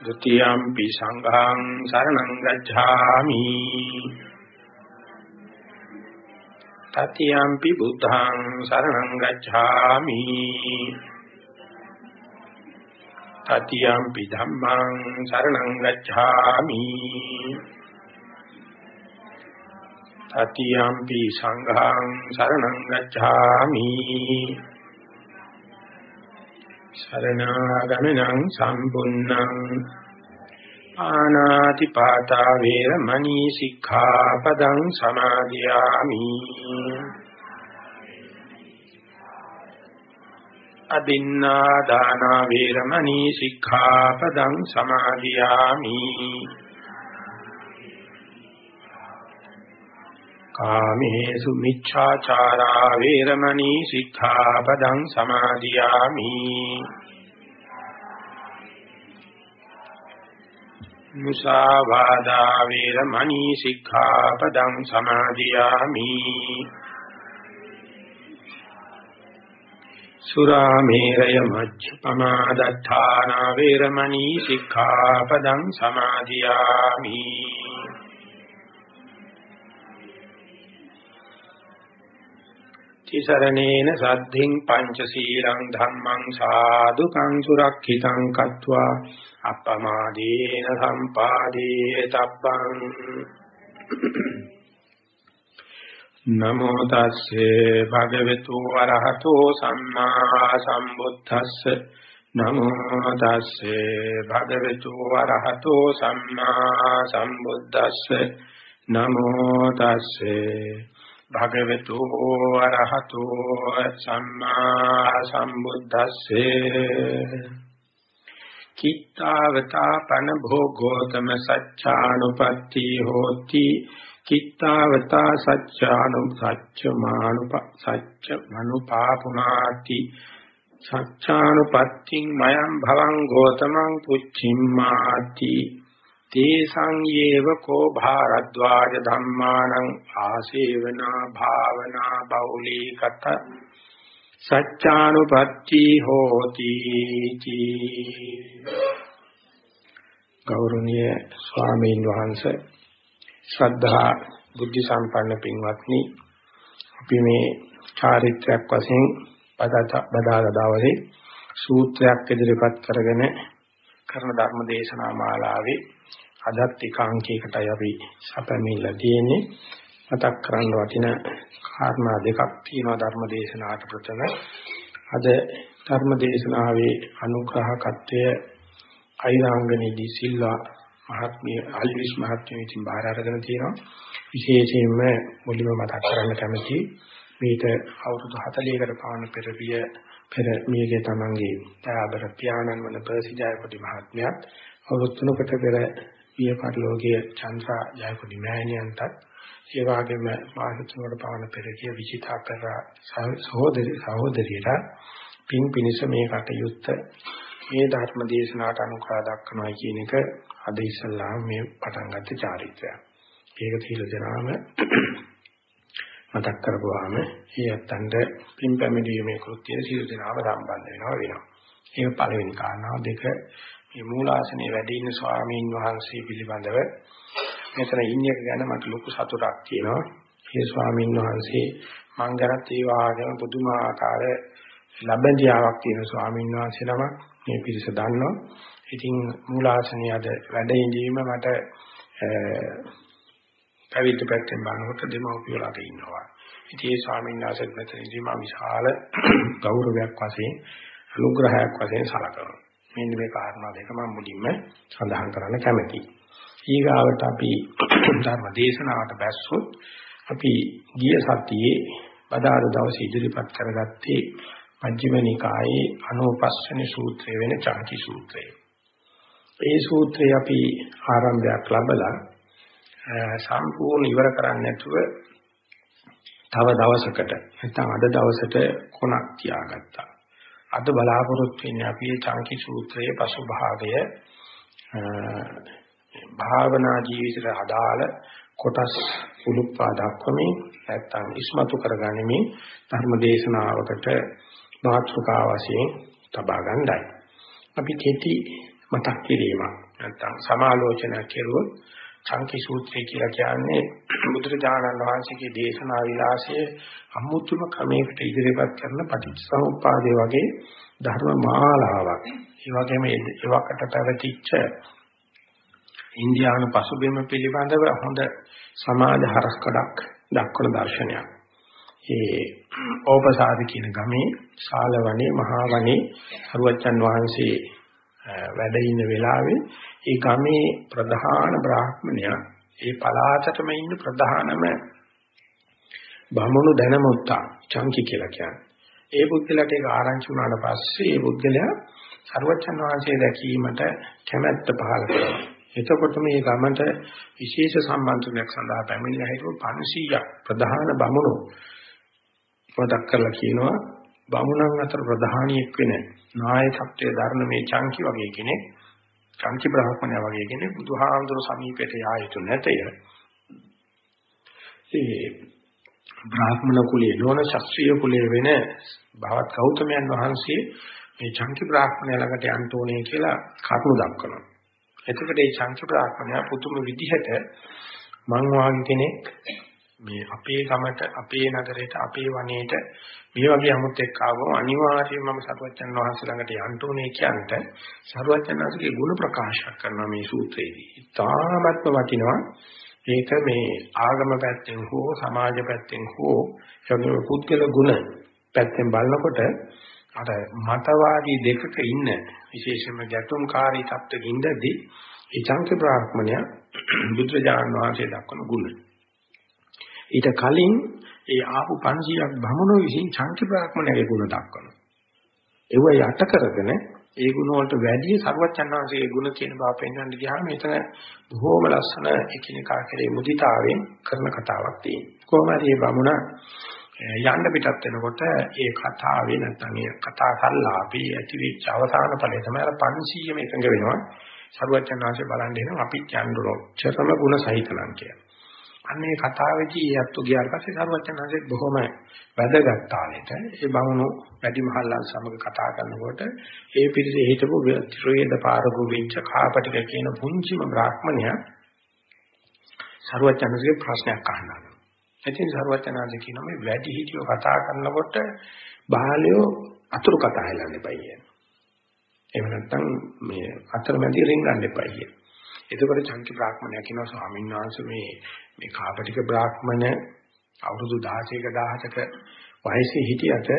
शरणं गच्छामि द्वितीयम्पि सङ्घां शरणं गच्छामि तृतीयम्पि बुद्धां शरणं गच्छामि तृतीयम्पि धम्मां शरणं गच्छामि तृतीयम्पि सङ्घां शरणं गच्छामि සරණාගමනං සම්පුන්නං ආනාති පාතා වේරමණී සික්ඛාපදං සමාදියාමි අදින්නා දාන වේරමණී සික්ඛාපදං සමාදියාමි කාමේසු මිච්ඡාචාරා වේරමණී සික්ඛාපදං සමාදියාමි. මුසාවාදා වේරමණී සික්ඛාපදං සමාදියාමි. සුරාමේරය මජ්ජපමා දත්තානා වේරමණී සික්ඛාපදං සමාදියාමි. තිසරණේන සද්ධින් පංචශීලං ධම්මං සාදුකං සුරක්ෂිතං කତ୍වා අප්පමාදේන සම්පාදේ තබ්බං. නමෝ තස්සේ භගවතු වරහතෝ සම්මා සම්බුද්දස්ස. නමෝ තස්සේ භගවතු වරහතෝ සම්මා සම්බුද්දස්ස. නමෝ තස්සේ භගවතු අරහතෝ සම්මා සම්බුද්දස්සේ කිත්තාවතා පන භෝගෝතම සච්ඡානුපත්ති හෝති කිත්තාවතා සච්ඡානු සච්චමානුප සච්ච මනුපාපුනාති සච්ඡානුපත්තිං මයං භවං ගෝතමං පුච්චිම්මාති තේසං යේව කෝ භාරද්වාජ ධම්මානං ආසේවනා භාවනා බෞලී කත සච්ඡානුපත්ති හෝති ගෞරවනීය ස්වාමීන් වහන්සේ ශ්‍රද්ධා බුද්ධ සම්පන්න පින්වත්නි අපි මේ චාරිත්‍රාක් වශයෙන් බදාග දවසේ සූත්‍රයක් ඉදිරිපත් කරගෙන කරන ධර්ම දේශනා මාලාවේ අදත් එකාංකයකටයි අපි සැපමිල්ලා තියෙන්නේ. මතක් කරන්න වටින කාරණා දෙකක් තියෙනවා ධර්ම දේශනාවට ප්‍රථම. අද ධර්ම දේශනාවේ අනුග්‍රහකත්වය අයිරාංගනීදී සිල්වා මහත්මිය අල්විස් මහත්මිය විසින් බාර අරගෙන තියෙනවා. විශේෂයෙන්ම මුලින්ම මතක් කරන්න කැමති මේක අවුරුදු 40කට පමණ පෙර විය පෙර මියගේ තමන්ගේ තාබර පියාණන් වන පර්සිජයපති මහත්මයාත් අවුරුදු 3කට පෙර පිය පරිලෝකීය චන්ද්‍රා ජයකොඩි මෑණියන්ටත් ඒ වගේම මාස තුනකට පවන පෙරකිය විචිතා කර සහෝදරි සහෝදරියට පින් පිනිස මේ කටයුත්ත මේ ධර්ම දේශනාවට අනුකම්පා දක්වනවා කියන එක අද ඉස්සල්ලාම මේ පටන් ගත්ත චාරිත්‍රයක්. ඒක තීල දනාම මතක් කරගුවාම ඊයත්තන්ට පින් පැමිණීමේ කෘත්‍යය සීල දනාව සම්බන්ධ වෙනවා වෙනවා. ඒක පළවෙනි කාරණාව දෙක මේ මූලාසනයේ වැඩ ඉන්න ස්වාමීන් වහන්සේ පිළිබඳව මෙතන ඉන්නේ ගැන මට ලොකු සතුටක් තියෙනවා. මේ ස්වාමීන් වහන්සේ මං ගැනත් ඒ වාගේම පුදුමාකාර ලැබෙන්දියාවක් තියෙන ස්වාමීන් වහන්සේ නම මේ පිරිස දන්නවා. ඉතින් මූලාසනයේ අද වැඩ ඉඳීම මට පැවිදි පැත්තෙන් බලනකොට දෙමව්පියලාට ඉන්නවා. ඉතින් ඒ ස්වාමීන් වහන්සේත් මෙතන ඉඳීම විශාල ගෞරවයක් වශයෙන් අනුග්‍රහයක් වශයෙන් සලකනවා. මෙන්න මේ කාරණා දෙක මම මුලින්ම සඳහන් කරන්න කැමතියි. ඊගාවට අපි ධර්ම දේශනාවට බැස්සොත් අපි ගිය සතියේ බදාද දවසේ ඉදිරිපත් කරගත්තේ මජ්ක්‍ධිම නිකායේ අනුපස්සන සූත්‍රය වෙන චාති සූත්‍රය. ඒ සූත්‍රය අපි ආරම්භයක් ලැබලා සම්පූර්ණ ඉවර කරන්නේ නැතුව තව දවසකට නැත්නම් අද දවසට කොනක් තියාගත්තා. අද බලාපොරොත්තු වෙන්නේ අපි මේ චාන්කි සූත්‍රයේ පසුභාගය භාවනා ජීවිතයට අදාළ කොටස් උලුප්පා දක්වමින් නැත්නම් ඉස්මතු කරගනිමින් ධර්ම දේශනාවකට මාතෘකා වශයෙන් තබා ගන්නයි. අපි කෙටි මතක් කිරීමක් නැත්නම් සමාලෝචනයක් කෙරුවොත් චංකි සූත්‍රය කියලා කියන්නේ බුදුරජාණන් වහන්සේගේ දේශනා විලාසයේ අමුතුම ක්‍රමයකට ඉදිරිපත් කරන පටිච්චසමුප්පාදේ වගේ ධර්ම මාලාවක්. ඒ වගේම ඒවකට පැවතිච්ච ඉන්දියානු පසුබිම පිළිබඳව හොඳ සමාජ හරස්කඩක් දක්වන දර්ශනයක්. ඒ ඕපසාද කියන ගමේ ශාලවනේ මහාවනේ හරුවච්චන් වහන්සේ වැඩ ඉන්න වෙලාවේ ඒ ගමේ ප්‍රධාන බ්‍රාහ්මණයා ඒ පලාතටම ඉන්න ප්‍රධානම බමුණු දැනමුත්තා චංකි කියලා කියන්නේ. ඒ පුද්ගලයාට ඒක ආරංචි වුණාට පස්සේ ඒ පුද්ගලයා සර්වචන් වහන්සේ දැකීමට කැමැත්ත පහළ කරනවා. එතකොට මේ ගමට විශේෂ සම්බන්ධයක් සඳහා පැමිණිලා හිටපු 500ක් ප්‍රධාන බමුණු පොදක් කරලා කියනවා බමුණන් අතර ප්‍රධානියෙක් වෙන නායකත්වයේ දරන මේ චංකි වගේ කෙනෙක් චංකි බ්‍රාහ්මණයා වගේ කෙනෙක් බුදුහාමුදුරු සමීපයට යා යුතු නැතය. ඒ බ්‍රාහ්මණ කුලයේ නොවන ශාස්ත්‍රීය කුලයේ වෙන භවත් ගෞතමයන් වහන්සේ මේ චංකි බ්‍රාහ්මණය ළඟට යන්න ඕනේ කියලා කරුණු දක්වනවා. එතකොට මේ චංකි බ්‍රාහ්මණයා පුතුම විදිහට මං වාගේ කෙනෙක් මේ අපේ ගමට අපේ නගරයට අපේ වනයේට මේ වගේ 아무ත් එක්ක ආවම අනිවාර්යයෙන්ම මම සරුවච්චන් වහන්සේ ළඟට යන්න ඕනේ කියන්ට සරුවච්චන් වහන්සේගේ ගුණ ප්‍රකාශ කරනවා මේ සූත්‍රයේදී. ඉතාමත්ම වටිනවා. ඒක මේ ආගම පැත්තෙන් හෝ සමාජ පැත්තෙන් හෝ එවැනි පුද්ගල ගුණ පැත්තෙන් බලනකොට අර මතවාදී දෙකක ඉන්න විශේෂයෙන්ම ගැටුම්කාරී තත්ත්වෙක ඉඳදී ඒ චංක බ්‍රාහ්මණය බුදුරජාණන් වහන්සේ දක්වන ගුණ. ඊට කලින් ඒ ආපු 500ක් බමුණෝ විසින් චංකි බ්‍රාහ්මණයගේ ගුණ දක්වනවා. ඒව යට කරගෙන ඒ ගුණ වලට වැඩි සර්වචන්නාංශයේ ගුණ කියන බව පෙන්වන්න ගියාම මෙතන බොහෝම ලස්සන එකිනෙකා කෙරේ මුදිතාවෙන් කරන කතාවක් තියෙනවා. කොහොම හරි මේ බමුණ යන්න පිටත් වෙනකොට ඒ කතාවේ නැත්නම් ඒ කතා සල්ලාපේ ඇති වෙච්ච අවසාන ඵලය තමයි අර 500 ම එකඟ වෙනවා. සර්වචන්නාංශය බලන්න එනවා අපි යන්න චරම ගුණ සහිතනම් කියලා. අන්නේ කතාවේදී යැත්තු ගියාට පස්සේ සරුවචනහන්සේ බොහොම වැදගත් තාලෙට ඒ බමුණු වැඩිමහල්ලන් සමග කතා කරනකොට ඒ පිරිසේ හිටපු ත්‍රිවේද පාරගු වෙච්ච කාපටික කියන පුංචිම බ්‍රාහ්මණයා සරුවචනහන්සේ ප්‍රශ්නයක් අහනවා. ඉතින් සරුවචනහන්සේ කියනවා මේ වැඩි හිටියෝ කතා කරනකොට බාලයෝ අතුරු කතා හෙලන්න එපා කියන. එහෙම නැත්නම් මේ අතරමැදි රින්ගන්න එපා කියන. එතකොට චංකි බ්‍රාහ්මණයා කියනවා ස්වාමීන් වහන්සේ මේ මේ කාපටික බ්‍රාහ්මණ අවුරුදු 16ක 17ක වයසේ හිටියට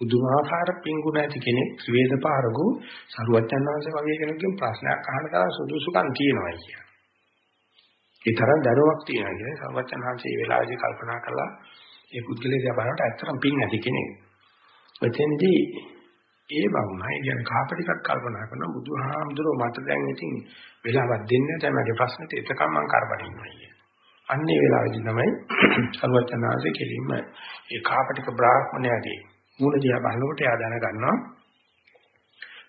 උදුමාකාර පිංගුණ ඇති කෙනෙක් ත්‍රිවේද පාරගු සරුවච්චන් වහන්සේ වගේ කෙනෙක්ගෙන් ප්‍රශ්නයක් අහන්න තරම් සුදුසුකම් තියෙනවා කියන්නේ. ඒ තරම් දරුවක් තියෙනවා කියන්නේ සරුවච්චන් වහන්සේ මේ වෙලාවේදී කල්පනා කළා ඒ පුද්ගලයා බලනකොට ඇත්තටම පිං ඇති කෙනෙක්. එතෙන්දී ඒ වුණා. ඒ කියන්නේ කාපටිකක් කල්පනා කරන බුදුහාමුදුරුවෝ මට දැන් ඉතින් වෙලාවක් දෙන්නේ නැහැ මගේ ප්‍රශ්නෙට එතකම් මම කරබඩින්නවා කියන්නේ. අන්නේ වෙලාවේදී තමයි සරුවචනාංශේ කෙලින්ම ඒ කාපටික බ්‍රාහ්මණයාගේ මූල දිහා බලනකොට එයා දැනගන්නවා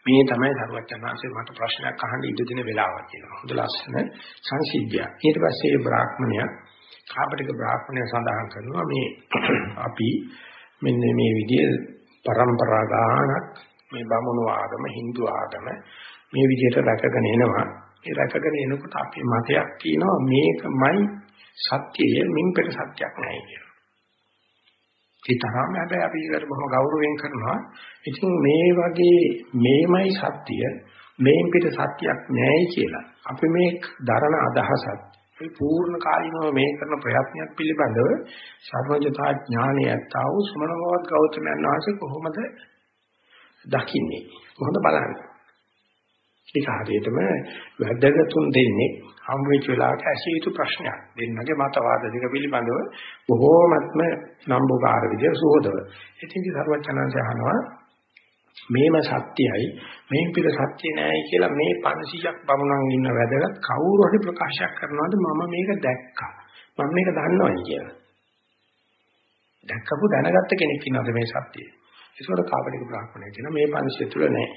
මේ තමයි සරුවචනාංශේ මට ප්‍රශ්නයක් අහන්න ඉඩ දෙන වෙලාව කියලා. හොඳ ලස්සන සංසිද්ධිය. ඊට පස්සේ ඒ බ්‍රාහ්මණයා කාපටික බ්‍රාහ්මණය සඳහන් කරනවා මේ අපි මෙන්න මේ විදිහේ પરම්පරා ගානක් මේ බමුණු ආගම, Hindu ආගම මේ විදිහට රැකගෙන එනවා. ඒ රැකගෙන එනකොට අපේ මතයක් තියෙනවා මේකමයි සත්‍යය මින් පෙර සත්‍යක් නැහැ කියලා. ඒ තරම හැබැයි අපි ඒකට බොහොම ගෞරවයෙන් කරනවා. ඉතින් මේ වගේ මේමයි සත්‍ය, මේන් පිට සත්‍යක් නැහැ කියලා. අපි මේ දරණ අදහසත් මේ පූර්ණ කාලිනව මේ කරන ප්‍රයත්නයක් පිළිබඳව සර්වජතා ඥානය ඇත්තා වූ සමනවත් ගෞතමයන් වහන්සේ කොහොමද දකින්නේ කොහොමද බලන්නේ ඒක හරියටම වැදගත්ුන් දෙන්නේ හම් වෙච්ච වෙලාවට ඇසිය යුතු ප්‍රශ්නයක්. දෙන්නගේ මතවාද දෙක පිළිබඳව බොහෝමත්ම නම්බුකාර විදිය සෝදව ඉතින් සර්වචනංශ අහනවා මේම සත්‍යයි මේන් පිට සත්‍ය නෑයි කියලා මේ 500ක් බමුණන් ඉන්න වැදගත් කවුරු හරි ප්‍රකාශයක් කරනවාද මම මේක දැක්කා. මම මේක දන්නවයි කියලා. දැක්කපු දැනගත්ත කෙනෙක් ඉන්නවද මේ සත්‍යය? ඒකට කාබනික බ්‍රාහ්මණය කියන මේ 500 තුල නෑ.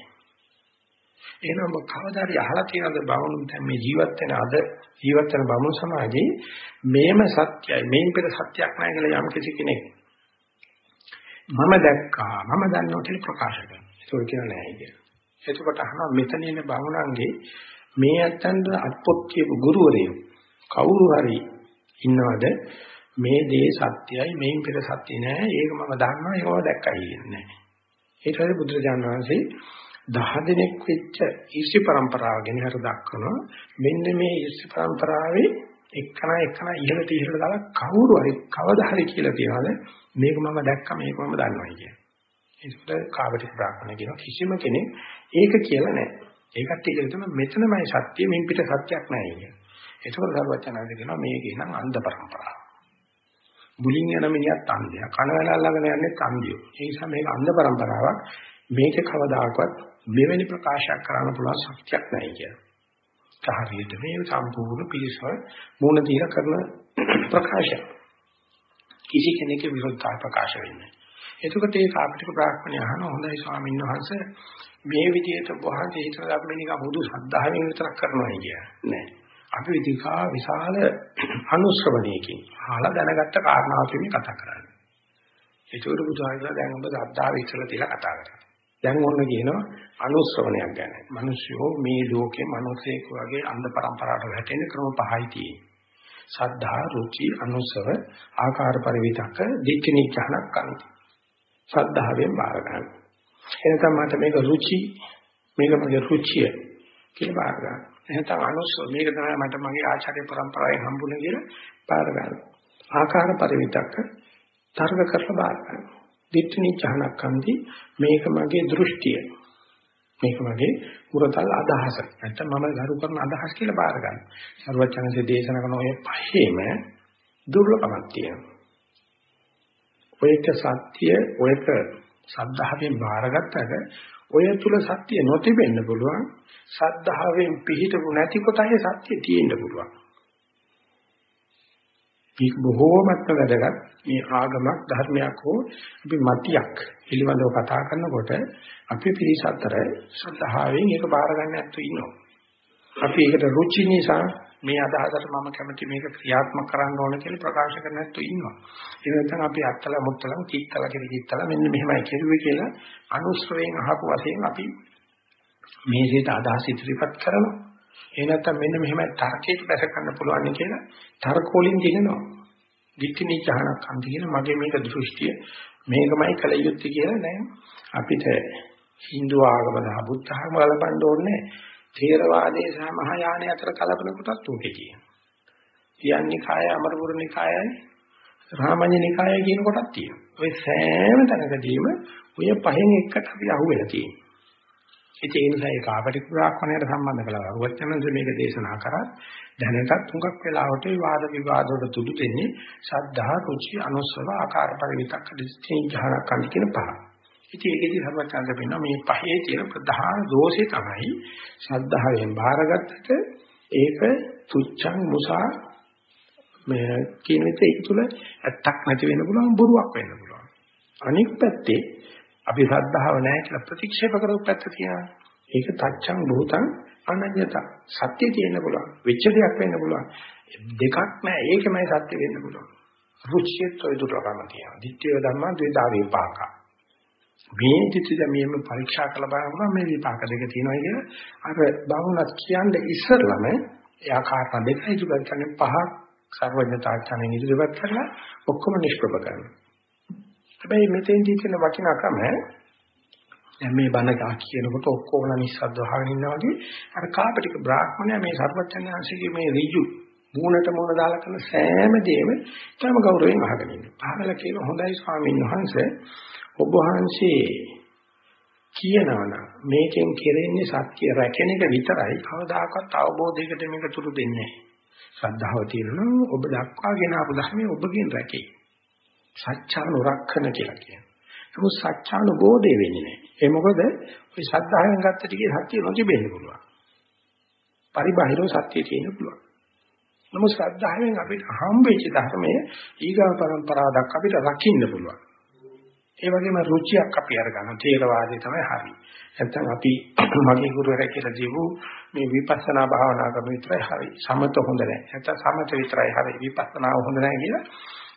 එහෙනම් කවදාද අහලා තියෙනවද බමුණු දැන් මේ ජීවත් වෙන අද ජීවත් වෙන බමුණු සමාජයේ මේම සත්‍යයි මේන් පිට සත්‍යක් නෑ කියලා යම් කිසි කෙනෙක් මම දැක්කා මම දන්නවා කියලා ප්‍රකාශ කරනවා ඒක කියලා නෑ කියන. එතකොට අහනවා මෙතන ඉන්න බමුණන්ගේ මේ අත්තන්ට අත්පොත් කියපු ගුරුවරයෝ කවුරු හරි ඉන්නවද මේ දේ සත්‍යයි මේන් පෙර සත්‍ය නෑ ඒක මම දන්නවා ඒක මම දැක්කයි කියන්නේ. ඊට පස්සේ බුදුරජාණන් වහන්සේ දහ දිනක් වෙච්ච ඊර්ෂි પરම්පරාව ගැන හර දක්වනවා. මෙන්න මේ ඊර්ෂි પરම්පරාවේ එකන එකන ඉහළට ඉහළට දාලා කවුරු හරි කවදා හරි කියලා කියනවාද මේක මම දැක්ක මේක මම දන්නවා කියන ඒකට කාබටි බ්‍රාහ්මණ කියන කිසිම කෙනෙක් ඒක කියලා නැහැ. ඒකට ඉගෙන තමයි මෙතනමයි සත්‍ය මින් පිට සත්‍යක් නැහැ කියන ඒකවල සර්වචනාද කියනවා මේක නම් අන්ධ પરම්පරාව මුලින් යන මිනිහත් අන්ධයා. කන වෙලා ළඟන යන්නේ අන්ධයෝ. ඒ නිසා මේක අන්ධ પરම්පරාවක් මේක කවදාකවත් මෙවැනි ප්‍රකාශයක් කරන්න පුළුවන් ශක්තියක් නැහැ කියන්නේ. හරියට මේ සම්පූර්ණ පිරිසව මූණ දීලා කරන ප්‍රකාශය. කිසි කෙනෙකුගේ විරුද්ධව ප්‍රකාශ වෙන්නේ එතකොට ඒ කාපටික බ්‍රාහ්මණය අහන හොඳයි ස්වාමීන් වහන්සේ මේ විදිහට වහන්සේ හිතලා අපි නිකන් හුදු ශ්‍රද්ධාවෙන් විතරක් කරනවා කියන්නේ නෑ. අපි විදිකා විශාල අනුශ්‍රවණයකින් අහලා දැනගත්ත කාරණාවක් මේ කතා කරන්නේ. ඒකවල බුදුහාමලා දැන් ඔබ ශ්‍රද්ධාව ඉස්සලා තියලා කතා කරා. දැන් ඔන්න කියනවා අනුශ්‍රවණයක් ගැන. මිනිස්සුෝ මේ ලෝකේ මිනිසෙක් වගේ අන්ධ પરම්පරාවට වැටෙන ක්‍රම පහයි තියෙන්නේ. සද්ධා, රුචි, අනුසව, ආකාර පරිවිතක, දික්ඛනිචහනක් කන්ති. සද්ධාවෙන් බාර ගන්න. එනකම් මට මේක රුචි, මේක මගේ රුචිය කියලා බාර ගන්න. එහෙනම් අනුසව මේක තමයි මට මගේ ආචාර්ය પરම්පරාවෙන් හම්බුනේ කියලා බාර ගන්න. ආකාර පරිවිතක තර්ක කරලා බාර ගන්න. දිට්ඨිනි ඥානකන්ති මේක මගේ දෘෂ්ටිය. මේක මගේ උරතල් අදහස. නැත්නම් මම ගරු කරන අදහස් කියලා බාර ගන්න. සර්වචනසේ දේශනා කරන ඔය පහේම දුර්ලභමක් තියෙනවා. ඔයක සත්‍ය ඔයක සද්ධාවෙන් බාරගත්තට ඔය තුල සත්‍ය නොතිබෙන්න පුළුවන් සද්ධාවෙන් පිහිටපු නැති කොටයි සත්‍ය තියෙන්න පුළුවන් මේක බොහෝමත්ම වැදගත් මේ ආගමක් ධර්මයක් හෝ අපි මතියක් පිළිබඳව කතා කරනකොට අපි පිළිස අතර සද්ධාවෙන් ඒක බාර ගන්න ඇත්තු ඉන්නවා අපි ඒකට රුචි නිසා මේ අදහසට මම කැමති මේක ක්‍රියාත්මක කරන්න ඕන කියලා ප්‍රකාශ කරන නැත්තු ඉන්නවා. ඒ නැත්නම් අපි අත්තල මුත්තලම් කීත්තල කිරිකිත්තල මෙන්න මෙහෙමයි කෙරුවේ කියලා අනුශ්‍රවයෙන් අහපු වශයෙන් අපි මේ විදිහට අදහස් ඉදිරිපත් කරනවා. ඒ නැත්නම් මෙන්න මෙහෙමයි තර්කයට දැක ගන්න පුළුවන් කියලා තර්ක වලින් දිනනවා. දික්කනි ඥානක් අන්ති කියන මගේ මේක දෘෂ්ටිය මේකමයි කල යුත්තේ කියලා නෑ අපිට Hindu ආගම සහ බුද්ධ ආගම ගලපන්න ඕනේ ථේරවාදයේ සහ මහායානයේ අතර කලබල කොටස් උකේ තියෙනවා. කියන්නේ කාය අමරපුර නිකායයි රාමඤ්ඤ නිකායයි කියන කොටක් තියෙනවා. ඔය සෑම තැනකදීම ඔය පහෙන් එකට අපි අහුවෙලා තියෙනවා. ඒ නිසා ඒ කාපටි පුරාක්ෂණයට සම්බන්ධ කළා. වචනන්ද මේක දේශනා කරා. දැනටත් හුඟක් වෙලාවට මේ වාද විවාද වලට තුඩු දෙන්නේ ශද්ධා, රුචි, අනුස්සව, ආකාර පරිවිතක්ක දිස්ත්‍රිං ඥානක් කියන පහ. ඉතින් ඒකෙදි සර්වචන්ද වෙනවා මේ පහේ තියෙන ප්‍රධාන දෝෂේ තමයි ශ්‍රද්ධාවෙන් බාරගත්තට ඒක තුච්ඡං මුසා මේ කියන විදිහට ඒක තුළ ඇත්තක් නැති වෙන්න පුළුවන් බොරුවක් වෙන්න පුළුවන්. අනික් පැත්තේ අපි ශ්‍රද්ධාව නැහැ කියලා ප්‍රතික්ෂේප කරපු පැත්ත තියෙනවා. ඒක තච්ඡං භූතං අනඤ්‍යත සත්‍ය තියෙන්න පුළුවන්. වෙච්ච දෙයක් වෙන්න පුළුවන්. දෙකක් නැහැ. ඒකමයි සත්‍ය වෙන්න පුළුවන්. රුචියත් ඔය දුරකම තියෙනවා. ditthිය ධම්මං ද්වේදා විපාකා. මේ චිත්ත මේම පරීක්ෂා කළ බලනවා මේ විපාක දෙක තියෙනවා කියන අර බවුණත් කියන්නේ ඉස්සරළම එයා කාරණා දෙකයි ඉදිරියට කරන්නේ පහක් සර්වඥතාඥානෙ ඉදිරියට කරලා ඔක්කොම නිෂ්ප්‍රභ කරනවා. හැබැයි මෙතෙන්දී තියෙන වටිනාකම දැන් මේ බණ කියනකොට ඔක්කොම නිස්සද්ද වහගෙන ඉන්නා වගේ අර කාපටික බ්‍රාහ්මණයා මේ සර්වඥාන්සේගේ මේ ඍජු මූණට මූණ දාලා කරන සෑම දෙයක්ම තම ගෞරවයෙන් අහගෙන ඉන්නවා. පහල කියන හොඳයි ස්වාමීන් වහන්සේ ඔබ වහන්සේ කියනවනම් මේකෙන් කෙරෙන්නේ සත්‍ය රැකෙන එක විතරයි කවදාකවත් අවබෝධයකට මේක තුරු දෙන්නේ නැහැ. ශ්‍රද්ධාව තියෙනවා ඔබ දක්වාගෙන ආපු ධර්මයේ ඔබගෙන් රැකේ. සත්‍යානුරක්ෂණ කියලා කියනවා. ඒක සත්‍යානුබෝධය වෙන්නේ නැහැ. ඒ මොකද ওই සද්ධායෙන් ගත්ත ටිකේ සත්‍ය නොතිබෙන්න පුළුවන්. පරිබාහිරව සත්‍ය තියෙන්න පුළුවන්. නමුත් ශ්‍රද්ධාවෙන් අපිට හම්බෙච්ච ධර්මයේ ඊගා પરම්පරාවක් අපිට රකින්න පුළුවන්. ඒ වගේම රුචියක් අපි අරගන්න තේරවාදී තමයි හරි. නැත්නම් අපි මගේ ගුරුවරයා කියලා දීපු මේ විපස්සනා භාවනා කරන විතරයි හරි. සමත හොඳ නැහැ. නැත්නම් සමත විතරයි හරි. විපස්සනා හොඳ නැහැ කියලා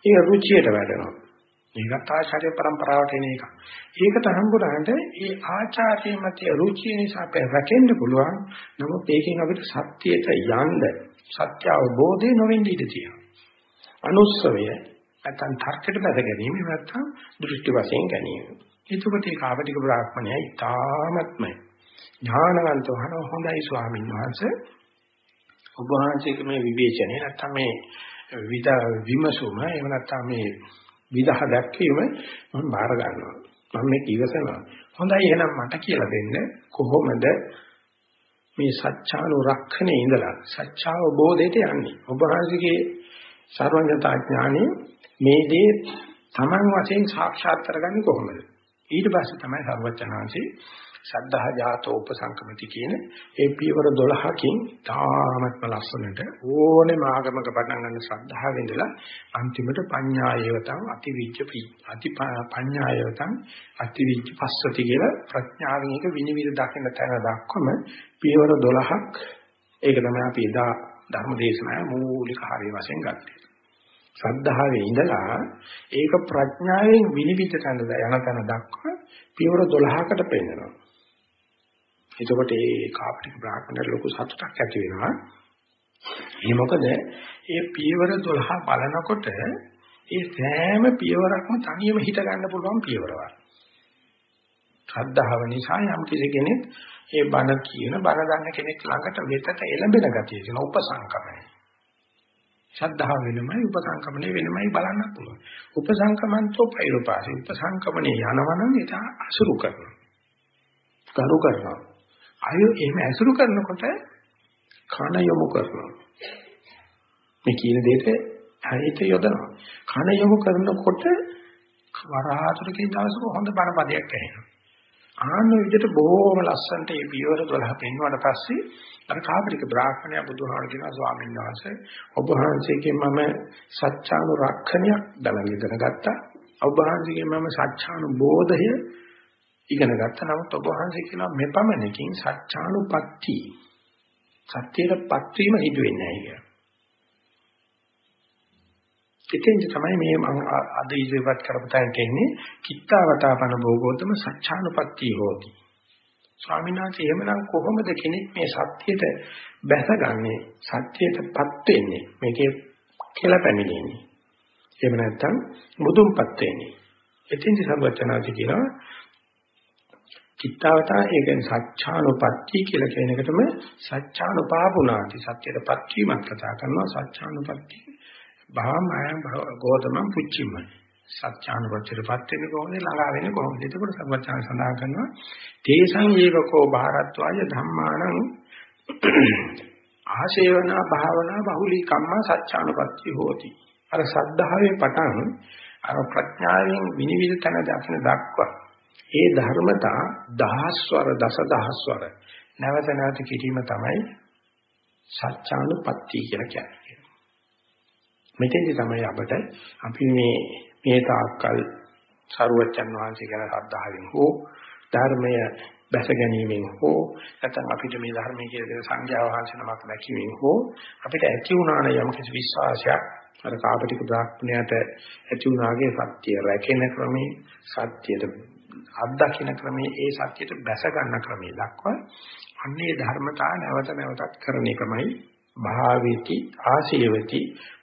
ඒ රුචියට වැඩෙනවා. ඒකත් ආචාර්ය પરම්පරාවට එන එක. ඒකට හම්බුනහට ඒ ආචාර්ය මත රුචිය නිසා අපේ රැකෙන්න පුළුවන්. නමුත් ඒකෙන් අපිට සත්‍යයට යන්න සත්‍ය අවබෝධය නොවෙන්න ඉඩ තියෙනවා. අනුස්සවය නැත්නම් තර්කයට බැස ගැනීම නැත්නම් දෘෂ්ටි වශයෙන් ගැනීම. එතකොට ඒ කාපටික බ්‍රාහ්මණයයි තාමත්ම ඥානවන්ත වහන හොඳයි ස්වාමීන් වහන්සේ. ඔබ වහන්සේගේ මේ විවේචනය නැත්නම් මේ විද විමසුම එහෙම නැත්නම් මේ විදහ දැක්වීම මම බාර ගන්නවා. මම මේක ඉවසනවා. හොඳයි එහෙනම් මට කියලා දෙන්න කොහොමද මේ සත්‍යානුරක්ෂණේ ඉඳලා සත්‍යාවබෝධයට යන්නේ. ඔබ වහන්සේගේ සර්වඥතා ඥානෙ මේ දේ Taman වශයෙන් සාක්ෂාත් කරගන්නේ කොහොමද? ඊට පස්සේ තමයි සර්වඥාන්සේ සද්ධා ජාතෝ උපසංකමති කියන ඒ පියවර 12කින් තාමත්ම ලස්සනට ඕනෙම ආගමක පටන් ගන්න ශ්‍රද්ධාව ඉඳලා අන්තිමට පඤ්ඤායවතං අතිවිච්ඡ අති පඤ්ඤායවතං අතිවිච්ඡ පස්සති කියලා ප්‍රඥාවෙන් එක විනිවිද දකින්න තැන දක්වම පියවර 12ක් ඒක තමයි අපි එදා ධර්ම දේශනාවේ මූලික හරිය වශයෙන් ගත්තේ. ශ්‍රද්ධාවේ ඉඳලා ඒක ප්‍රඥාවෙන් විනිවිද තැන යන තැන දක්වා පියවර 12කට පෙන්නනවා. එතකොට ඒ කාපටික බ්‍රාහ්මණයට ලොකු සතුටක් ඇති වෙනවා. ඒ මොකද ඒ පියවර 12 බලනකොට ඒ සෑම පියවරක්ම තනියම හිත ගන්න පුළුවන් පියවරවක්. ශ්‍රද්ධාව නිසා යම් කෙනෙක් ඒ බණ කියන බණ දන්න කෙනෙක් ළඟට වෙතට එළඹෙන ගතිය කියන උපසංකමයි. ශ්‍රද්ධාව වෙනමයි උපසංකමනේ වෙනමයි බලන්න පුළුවන්. උපසංකමන්තෝ පෛරුපාසී උපසංකමනේ යනවනම් ඒක අසුරු කරනවා. කරු කරනවා. අය එහෙම ඇසුරු කරනකොට කන යොමු කරනවා. මේ කියන දෙයට හිත යොදනවා. කන යොමු කරනකොට වරහතුරකින් දවසක හොඳ බරපදයක් ඇහෙනවා. ආන්න විදිහට බොහෝම ලස්සනට මේ පියවර 12 පෙන්වුවාට පස්සේ අර කාපරික බ්‍රාහ්මණයා බුදුහාම කියනවා ස්වාමීන් වහන්සේ ඔබ වහන්සේගෙන් මම සත්‍යානුරක්ෂණයක් දැනගෙන ඉගෙන ගත්තා. ඔබ වහන්සේගෙන් මම සත්‍යානුබෝධය ඉගෙන ගත්තා. නමුත් ඔබ වහන්සේ කියනවා මෙපමණකින් සත්‍යානුපත්ති සත්‍යයටපත් වීම සිදු වෙන්නේ නැහැ කියලා. එතෙන්ද තමයි මේ මම අද ඉදිරිපත් කරපු තැනට එන්නේ කිත්තාවතාපන භෝගෝතම සත්‍යානුපත්ති හෝති. ස්වාමීන් වහන්සේ එහෙමනම් කොහොමද කෙනෙක් මේ සත්‍යයට බැසගන්නේ සත්‍යයටපත් වෙන්නේ මේකේ කියලා පැමිණෙන්නේ. එහෙම නැත්නම් මුදුන්පත් වෙන්නේ. එතෙන්දි සර්වචනාති කියනවා චිත්තාවතා ඒ කියන්නේ සත්‍යානුපත්ති කියලා කියන එකටම සත්‍යානුපාපුණාති සත්‍යයටපත් වීමක් කතා කරනවා. සත්‍යානුපත්ති භාමයන් ගෝතමං පුච්චිම. සත්‍යානුපත්තියටපත් වෙන්නේ කොහොමද? ළඟා වෙන්නේ කොහොමද? එතකොට සර්වචාන් සඳහන් කරනවා තේසං ඒකකෝ භාරත්වාය ධම්මානං ආශේවනා භාවනා බහුලී කම්මා සත්‍යානුපත්ති හෝති. අර සද්ධාවේ පටන් අර ප්‍රඥාවෙන් විනිවිද තන දකින දක්වා ඒ ධර්මතා දහස්වර දසදහස්වර නැවත නැවත කිරීම තමයි සත්‍යානුපත්ති කියලා කියන්නේ. මෙතෙන්දි තමයි අපට අපි මේ මේ තාක්කල් සරුවච්චන් වහන්සේ ගැන ශ්‍රද්ධාවෙන් හෝ ධර්මය බැස ගැනීමෙන් හෝ නැත්නම් අපිට මේ ධර්මයේ කියලා දෙන සංඥා වහන්සේ නමක් දැකීමෙන් හෝ අපිට ඇති වුණාන යම් කිසි විශ්වාසයක් අර කාපටික බ්‍රාහ්මණයට ඇති වුණාගේ සත්‍ය රැකෙන ක්‍රමේ සත්‍යයට අත්දකින්න ක්‍රමයේ ඒ සත්‍යයට බැස ගන්න ක්‍රමයේ දක්වා අන්නේ ධර්මතා නැවත නැවතත් කරන එකමයි. භාවේති ආශේවති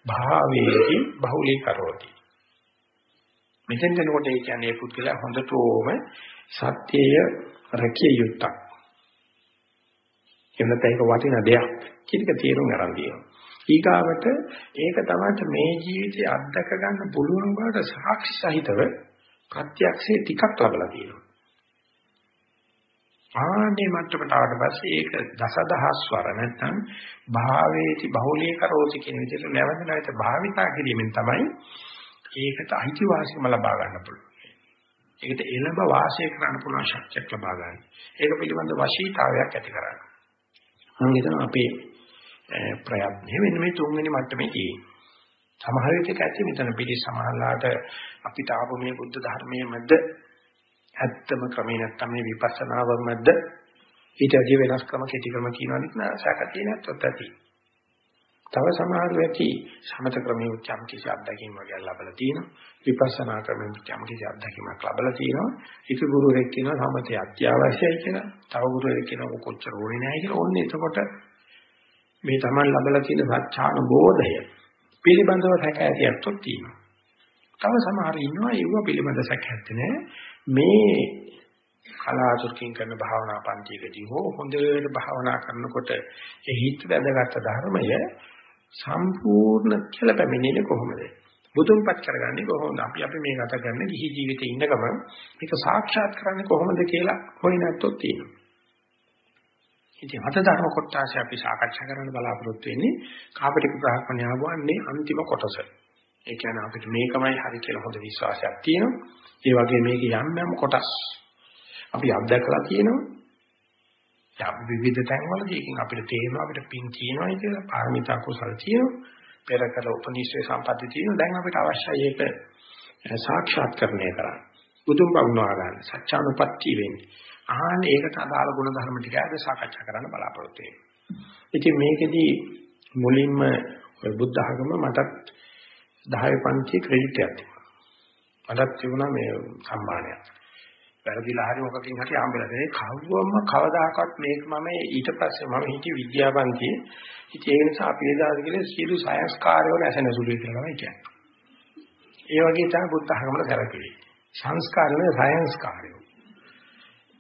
භාවේති බහුලී කරෝති මෙතෙන් දෙනකොට ඒ කියන්නේ පුද්ගලයා හොඳටම සත්‍යය රැකිය යුත්තක්. එන්නත ඒක වටින දෙයක්. කියන එක තේරුම් ගන්න තියෙනවා. ඊගාවට ඒක තමයි මේ ජීවිතය අත්දක ගන්න පුළුවන් බවට සාක්ෂි සහිතව ප්‍රත්‍යක්ෂේ ටිකක් ලබලා තියෙනවා. ආනේ මට්ටමට ආවට පස්සේ ඒක දසදහස් වර නැත්නම් භාවේති බහුලී කරෝති කියන විදිහට නැවත නැවත භාවිතා කිරීමෙන් තමයි ඒකට අයිතිවාසිකම ලබා ගන්න පුළුවන්. ඒකට එළඹ වාසය කරන්න පුළුවන් ශක්තියක් ලබා ගන්න. ඒක පිළිබඳ වශීතාවයක් ඇති කරගන්න. මම හිතනවා අපේ ප්‍රයත්නෙ මෙන්න මේ තුන්වෙනි මට්ටමේ තියෙන්නේ. සමහර විටක ඇති මෙතන පිළි සමහරලාට අපිට ආපු මේ බුද්ධ ධර්මයේ මැද ඇත්තම ක්‍රමේ නැත්තම් මේ විපස්සනාව මැද ඊට වැඩි වෙනස් ක්‍රම කෙටි ක්‍රම කියනවා නේද සාකච්ඡේ නැත්තොත් ඇති. තව සමහර වෙටි සමත ක්‍රමයේ උච්චම් කිසි අත්දැකීම් වගේ ලැබලා තියෙනවා. විපස්සනා ක්‍රමයේ උච්චම් කිසි අත්දැකීමක් ලැබලා තියෙනවා. එක ගුරුවරයෙක් කියනවා සමතය අත්‍යවශ්‍යයි කියලා. තව ගුරුවරයෙක් කියනවා කොච්චර ඕනේ නැහැ කියලා. ඕන්නේ එතකොට මේ Taman ලැබලා තියෙන සත්‍යාන බෝධය පිළිබඳව සැක ඇති අත්ොත් තියෙනවා. තව සමහර ඉන්නවා ඒව පිළිබඳ සැක ඇත්තේ මේ කලාතුරකින් කරන භාවනා පන්තියකදී හෝ හොඳට භාවනා කරනකොට ඒ හිත වැදගත් ධර්මය සම්පූර්ණ කියලා පැමිණෙන්නේ කොහොමද? බුදුන්පත් කරගන්නේ කොහොමද? අපි අපි මේ ගත කරන ගිහි ජීවිතේ ඉන්න ගමන් මේක සාක්ෂාත් කරන්නේ කොහොමද කියලා හොයන ඇත්තොත් තියෙනවා. ඉතින් අද ධර්ම කොටස අපි සාකච්ඡා කරන්න බලාපොරොත්තු වෙන්නේ කාපටික බ්‍රාහ්මණය ආවන්නේ අන්තිම කොටස. ඒ කියන්නේ අපිට මේකමයි හරි කියලා හොඳ විශ්වාසයක් තියෙනවා. ඒ වගේ මේක යම් යම් කොටස් අපි අත්දැකලා තියෙනවා. යම් විවිධ තැන්වලදී එකකින් අපිට තේරෙනවා අපිට පින් තියෙනවා කියලා පාරමිතා කුසල තියෙනවා. පෙර කළ උපනිශ්‍රේ සම්පatti තියෙනවා. දැන් අපිට අවශ්‍යයි ඒක සාක්ෂාත්කරණය කරන්න. බුදුන් වහන්සේ ගන්න සත්‍යානුපත්ති වෙන්නේ. ආහන ඒකට අදාළ ගුණ ධර්ම ටික අද සාකච්ඡා කරන්න බලාපොරොත්තු වෙනවා. ඉතින් මේකෙදි මුලින්ම බුද්ධ ආගම මටත් 10 පන්ති ක්‍රෙඩිට් එකක් තිබුණා. මටත් තිබුණා මේ සම්මානයක්. වැරදිලා හරි මොකකින් හරි හම්බෙලා දෙන්නේ කවුරුවම කවදාකවත් මේක මම ඊට පස්සේ මම හිතේ විද්‍යාපන්තියේ ඉතින් ඒ නිසා අපි එදාට ගිහලා සියලු සයන්ස් කාර්යවල ඇසෙන සුළුයි කියලා තමයි කියන්නේ. ඒ වගේ තමයි බුද්ධ ධර්මවල කරකෙන්නේ. සංස්කාරවල සයන්ස් කාර්යෝ.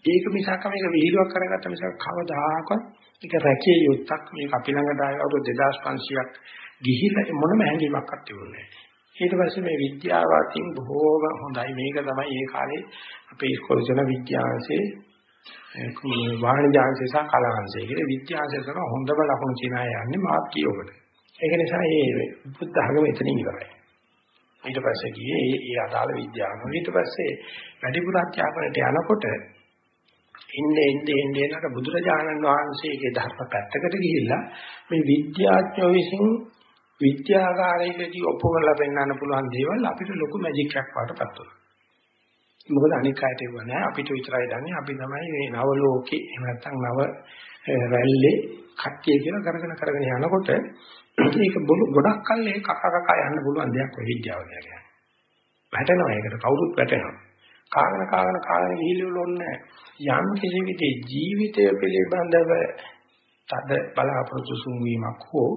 ඒක මිසක් මේක විහිළුවක් කරගත්ත මිසක් කවදාකවත් ඒක රැකිය යුත්තක් මේක අපි ළඟට ආව අවුරුදු 2500ක් ගිහිල්ලා මොනම හැඟීමක්වත් තිබුණේ නැහැ. ඊට පස්සේ මේ විද්‍යාව අතින් බොහෝම හොඳයි මේක තමයි ඒ කාලේ අපේ ඉස්කෝලේ යන විද්‍යාංශයේ වාණිජාංශය සහ කලාංශය කියලා විද්‍යාංශය කරන හොඳම ලකුණු තියනා යන්නේ මාත් කියවකට. ඒක නිසා මේ බුද්ධ ධර්ම එතනින් ඉවරයි. ඊට පස්සේ ගියේ ඒ ඒ අදාළ විද්‍යාව. ඊට පස්සේ වැඩිපුර අධ්‍යාපනයට යනකොට ඉන්නේ ඉන්නේ ඉන්නේ නේද බුදුරජාණන් වහන්සේගේ ධර්ම පැත්තකට ගිහිල්ලා මේ විද්‍යාඥයෝ විසින් විද්‍යාගාරයකදී ඔප්පු කරලා පෙන්වන්න පුළුවන් දේවල් අපිට ලොකු මැජික් එකක් වඩපත් වෙනවා. මොකද අනික් අයට ඒව නෑ අපිට විතරයි දන්නේ අපි තමයි මේ නව ලෝකේ එහෙම නැත්නම් නව රැල්ලේ කට්ටිය කියලා කරගෙන කරගෙන යනකොට ඒක ගොඩක් කල් ඒ කක කක යන්න පුළුවන් දෙයක් ඔය විද්‍යාව කියන්නේ. වැටෙනවා ඒකට කවුරුත් වැටෙනවා. කාගෙන කාගෙන කාගෙන ගිහිල්ලා ඕනේ යම් කිසි විදිහේ ජීවිතය පිළිබඳව තද බලාපොරොත්තු සුන්වීමක් හෝ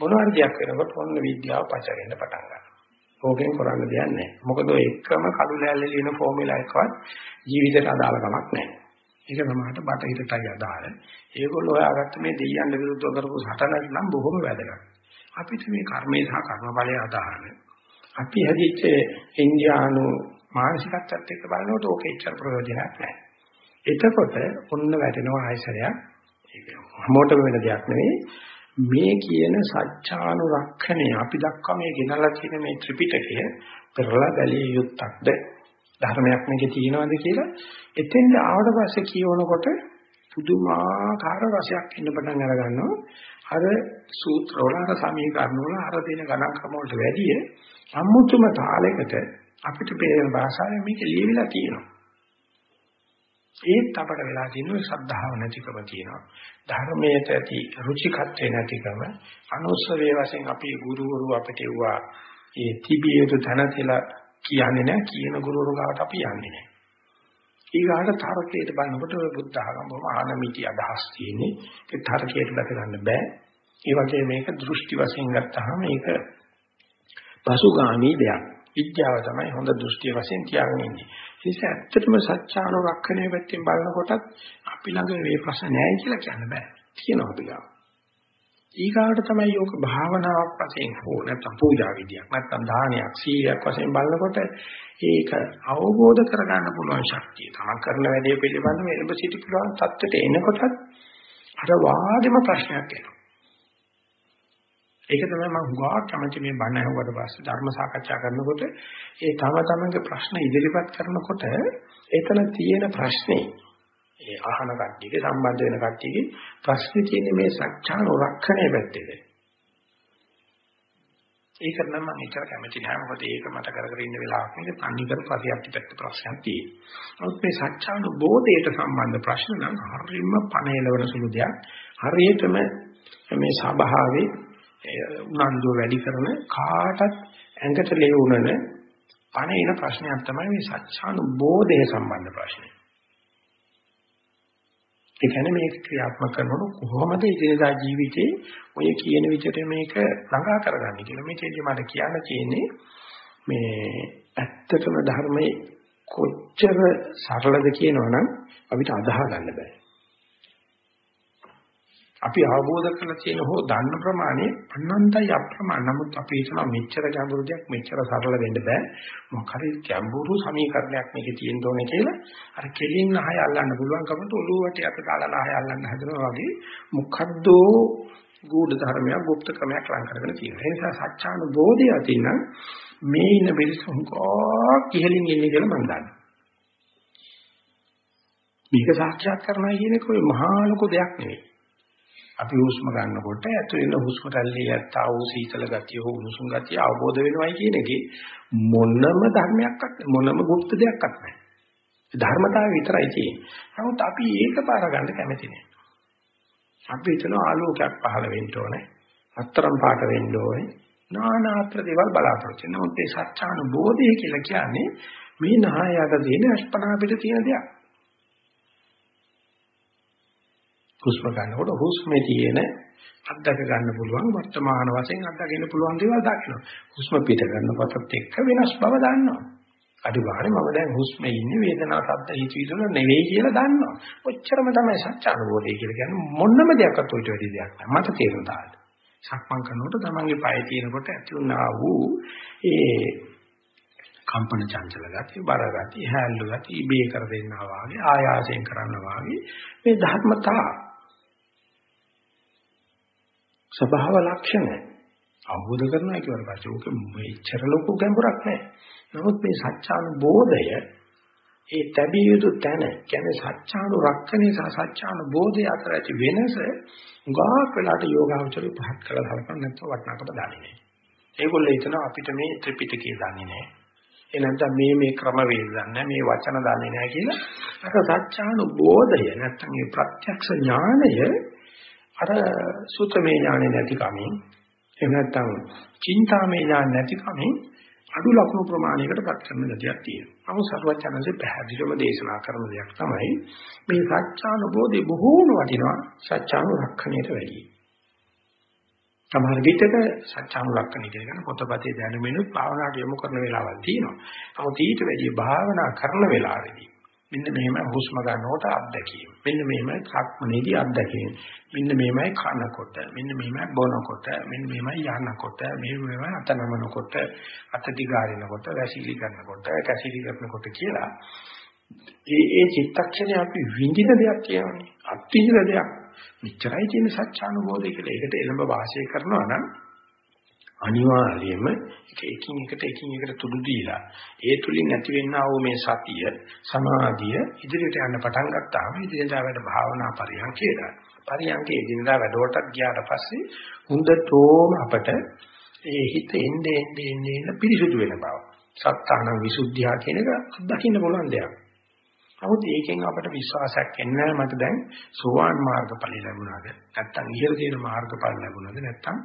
මොනවාරි දෙයක් වෙනකොට ඔන්න විද්‍යාව පචරෙන්න පටන් ගන්නවා. ඕකෙන් කරන්න දෙයක් නැහැ. මොකද ඔය එකම කළු ලෑල්ලේ ලියන ෆෝමියුලා එකවත් ජීවිතයට අදාළ කමක් නැහැ. ඒක තමයි බටහිරටයි අදාළ. ඒගොල්ලෝ හොයාගත්ත මේ දෙයයන් විරුද්ධව කරපු සටනක් නම් බොහොම වැදගත්. අපිට මේ කර්මේ සහ කර්මඵලයේ අදාළ. අපි හැදිච්ච ඉන්දියානු මානසිකත්වයට එක්ක බලනකොට ඕක එච්චර ප්‍රයෝජනයක් නැහැ. එතකොට ඔන්න වැටෙනවා ආයසරයක්. ඒක හැමෝටම වෙන දෙයක් නෙවෙයි. මේ කියන සත්‍යානුරක්ෂණය අපි දක්වා මේ ගෙනලා තියෙන මේ ත්‍රිපිටකය පෙරලා බැලිය යුත්තක්ද? ධර්මයක් මේකේ තියෙනවද කියලා? එතෙන්ද ආවට පස්සේ කියවනකොට පුදුමාකාර රසයක් එන්න පටන් අර ගන්නවා අර සූත්‍ර වල අර සමීකරණ වල අර දෙන ගණන් ක්‍රම වලට වැඩිය අමුතුම තාලයකට අපිට පේන භාෂාවෙන් මේක ලියවිලා තියෙනවා. ඒත් අපට වෙලා තියෙන ශ්‍රද්ධාව නැතිකම තියෙනවා. ධර්මයට ඇති රුචිකත්වේ නැතිකම අනුස්සවේ වශයෙන් අපි ගුරුවරු අපිට එවුවා ඒ තිබිය යුතු තැන කියලා කියන්නේ නැහැ කියන ගුරුවරු ගාවට අපි යන්නේ නැහැ. ඊගාට තරකයට බලනකොට ඔය බුද්ධ ආගම බොහොම ආනමිති අදහස් තියෙන්නේ. ඒ තරකයට දැක ගන්න බෑ. ඒ වගේ මේක දෘෂ්ටි වශයෙන් ගත්තාම මේක පසුගාමී දෙයක්. විද්‍යාව තමයි හොඳ දෘෂ්ටි වශයෙන් තියාගෙන ඉන්නේ. නිසා ඇත්තටම සත්‍යානුරක්ෂණය පැත්තෙන් බලනකොටත් අපි ළඟ මේ ප්‍රශ්න නැහැ කියලා කියන්න බෑ. තියෙනවා අපි ගාව. ඊගාවට තමයි යෝග භාවනාවක් වශයෙන් හෝ නැත්නම් පූජා විදියක් නැත්නම් දානයක් සීලයක් වශයෙන් බලනකොට ඒක අවබෝධ කරගන්න පුළුවන් ශක්තිය. තමන් කරන වැඩේ පිළිබඳව එළඹ සිටි පුළුවන් தත්ත්වයට එනකොටත් අර වාදෙම ප්‍රශ්නයක් එනවා. ඒක තමයි මම හුඟක් කැමති මේ බණ අහුවට පස්සේ ධර්ම සාකච්ඡා කරනකොට ඒ තම තමන්ගේ ප්‍රශ්න ඉදිරිපත් කරනකොට එතන තියෙන ප්‍රශ්නේ ඒ අහන කට්ටියගේ සම්බන්ධ වෙන කට්ටියගේ ප්‍රශ්නේ තියෙන්නේ මේ සත්‍යානුරක්ෂණය පැත්තේද ඒකට නම් මම එච්චර කැමති නෑ මොකද ඒක මට කර කර ඉන්න වෙලාවක් නෙවෙයි තනි කර ප්‍රතිපත්ති පැත්ත ප්‍රශ්නක් තියෙනවා. නමුත් මේ සත්‍යානුබෝධයට සම්බන්ධ ප්‍රශ්න නම් හරියම පණේලවන සුළු දෙයක්. හරියටම මේ සබාවේ උනන්දුව වැඩි කරන කාටත් ඇඟට ලෙවුනන පණේන ප්‍රශ්නයක් තමයි මේ සත්‍යානුබෝධය සම්බන්ධ ප්‍රශ්නේ. ඒ කියන්නේ මේක ක්‍රියාත්මක කරනකොට කොහොමද ඉදිරියදා ජීවිතේ ඔය කියන විදිහට මේක ළඟා කරගන්නේ කියලා. මේකේදී මට කියන්න තියෙන්නේ මේ ඇත්තටම ධර්මයේ කොච්චර සරලද කියනවනම් අපිට අදාහ ගන්න බෑ. අපි අවබෝධ කරලා තියෙන හෝ දන්න ප්‍රමාණය අනන්තයි අප්‍රමාණ. නමුත් අපි හිතනවා මෙච්චර ගැඹුරු දෙයක් මෙච්චර සරල වෙන්න බෑ. මොකක් හරි ගැඹුරු සමීකරණයක් මේකේ තියෙන්න ඕනේ කියලා අර කෙලින් අහය අල්ලන්න පුළුවන් කමට ඔළුව වටේ අත දාලා අහය අල්ලන්න හදනවා වගේ මොකද්ද ගුඪ ධර්මයක් গুপ্ত ක්‍රමයක් ලං කරගෙන තියෙනවා. ඒ නිසා සත්‍යානුබෝධය අතින් මේ ඉන්න බිරිසුන්කෝ කිහෙලින් ඉන්නේ කියලා මම දන්නවා. මේක සාක්ෂාත් කරනවා කියන එක ඔය මහා ලොකු දෙයක් නෙවෙයි. අපි හුස්ම ගන්නකොට ඇතුළේ හුස්ම රැල්ලේ යත්තා වූ සීතල ගතිය හෝ උණුසුම් ගතිය අවබෝධ වෙනවයි කියන එකේ මොනම ධර්මයක්වත් මොනම গুপ্ত දෙයක්වත් නැහැ. ධර්මතාවය විතරයි තියෙන්නේ. නමුත් අපි ඒක පාර ගන්න කැමති නෑ. අපි හිතන ආලෝකයක් පහළ වෙන්න ඕනේ. අත්තරම් පාට වෙන්න ඕනේ. නානා ප්‍රතිවල් බලාපොරොත්තු වෙනවා. නමුත් ඒ සත්‍යානුබෝධය කියලා කියන්නේ මේ නහයට දෙන අස්පනා පිට තියෙන දෙයක්. හුස්ම ගන්නකොට හුස්මේ තියෙන අත්දක ගන්න පුළුවන් වර්තමාන වශයෙන් අත්දකින්න පුළුවන් දේවල් දකිනවා. හුස්ම පිට ගන්නකොටත් එක්ක වෙනස් බව දන්නවා. අනිවාර්යයෙන්ම මම දැන් හුස්මේ ඉන්නේ වේදනාව සද්ද හිතවිලි නෙවෙයි කියලා දන්නවා. ඔච්චරම තමයි සත්‍ය අනුභවය කියලා කියන්නේ මොනම දෙයක්වත් ඔයිට වැඩි දෙයක් නෑ. මට තේරුම් තාලට. සක්මන් කරනකොට තමන්ගේ පය තියෙනකොට ඇති වුණා වූ ඒ කම්පන චංචල ගතිය, බර ගතිය, හැල්ලු ගතිය, ඉබේ කර දෙන්නා වාගේ, ආයාසයෙන් කරනවා වාගේ මේ ධර්මතා ස්වභාව ලක්ෂණ අවබෝධ කරනවා කියවට පස්සේ ඕක මෙච්චර ලොකු ගැඹුරක් නැහැ. නමුත් මේ සත්‍යානුබෝධය ඒ තැබිය යුතු තැන කියන්නේ සත්‍යානුරක්ෂණය සහ සත්‍යානුබෝධය අතර ඇති වෙනස උගාක් වෙලාට යෝගාවචරය පහත් කරලා හලකන්න නැත්නම් වටනකට දන්නේ නැහැ. ඒගොල්ලෝ හිතනවා අපිට මේ ත්‍රිපිටකය දන්නේ නැහැ. ඒ නැත්නම් මේ මේ ක්‍රමවේද දන්නේ මේ වචන දන්නේ නැහැ කියලා අර සත්‍යානුබෝධය නැත්නම් මේ ප්‍රත්‍යක්ෂ ඥානය අර සූත්‍රමය ඥානෙ නැති කමින් එහෙම නැත්නම් චින්තාමය ඥාන නැති කමින් අඩු ලකුණු ප්‍රමාණයකටපත් කරන ගතියක් තියෙනවා. නමුත් සර්වඥාන්සේ පැහැදිලිවම දේශනා කරන දෙයක් තමයි මේ සත්‍යානුබෝධි බොහෝම වටිනවා සත්‍යානුරක්ෂණයට වැඩියි. සමහර විටක සත්‍යානුරක්ෂණය කියන පොතපතේ දැනුමිනුත් භාවනාවට යොමු කරන වෙලාවල් තියෙනවා. නමුත් ඊට වැඩිය භාවනා කරන වෙලාවෙදී මෙන්න මෙහෙම හුස්ම ගන්නකොට අත්දැකීම. මෙන්න මෙහෙම සක්මනේදී අත්දැකීම. මෙන්න මෙහෙමයි කනකොට, මෙන්න මෙහෙමයි බොනකොට, මෙන්න මෙහෙමයි යනකොට, මෙහෙම මෙහෙමයි අත නමනකොට, අත දිගාරිනකොට, වැසිලි කරනකොට, කැසිලි කරනකොට කියලා ඒ ඒ චිත්තක්ෂණය අපි විඳින දෙයක් කියනවානේ. අත්විඳින දෙයක්. මෙච්චරයි තියෙන සත්‍යානුභෝධය කියලා. ඒකට එළඹ වාසය කරනවා නම් අනිවාර්යයෙන්ම එක එකින් එකට එකින් එකට තුඩු දීලා ඒ තුලින් ඇතිවෙනා වූ මේ සතිය සමාධිය ඉදිරියට යන්න පටන් ගත්තාම ඉදිරියට වැඩ භාවනා පරියන්කේට පරියන්කේ ඉදිරියට වැඩවලට ගියාට පස්සේ හොඳටම අපට ඒ හිත එන්නේ එන්නේ එන්නේ පිරිසුදු වෙන බව සත්තාන විසුද්ධිය කියන එක දකින්න පුළුවන් දෙයක්. නමුත් ඒකෙන් අපට විශ්වාසයක් එන්නේ මට දැන් සෝවාන් මාර්ගඵල ලැබුණාද නැත්නම් ඉහළ තියෙන මාර්ගඵල ලැබුණාද නැත්නම්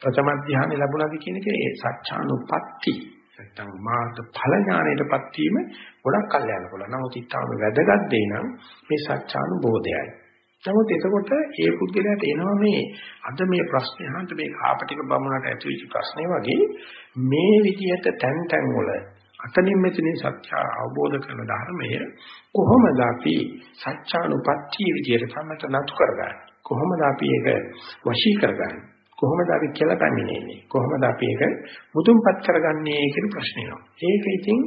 ප්‍රථම ධ්‍යානෙ ලැබුණාද කියන එක ඒ සත්‍යානුපatti නැත්නම් මාර්ගඵල ඥාණයටපත් වීම ගොඩක් කල් යන පුළුවන්. නමුත් ඊටාම වැදගත් දෙය නම් මේ සත්‍යානුබෝධයයි. නමුත් එතකොට ඒ පුද්ගලයාට එනවා මේ අද මේ ප්‍රශ්නේ අහන්න මේ කාපටික බමුණට ඇතිවෙච්ච ප්‍රශ්නේ වගේ මේ විදිහට තැන් තැන් වල අතනින් මෙතනින් සත්‍ය අවබෝධ කරන ධර්මය කොහොමද අපි සත්‍යානුපත්තිය විදියට සම්මත නතු කරගන්නේ කොහොමද අපි ඒක වශී කරගන්නේ කොහොමද අපි කියලා පැමිණෙන්නේ කොහොමද අපි ඒක මුදුන්පත් කරගන්නේ කියන ප්‍රශ්නේ නෝ ඒක ඉතින්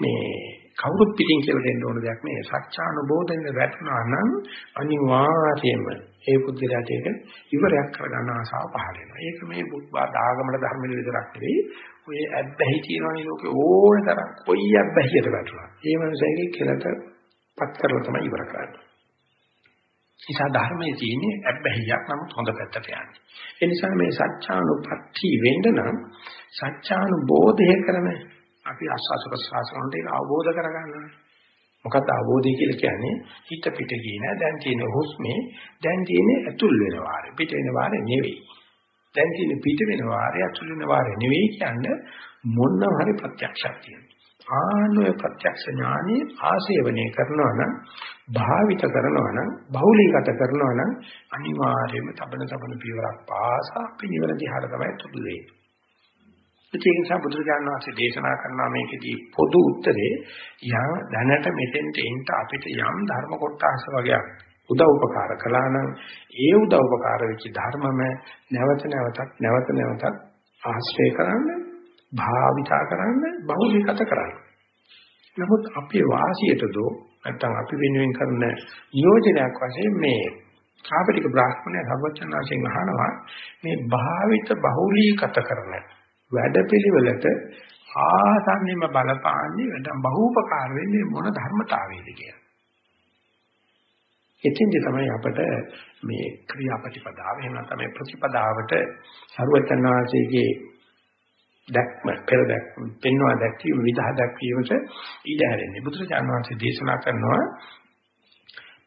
මේ කවුරුත් පිටින් කියලා දෙන්න ඕන දෙයක් නෙවෙයි. සත්‍යානුබෝධයෙන් වැටුණා නම් අනිවාර්යයෙන්ම ඒ පුද්ගලයාට ඒක ඉවරයක් කරගන්න ආසාව පහළ වෙනවා. ඒක මේ බුද්ධ ආගමල ධර්මවල විතරක් නෙවෙයි. ඔය ඇබ්බැහි තියෙනවනේ ලෝකේ ඕන තරම් කොයි ඇබ්බැහියට වැටුණා. ඒ මනුස්සයගේ කෙලට පත් කරලා තමයි ඉවර කරන්නේ. නිසා ධර්මයේ තියෙන්නේ අබ්බැහියක් නමුත් හොඳ පැත්තට යන්නේ. ඒ නිසා මේ සත්‍යානුපත්ති වෙන්න නම් සත්‍යානුබෝධය කරන අපි ආස්වාස ප්‍රසවාස වලට ඒක අවබෝධ කරගන්නවා. මොකක්ද අවබෝධය කියලා කියන්නේ හිත පිට ගියේ නෑ දැන් තියෙන හුස්මේ දැන් තියෙන්නේ ඇතුල් වෙන වාරේ පිට වෙන වාරේ නෙවෙයි. දැන් තියෙන්නේ පිට වෙන වාරේ ඇතුල් වෙන වාරේ නෙවෙයි කියන්නේ මොනම හරි ප්‍රත්‍යක්ෂයක් තියෙනවා. ආනෝය ප්‍රත්‍යක්ෂ ඥානෙ ආශේවනය කරනවා නම් භාවිත කරනවා නම් බහුලීගත කරනවා නම් අනිවාර්යයෙන්ම තබන තබන පියවරක් පාසා අපි නිවන දිහාට තමයි තුඩු දෙන්නේ. ඒ නිසා බුදුරජාණන් වහන්සේ දේශනා කරනවා මේකෙදී පොදු උත්තරේ යා දැනට මෙතෙන්ට එන්න අපිට යම් ධර්ම කොටස වගේක් උදව් උපකාර කළා නම් ඒ උදව් උපකාර වෙච්ච ධර්මම නැවත නැවතත් නැවත නැවතත් ආශ්‍රය කරන්නේ භාවිතා කරන්න බහුලීගත කරන්න. නමුත් අපේ වාසියට දෝ නැත්තම් අපි වෙනුවෙන් කරන නියෝජනයක් වශයෙන් මේ කාපටික බ්‍රාහ්මණය සර්වචනාංශයෙන් අහනවා මේ භාවිත බහුලීගත කරන වැඩපිළිවෙලට ආසන්නෙම බලපාන්නේ නැත්නම් බහූපකාර වෙන්නේ මොන ධර්මතාවයේද කියලා. එතින්ද තමයි අපිට මේ ක්‍රියාපටිපදාව එහෙම නැත්නම් මේ ප්‍රතිපදාවට සර්වචනාංශයේ දැක්ම පෙර දැක්ම පෙන්වා දැක්වීම විදහා දැක්වීමට ඊට හැරෙන්නේ බුදුරජාණන් වහන්සේ දේශනා කරනවා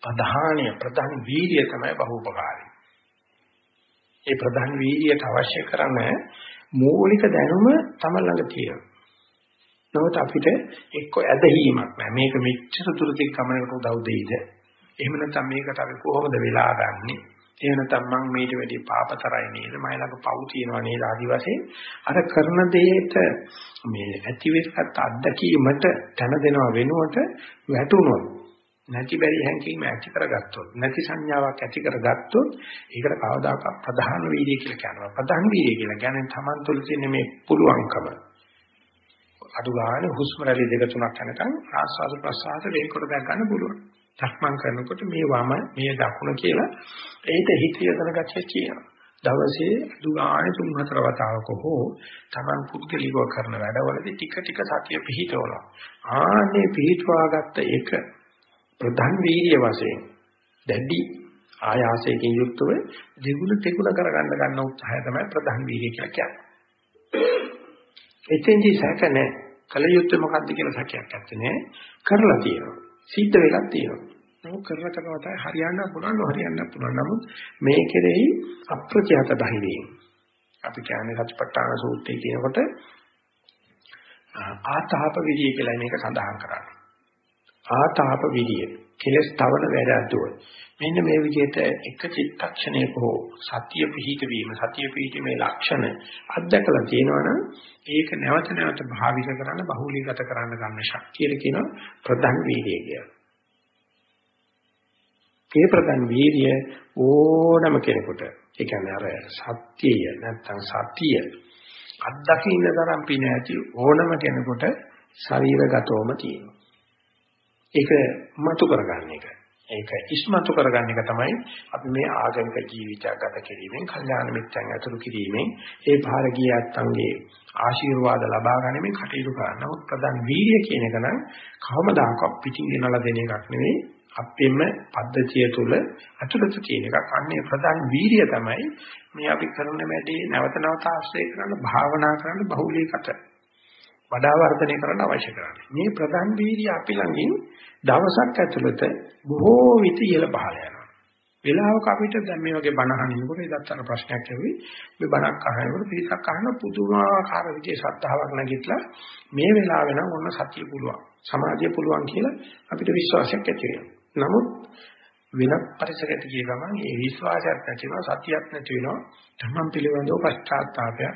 ප්‍රධානීය ප්‍රධාන වීර්යය තමයි බහූපකාරී. ඒ ප්‍රධාන වීර්යයට අවශ්‍ය කරන මූලික දැනුම තම ළඟ තියෙනවා. නමුත් අපිට එක්ක ඇදහිීමක් නැහැ. මේක මෙච්චර දුරදිග ගමනකට උදව් දෙයිද? එහෙම නැත්නම් මේකට අපි කොහොමද වෙලා ගන්නේ? එහෙම නැත්නම් මං මේට වැඩි පාපතරයි නේද? මයි ළඟ පව් තියනවා නේද? ආදි වශයෙන් අර කරන දෙයට මේ ඇති වෙච්චත් අත්දැකීමට තන දෙනව වෙනුවට වැටුනොත් නැති බැරි හැඟීම ඇති කරගත්තොත් නැති සංඥාවක් ඇති කරගත්තොත් ඒකට කවදාකවත් ප්‍රධාන වීර්යය කියලා කියනවා. ප්‍රධාන වීර්යය කියලා කියන්නේ Taman තුළ තියෙන මේ පුළුවන්කම. අඩු ගන්න හුස්ම රැලි දෙක තුනක් යනකම් ආස්වාද ප්‍රසආස වේකොට දැක් ගන්න පුළුවන්. සක්මන් කරනකොට මේ වම මේ දකුණ කියලා ඒිට හිත යොදන ගැච්ච කියනවා. දවසේ දුගානේ තුන් හතර වතාවක හෝ Taman පුද්ගලිකව කරන වැඩවලදී ටික ටික සතිය පිහිටවනවා. ආන්නේ පිහිටවාගත්ත එක ප්‍රධාන වීර්ය වශයෙන් දැඩි ආයාසයෙන් යුක්තව දෙගුණ තෙගුණ කරගන්න ගන්න උත්සාහය තමයි ප්‍රධාන වීර්ය කියලා කියන්නේ. එතෙන්දී සැක නැහැ. කලියුත්තේ මොකද්ද කියලා සැකයක් නැත්තේ කරලා තියෙනවා. සිද්ධ වෙලා තියෙනවා. නමුත් කරන කරනවා තමයි හරියන්න පුළුවන් නොහරියන්න පුළුවන්. නමුත් මේ කෙරෙහි අප්‍රත්‍යත ධෛර්යයෙන් අපි කියන්නේ සත්‍යපට්ඨාන සූත්‍රයේ කියනකොට ආතාප විරිය කියලා මේක සඳහන් කරන්නේ. ආතාප විරිය කෙලස් තවන වැඩ අදුව. මෙන්න මේ විදිහට එක චිත්තක්ෂණයක හෝ සතිය පිහිට වීම සතිය පිහිටීමේ ලක්ෂණ අත්දකලා තියෙනවනම් ඒක නැවත නැවත භාවිත කරන්න බහුලීගත කරන්න ගන්න ශක්තියට කියනවා ප්‍රධාන වීර්යය කියලා. ඒ ප්‍රධාන වීර්ය ඕනම කෙනෙකුට ඒ කියන්නේ අර සත්‍යය නැත්තම් සතිය අත්දකින්න තරම් පින ඇති ඕනම කෙනෙකුට ශරීරගතවම තියෙනවා. ඒක මතු කරගන්න එක. ඒක ඉස්මතු කරගන්න එක තමයි අපි මේ ආගමික ජීවිතයක් ගත කිරීමෙන්, කල්යාණ මිත්‍යන් ඇතුළු කිරීමෙන්, ඒ පාර ගියත්තන්ගේ ආශිර්වාද ලබා ගැනීමෙන් කටයුතු කරන්න. නමුත් ප්‍රධාන වීර්ය කියන එක නම් කවමදාකවත් පිටින් ගෙනලා දෙන එකක් නෙවෙයි. අපෙම පද්ධතිය තුළ අතුලත තියෙන එකක්. අන්නේ ප්‍රධාන වීර්ය තමයි මේ අපි කරන වැඩේ නැවත නැවත ආශ්‍රය කරන භාවනා කරන බහුලීකට වඩා වර්ධනය කරන්න අවශ්‍ය කරන්නේ. මේ ප්‍රධාන වීර්ය අපි ළඟින් දවසක් ඇතුළත බොහෝ විට ඉහළ පහළ යනවා. වෙලාවක අපිට දැන් මේ වගේ බණ අහනකොට ඒකත් අර ප්‍රශ්නයක් ඇහුවේ මේ බණක් අහනකොට පිටක් අහන පුදුමාකාර විදිහේ ශ්‍රද්ධාවක් නැගිටලා මේ වෙලාව වෙනම් ඔන්න සතිය පුළුවන් සමාධිය පුළුවන් කියලා අපිට විශ්වාසයක් ඇති වෙනවා. නමුත් වෙනත් පරිසරයකට ගිය ගමන් ඒ විශ්වාසයක් නැති වෙනවා සතියක් නැති වෙනවා තමන් පිළිබඳව පශ්චාත්තාපයක්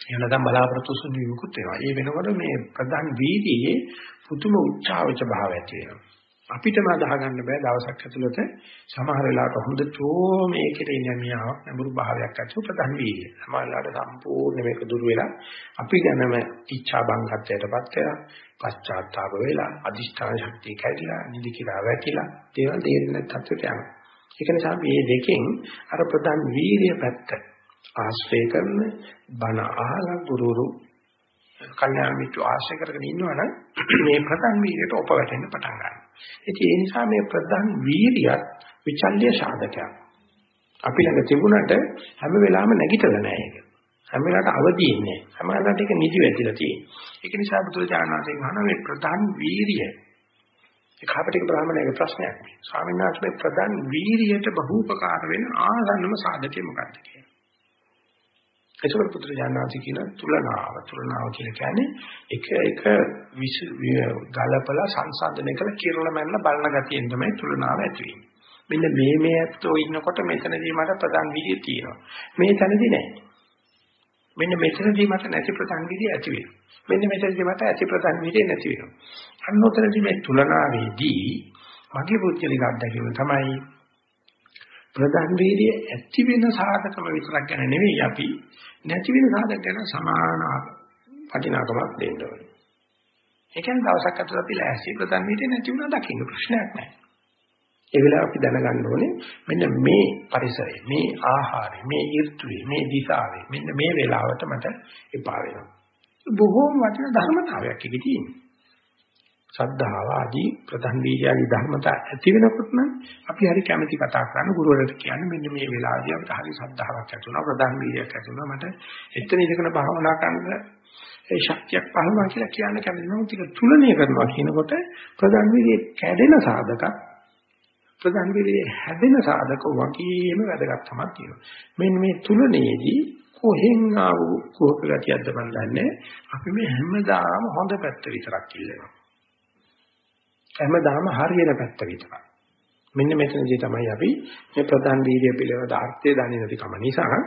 එහෙම නැත්නම් බලාපොරොත්තු සුන්නියකුත් වෙනවා. ඒ වෙනකොට මේ ප්‍රධාන වීදියේ පුදුම උච්චාවච භාවය ඇති වෙනවා. අපිටම අදාහ ගන්න බෑ දවසක් ඇතුළත සමහර වෙලාවට හොඳටම මේකේ ඉන්න මියාවක් නඹුරු භාවයක් ඇතුව ප්‍රධාන වීර්ය. සමහර වෙලාවට සම්පූර්ණ මේක දුර වෙලා අපි ගැනම ඉච්ඡා බංගත්වයටපත් වෙලා පශ්චාත්තාප වෙලා අදිෂ්ඨාන ශක්තිය කැඩිලා නිදි කියලා වැටිලා දේවල් තේරෙන්න තත්ත්වයට යනවා. ඒක නිසා මේ දෙකෙන් අර ප්‍රධාන වීර්ය පැත්ත ආශ්‍රය කරන බණ අහලා ගුරුරු කල්යාණ මිත්‍ර ආශ්‍රය කරගෙන ඉන්නවනම් මේ ප්‍රධාන වීර්යයට ඔප වැටෙන්න පටන් ගන්නවා. ඉතින් ඒ නිසා මේ ප්‍රධාන වීර්යයත් විචල්්‍ය සාධකයක්. අපි ළඟ තිබුණට හැම වෙලාවෙම නැගිටලා නැහැ ඒක. හැම වෙලාවට අවදි ඉන්නේ. හැම වෙලාවට ඒක නිදි වැටිලා තියෙන්නේ. ඒක නිසා බුදුරජාණන්සේ අහන මේ ප්‍රධාන වීර්යය ඒ කාපටික බ්‍රාහමණයගේ ප්‍රශ්නයක්. ස්වාමීන් වහන්සේ මේ ප්‍රධාන වීර්යයට බහූපකාර වෙන ආසන්නම සාධකය මොකක්ද කියලා. ඒකවල පුත්‍රයන්ාති කියන තුලනාව තුලනාව කියලා කියන්නේ එක එක ගලපලා සංසන්දනය කළ කිරල මැන්න බලන ගතියෙන් තමයි තුලනාව ඇති වෙන්නේ. මෙන්න මේ මේ ඇත්තෝ ඉන්නකොට මෙතනදී මට ප්‍රධාන විදිය තියෙනවා. මේ තැනදී නැහැ. මෙන්න මෙතනදී මට නැති ප්‍රධාන විදිය ඇති වෙනවා. මෙන්න මෙතනදී මට ඇති ප්‍රධාන විදිය නැති වෙනවා. අන්නොතනදී මේ තුලනාවේදී මගේ පුත්‍යලික අත්දැකීම තමයි ප්‍රධාන වීර්ය ඇති වෙන සාධකම විතරක් ගැන නෙවෙයි අපි නැති වෙන සාධක ගැන සමාන වටිනාකමක් දෙන්න ඕනේ. ඒ කියන්නේ දවසක් අතර අපි ලෑස්ති ප්‍රධාන වීර්ය නැති වුණා දකින්න ප්‍රශ්නයක් නැහැ. ඒ වෙලාව අපි දැනගන්න ඕනේ මෙන්න මේ පරිසරය, මේ ආහාරය, මේ ඍතුවේ, මේ දිශාවේ මෙන්න මේ වෙලාවට මට එපා වෙනවා. බොහෝම වටිනා ධර්මතාවයක් එකේ තියෙනවා. ශ්‍රද්ධාව ආදී ප්‍රධාන වීර්යයන්ගේ ධර්මතා ඇති වෙනකොට නම් අපි හරි කැමැති කතා කරන්න ගුරුවරට කියන්නේ මෙන්න මේ වෙලාවදී අපිට හරි ශ්‍රද්ධාවක් ඇති වුණා ප්‍රධාන වීර්යයක් ඇති වුණා. මට එතන ඉඳගෙන භාවනා කරන්න ඒ ශක්තියක් පහළවා කියලා කියන්න කැමති නම් ටික තුලණය කරනවා කියනකොට ප්‍රධාන වීර්යයේ කැඩෙන සාධක ප්‍රධාන වීර්යයේ හැදෙන සාධක වගේම වැදගත්කමක් තියෙනවා. මෙන්න මේ තුලණයේදී කොහෙන් ආව කුහක ගතියක්ද මන් දන්නේ? අපි මේ හැමදාම හොඳ පැත්ත විතරක් ඉල්ලනවා. හැමදාම හරියන පැත්ත විතරයි. මෙන්න මෙතනදී තමයි අපි මේ ප්‍රධාන වීර්ය පිළිවෙල ආර්ථය දන්නේ නැති කම නිසා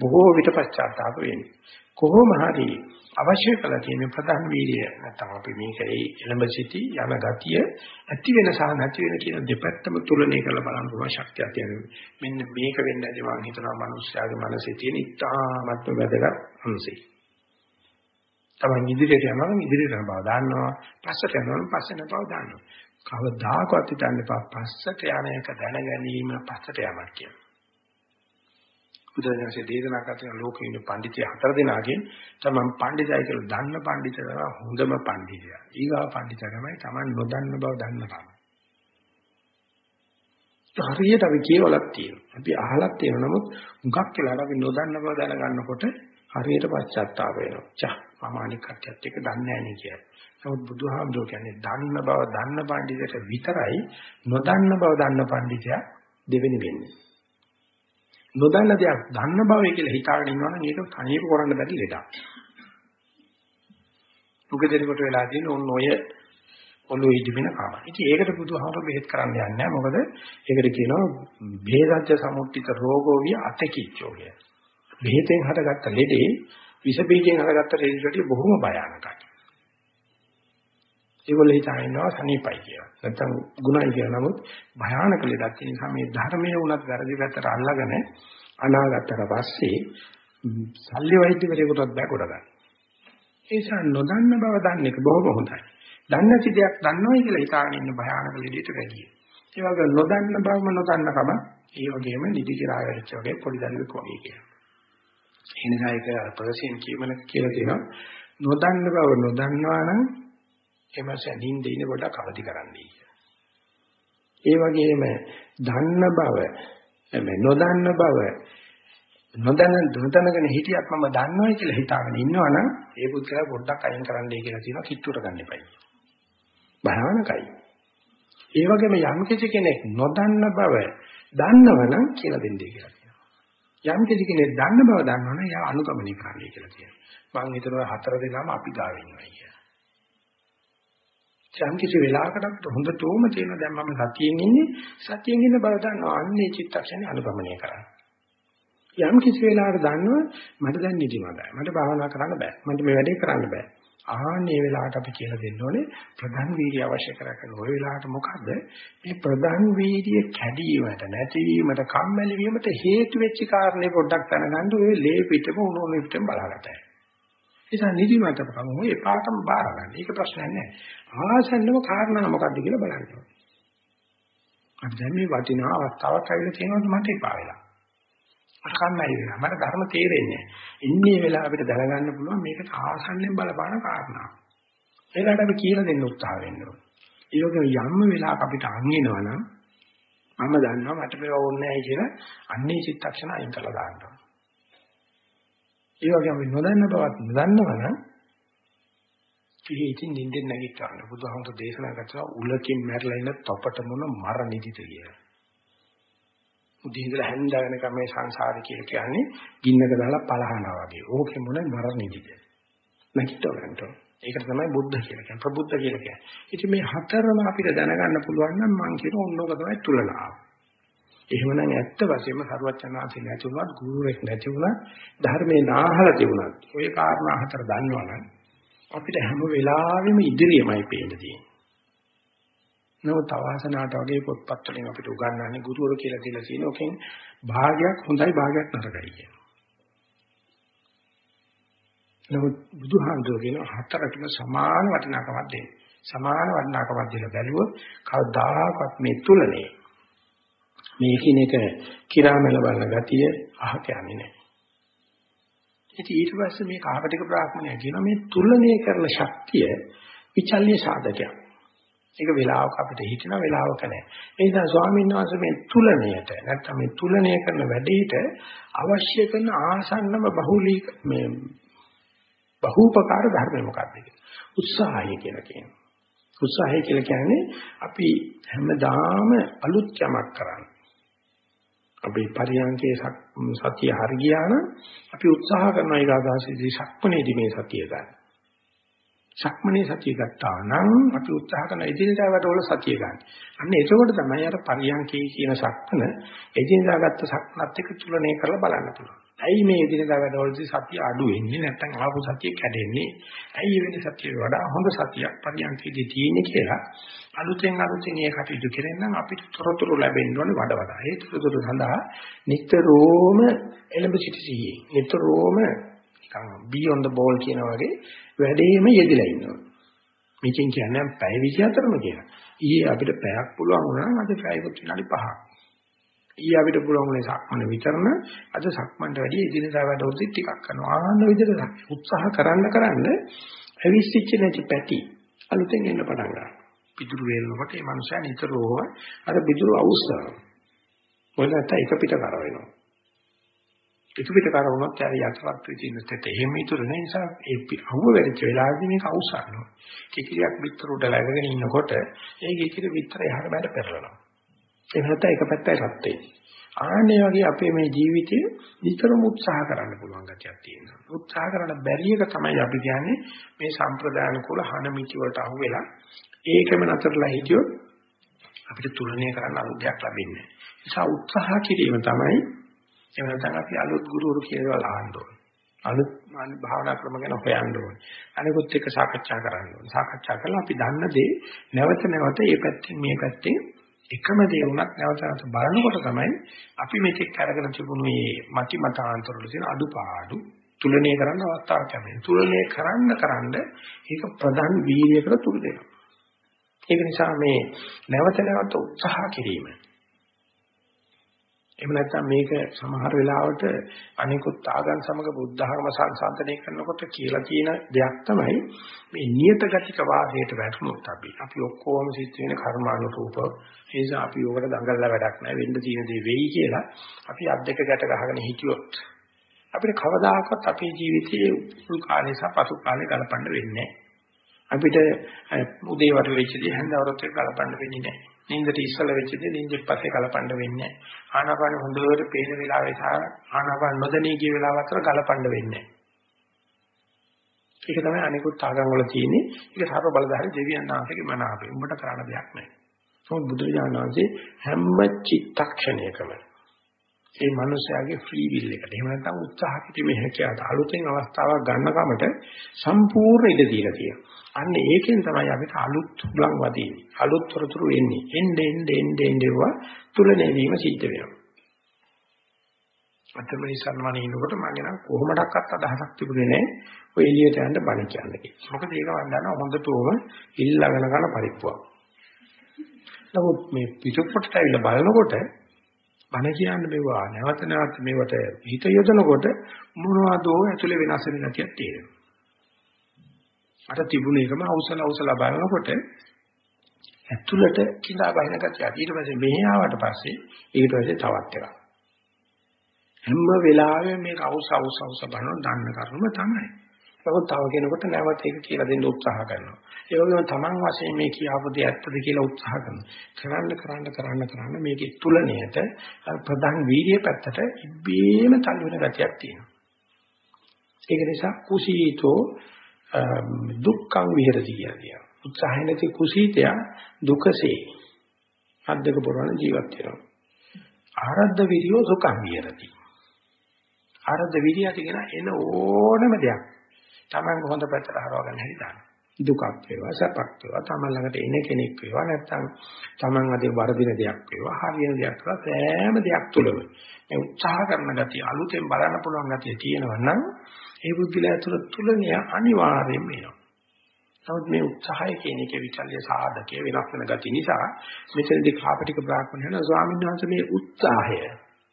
බොහෝ විට පශ්චාත්තාප වෙන්නේ. කොහොම හරි අවශ්‍ය කළ තියෙන ප්‍රධාන වීර්ය නැත්නම් අපි මේකේ එළඹ සිටි යන ගතිය ඇති වෙන සහ නැති වෙන කියන දෙපැත්තම තුලනය කරලා බලන්න පුළුවන් ශක්තියක් තියෙනවා. මෙන්න මේක වෙන්නේ නැති මම හිතනවා මිනිස්යාගේ මනසේ තියෙන ඉතාමත්ම වැදගත් අංශය. තමයි ඉදිරියට යනවා නම් ඉදිරියට යන බව දන්නවා. පස්සට යනවා නම් පස්සට යන බව දන්නවා. කවදාකවත් හිතන්න එපා පස්සට යන එක දැන ගැනීම පස්සට යamak කියලා. බුදුරජාණන්සේ දේශනා කරන ලෝකේ ඉන්න පඬිතුය හතර දෙනාගෙන් තමන් පඬිතයි කියලා දන්න පඬිතයා හොඳම පඬිතයා. ඊගා පඬිතයා තමයි තමන් නොදන්න බව දන්න බව. හරියට අපි කියවලක් තියෙනවා. අපි අහලක් තියෙනවා. නමුත් මුගක් වෙලාවට අපි නොදන්න බව දැනගන්නකොට හරියට පශ්චාත්තාප වෙනවා. චා මම අනික් කට්ටියත් එක්ක දන්නේ නැහැ නේ කියලා. නමුත් බුදුහාමුදුරුවෝ කියන්නේ දන්න බව දන්න පඬිතට විතරයි නොදන්න බව දන්න පඬිතයා දෙවෙනි වෙන්නේ. නොදන්න දෙයක් දන්න බවයි කියලා හිතාගෙන ඉන්නවනම් ඒක තනියම කරන්න බැරි ලෙඩක්. උගදෙනකොට වෙලා තියෙන ඔන්න ඔය ඔළුව ඉදිමින කම. ඉතින් ඒකට බුදුහාමුදුරුවෝ බෙහෙත් කරන්න යන්නේ නැහැ. මොකද ඒකට කියනවා බේසජ්‍ය සමුත්‍තිත රෝගෝ විය අතකිච්චෝ කිය. බෙහෙතෙන් හටගත්ත ලෙඩේ විස බීජයෙන් හටගත්ත ලෙඩට බොහොම භයානකයි. ඒගොල්ලෝ හිතාගෙන ඉන්නවා සනීපයි කියලා. නැත්තම් ගුණයි කියලා. නමුත් භයානක ලෙඩක් ඒ නිසා මේ ධර්මයේ උනත් වැරදි පැත්තට අල්ලගෙන අනාගතතර පස්සේ සල්ලි වෛද්‍යවරයෙකුටත් බෑ කොට ගන්න. ඒ නිසා නොදන්න බව දන්න එක බොහොම හොඳයි. දන්න නැති දෙයක් දන්නවයි කියලා හිතාගෙන ඉන්න භයානක ලෙඩේට වැඩියි. ඒ වගේ නොදන්න බවම නොදන්නකම ඒ වගේම නිදි කිරා වැඩිච්ච වගේ පොඩි දරුවෙක් වගේ කියලා. ඒ නිසා ඒක පර්සියන් කියමනක කියලා තියෙනවා. නොදන්න බව නොදන්නවා නම් එමස නිින්ද ඉන්න කොට කවදි කරන්නේ ඒ වගේම දන්න බව එමෙ නොදන්න බව නොදන්න නොදන්නගෙන හිටියත් මම දන්නවයි කියලා හිතාගෙන ඉන්නවනම් ඒ පුද්ගලයා පොඩ්ඩක් අයින් කරන්නයි කියලා කියනවා කිට්ටුවට ගන්න එපයි. භයානකයි. ඒ වගේම යම් කිසි කෙනෙක් නොදන්න බව දන්නවනම් කියලා දෙන්නේ කියලා කියනවා. යම් කිසි කෙනෙක් දන්න බව දන්නවනම් එයා අනුගමනය කරන්නයි කියලා කියනවා. මම හිතනවා හතර දෙනාම අපි ගාව ඉන්නවා කියලා. යම් කිසි වෙලාවකට අපිට හොඳටම තියෙන දැන් මම සතියෙන් ඉන්නේ සතියෙන් ඉන්න බව දන්නවා අන්නේ චිත්තක්ෂණේ අනුගමනය කරන්න. යම් කිසි වෙලාවකට දන්නවා මට දැන් නිදිමතයි. මට භාවනා කරන්න බෑ. මට මේ වැඩේ කරන්න බෑ. ආන්නේ වෙලාවට අපි කියලා දෙන්න ඕනේ ප්‍රධාන වීර්ය අවශ්‍ය කරගෙන ওই වෙලාවට මොකද්ද මේ ප්‍රධාන වීර්ය කැඩීමට නැතිවීමට කම්මැලි වීමට හේතු වෙච්ච කාරණේ පොඩ්ඩක් දැනගන්න ඔය ලේ පිටම උණු පිටම බලගතයි. නිසා නිදිමත ප්‍රමෝ එපාටම බාර ගන්න. ඒක ප්‍රශ්නයක් නෑ. ආසන්නම කාරණා මොකද්ද කියලා බලන්න ඕනේ. අපි දැන් මේ වටිනා අවස්ථාවක් ඇවිල්ලා තියෙනවද මට එපා වෙලා. මට කම්මැලි වෙනවා. මට ධර්ම තේරෙන්නේ නැහැ. ඉන්නේ වෙලාව අපිට දැනගන්න පුළුවන් මේක ආසන්නෙන් බලපාන කාරණා. ඒකට අපි කියලා දෙන්න උත්සාහ වෙන්න ඕනේ. ඒ වගේ යම් වෙලාවක අපිට අංගිනවා නම් මම දන්නවා මට මේව ඕනේ නැහැ කියලා අන්නේ චිත්තක්ෂණ අයින් කරලා දාන්න ඕනේ. ඒ වගේ අපි නොදන්න බවත් නොදන්නවනම් ඉතින් නිින්දෙන් නැගිටවන්න බුදුහාමුදුර දේශනා කරනවා උලකින් මැරලා ඉන්න තොපට මොන මර නිදිද කියලා. උදේ ඉඳලා හැන්ද වෙනකම් මේ සංසාරේ කියලා කියන්නේ ගින්නක දාලා පලහනවා වගේ. ඕකේ මොන මරණෙදිද? නැකිටව ගන්නට. ඒකට තමයි බුද්ධ කියලා කියන්නේ. ප්‍රබුද්ධ කියලා කියන්නේ. ඉතින් මේ හතරම අපිට දැනගන්න පුළුවන් නම් මං කියන ඕනෝක තමයි තුලනාව. එහෙමනම් ඇත්ත වශයෙන්ම සරුවචනාංශේ නැති වුණත් ගුරුවෙක් නැති වුණත් ධර්මේ නාහල තිබුණත් ওই කාරණා හතර දන්නවනම් අපිට හැම වෙලාවෙම ඉදිරියමයි පේන්න තියෙන්නේ. නමුත් අවාසනාවට වගේ පොත්පත් වලින් අපිට උගන්වන්නේ ගුරුවරු කියලා දීලා තියෙන ඔකෙන් භාගයක් හොඳයි භාගයක් නරකයි කියන. නමුත් බුදුහාමුදුරුවෝ කියන හතරටම සමාන වටිනාකමක් දෙන්නේ. සමාන වටිනාකමක් දීලා බැලුවොත් කවදාකවත් මේ තුලනේ මේ කිනේක කිරාමල බලන ගතිය අහක යන්නේ නැහැ. ඉතින් ඊට පස්සේ මේ කාපටික බ්‍රාහ්මණය කියන මේ තුලනේ කරන ශක්තිය විචල්්‍ය සාධකයක්. ඒක වෙලාවක අපිට හිතෙන වෙලාවක නැහැ. ඒ නිසා ස්වාමීන් වහන්සේ මේ තුලණයට නැත්නම් මේ තුලණය කරන වැඩේට අවශ්‍ය කරන ආසන්නම බහුලී මේ බහූපකාර ධර්ම මොකක්ද උත්සාහය කියලා කියනවා. උත්සාහය කියලා කියන්නේ අපි හැමදාම අලුත් යමක් කරන්නේ. අපි පරියන්කේ සතිය හරි ගියා නම් අපි උත්සාහ කරනවා ඒක ආදාසීදී සක්මනේදී මේ සතිය ගන්න. සක්මනේ සතිය ගත්තා නම් අපි උත්සාහ කරන එදිනදා වැඩවල සතිය ගන්න. අන්න එතකොට තමයි අර පරියන්කේ කියන සක්මන එදිනදා ගත්ත සක්මනත් එක්ක තුලණය කරලා බලන්න පුළුවන්. ඇයි මේ එදිනදා වැඩවලදී සතිය අඩු වෙන්නේ නැත්නම් ආපු සතිය කැඩෙන්නේ? ඇයි වෙන සතිය වඩා හොඳ සතියක් පරියන්කේදී තියෙන්නේ කියලා අලුතෙන් අලුතෙන් මේ කටයුතු කරෙන්නම් අපිට තොරතුරු ලැබෙන්න ඕනේ වඩ වඩා. ඒ තොරතුරු සඳහා නිතරම එළඹ සිටි සිහියේ නිතරම නිකන් be on the ball කියන වගේ වැඩේම යෙදලා ඉන්නවා. මේකෙන් කියන්නේ පැය 24ම කියලා. ඊයේ අපිට පැයක් පුළුවන් වුණා නම් අද පැයකට විනාඩි 5ක්. ඊයේ අපිට පුළුවන් වුණේ සක්මන විතරන අද සක්මන්ට වැඩි එදිනදා වැඩවලදී ටිකක් කරනවා. ආන්න විදිහට උත්සාහ කරන්න කරන්න ඇවිස්සිච්ච නැති පැටි අලුතෙන් එන්න පටන් ගන්නවා. පිටුරු වේලනකොට මේ මනුස්සයා නිතරම අර පිටුරු අවුස්සනවා. මොකද නැත්නම් එක පිට කර වෙනවා. පිටු පිට කර වුණොත් යාර යටපත් වෙච්ච ඉන්නත් එහෙම ඉතුරු නැහැ නිසා ඒ අහුව වෙච්ච වෙලාවදී මේක අවසන්නවා. කිකිරියක් පිටර උඩ läගගෙන ඉන්නකොට ඒ කිකිරි පිටර එහාට බැලට පෙරලනවා. ඒ නැත්නම් එක පැත්තයි රත් වෙන්නේ. ආන්නේ වගේ අපේ මේ ජීවිතේ විතරම උත්සාහ කරන්න පුළුවන් ගැටියක් තියෙනවා. උත්සාහ කරන බැරි එක තමයි අපි කියන්නේ මේ සම්ප්‍රදාන කුල හන මිටි වලට අහු වෙලා ඒකම නතරලා හිටියොත් අපිට තුලනය කරන්න අනුග්‍රහයක් ලැබෙන්නේ නැහැ. ඒ නිසා උත්සාහ කිරීම තමයි එහෙම නැත්නම් අපි අලුත් ගුරුවරු කියලා ලාන්න ඕනේ. අලුත් භාවනා ක්‍රම ගැන හොයන්න ඕනේ. අනිකුත් එක්ක සාකච්ඡා කරන්න ඕනේ. සාකච්ඡා කරලා අපි දන්න දේ නැවත නැවත මේ පැත්තෙන් මේ පැත්තෙන් එකම දේ වුණත් නැවත නැවත බලනකොට තමයි අපි මේකෙක් අරගෙන තිබුණු මේ මති මතාන්තර වල තියෙන අඩුපාඩු තුලනය කරන්න අවස්ථාවක් ලැබෙනවා. තුලනය කරන්න කරන්න ඒක ප්‍රධාන වීර්යයකට තුරු දෙනවා. ඒක නිසා මේ නැවත නැවත උත්සාහ කිරීම එහෙම නැත්නම් මේක සමහර වෙලාවට අනිකුත් ආගම් සමග බුද්ධ ධර්ම සංසන්දනය කරනකොට කියලා තියෙන දෙයක් තමයි මේ නියත ගතික වාදයට වැටුනොත් අපි. අපි ඔක්කොම සිත් වෙන කර්මානුරූප ඒ නිසා අපි ඕකට දඟලලා වැඩක් නැහැ. වෙන්න තියෙන දේ වෙයි කියලා අපි අත් දෙක ගැට ගහගෙන හිටියොත් අපිට කවදාකවත් අපේ ජීවිතයේ උල් කාලේ සහ පසු කාලේ ගලපන්න වෙන්නේ අපිට උදේ වරු වෙච්ච දේ හැන්දවරත් ගලපන්න වෙන්නේ නැහැ. නින්දට ඉස්සල වෙච්ච දේ නින්දෙත් පස්සේ කලපන්න වෙන්නේ නැහැ. ආනාපාන හොඳට පේන වෙලාවේ සහ ආනාපාන නොදැනී ගිය වෙලාව අතර කලපන්න වෙන්නේ ඒක තමයි අනිකුත් ආගම් වල තියෙන්නේ. ඒක සර්ව බලධාරී දෙවියන් වහන්සේගේ මන අපේ. උඹට කරන්න දෙයක් නැහැ. මොකද බුදුරජාණන් වහන්සේ හැම චිත්තක්ෂණයකම ඒ මනුස්සයාගේ ෆ්‍රී විල් එකට. එහෙම නැත්නම් උත්සාහ කිරීමේ හැකියාවට අලුතෙන් අවස්ථාවක් ගන්න කමට සම්පූර්ණ ඉඩ දීලා තියෙනවා. අන්න ඒකෙන් තමයි අපිට අලුත් උලන් වදින්නේ. අලුත් තොරතුරු එන්නේ. එnde end end end ඒවා තුලනේ වීම සිද්ධ වෙනවා. අතම ඉස්සන්වනේ ඉන්නකොට මගේ නම් කොහොමඩක්වත් අදහසක් තිබුණේ නැහැ. ඔය එළියට යන්න බණ කියන්නේ. මොකද ඒක මම දන්නවා හොඳටම ඉල්ලගෙන කරන පරිප්පුවක්. නමුත් මේ පිටුපොටට ඇවිල්ලා බලනකොට බණ කියන්නේ මේවා නැවත නැවත මේවට හිත යොදනකොට මොනවදෝ ඇතුලේ වෙනස් වෙන ගතියක් තියෙනවා. අර තිබුණ එකම අවසල අවසල බලනකොට ඇතුළට කිඳා බහින ගතිය. ඊට පස්සේ මෙහි ආවට පස්සේ ඊට පස්සේ තවත් එකක්. හැම වෙලාවෙම මේක අවුස අවුස අවුස බලන දන්න කරුණ තමයි. නමුත් තව කෙනෙකුට නැවත ඒක කියලා දෙන්න උත්සාහ කරනවා. ඒ වගේම Taman වශයෙන් මේ කියාපු දේ ඇත්තද කියලා උත්සාහ කරනවා. කරන්න කරන්න කරන්න කරන්න මේකේ තුලණයට ප්‍රධාන වීර්ය පැත්තට ඉබේම තල්ලු වෙන ගතියක් තියෙනවා. ඒක නිසා කුසීතෝ දුක්ඛං විහෙරති කියනවා. උත්සාහය නැති කුසීතය දුකසේ අද්දක පුරවන ජීවත් වෙනවා. ආරද්ධ විරියෝ සුඛං විහෙරති. ආරද්ධ විරිය ඇති කෙනා එන ඕනම දෙයක් Taman හොඳ පැත්තට හරව ගන්න හැටි දාන්න. දුකක් වේවා සැපක් වේවා Taman ළඟට එන කෙනෙක් වේවා නැත්නම් Taman අධි වර්ධින දෙයක් වේවා හරියන දෙයක් වේවා සෑම දෙයක් තුළම මේ උත්සාහ කරන ගතිය අලුතෙන් බලන්න පුළුවන් ගතිය තියෙනවා නම් ඒ බුද්ධිලා තුළ තුලනිය අනිවාර්යයෙන්ම එනවා. නමුත් මේ උත්සාහය කියන එකේ විචල්්‍ය සාධකයේ වෙනස් වෙන ගතිය නිසා මෙතනදී කාපටික බ්‍රාහ්මණ යන ස්වාමීන් වහන්සේ මේ උත්සාහය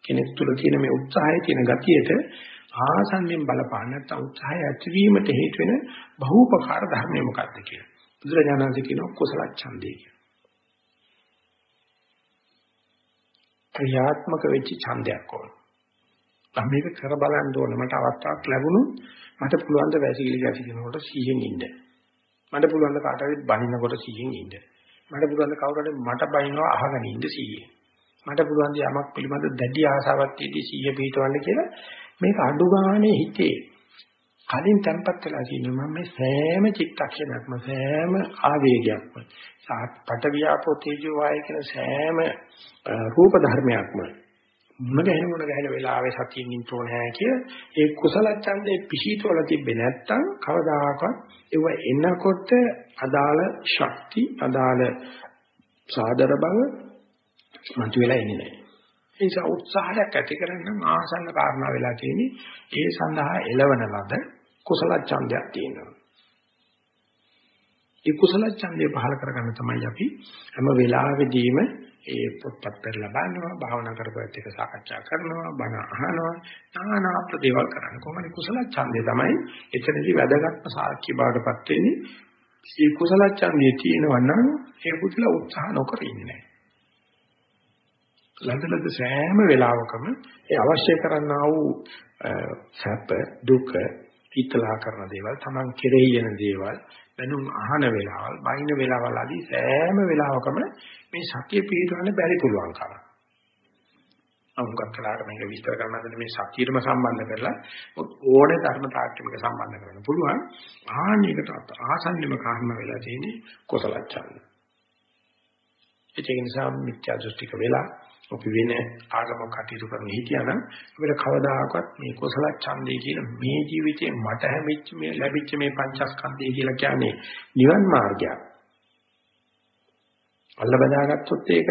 කෙනෙක් තුළ තියෙන මේ උත්සාහය කියන ගතියට ආසන්නෙන් බලපාන නැත්නම් උත්සාහය ඇතිවීමට හේතු වෙන බහූපකාර ධර්මය මොකක්ද කියලා. බුදුරජාණන්සේ කියනවා කුසල ඡන්දය කියලා. ක්‍රියාත්මක වෙච්ච ඡන්දයක් ඕන. මම මේක කර බලන්න ඕන මට අවස්ථාවක් ලැබුණොත් මට පුළුවන් ද වැසිකිලි ගැසිනකොට 100න් ඉන්න. මට පුළුවන් ද කාට හරි බනිනකොට 100න් ඉන්න. මට පුළුවන් ද කවුරු හරි මට බනිනවා අහගෙන ඉන්න 100න්. මට පුළුවන් ද යමක් පිළිබඳ දැඩි ආසාවක් තියදී 100 පිටවන්න කියලා මේක අඩු ගානේ හිතේ. කලින් තැම්පත් වෙලා තියෙනවා මම මේ සෑම චිත්තක්ෂණයක්ම සෑම ආවේගයක්ම පට වියාපෝ තේජෝ වාය කියන සෑම රූප ධර්මයක්ම මුණ ගැහෙන මුණ ගැහෙන වෙලාවේ සතියින් ඉන්න ඕනේ කිය. ඒ කුසල ඡන්දේ පිහිටවල තිබ්බේ නැත්තම් කවදාකවත් ඒව එනකොට අදාළ ශක්ති අදාළ සාදර බව මන්තු වෙලා එන්නේ නැහැ. ඒ නිසා උත්සාහයක් ඇති කරගන්න ආසන්න කාරණා වෙලා තියෙන්නේ ඒ සඳහා එළවන ලද කුසල ඡන්දයක් තියෙනවා. ඒ කුසල ඡන්දය පහල කරගන්න තමයි අපි හැම වෙලාවෙදීම ඒ පොත්පත් පෙරලා බලනවා භාවනා කරපුවත් එක සාකච්ඡා කරනවා බණ අහනවා নানা ප්‍රදේවල් කරන්න. කොහොමද? කුසල ඡන්දය තමයි එතනදී වැදගත්ම සාක්ෂි බවටපත් වෙන්නේ. මේ කුසල ඡන්දය තියෙනවා නම් ඒ කුසල උත්සාහ නොකර ඉන්නේ නැහැ. ලදලද සෑම වෙලාවකම ඒ අවශ්‍ය කරන්නා වූ සැප දුක හිතලා කරන දේවල් Taman කෙරෙහි යන දේවල් බැනුම් අහන වෙලාවල් බයින වෙලාවල් ආදී සෑම වෙලාවකම මේ සතිය පිළිතුරන්න බැරි පුළුවන් කම. අමුගත් කලාට මේක විස්තර කරන්න හදන මේ සතියටම සම්බන්ධ කරලා ඕනේ ධර්ම තාක්ෂණික සම්බන්ධ කරන්න පුළුවන්. ආන්නයකට ආසන්නෙම කාරණා වෙලා තියෙන්නේ කුසල ඡන්ද. ඒක නිසා මිත්‍යා දෘෂ්ටික වෙලා අපි වෙන ආගමක් කටයුතු කරන හිටියනම් අපිට කවදාකවත් මේ කුසල ඡන්දේ කියන මේ ජීවිතේ මට හැමිච්ච මේ ලැබිච්ච මේ පංචස්කන්ධය කියලා කියන්නේ නිවන් මාර්ගයක්. අල්ල බදාගත්තොත් ඒක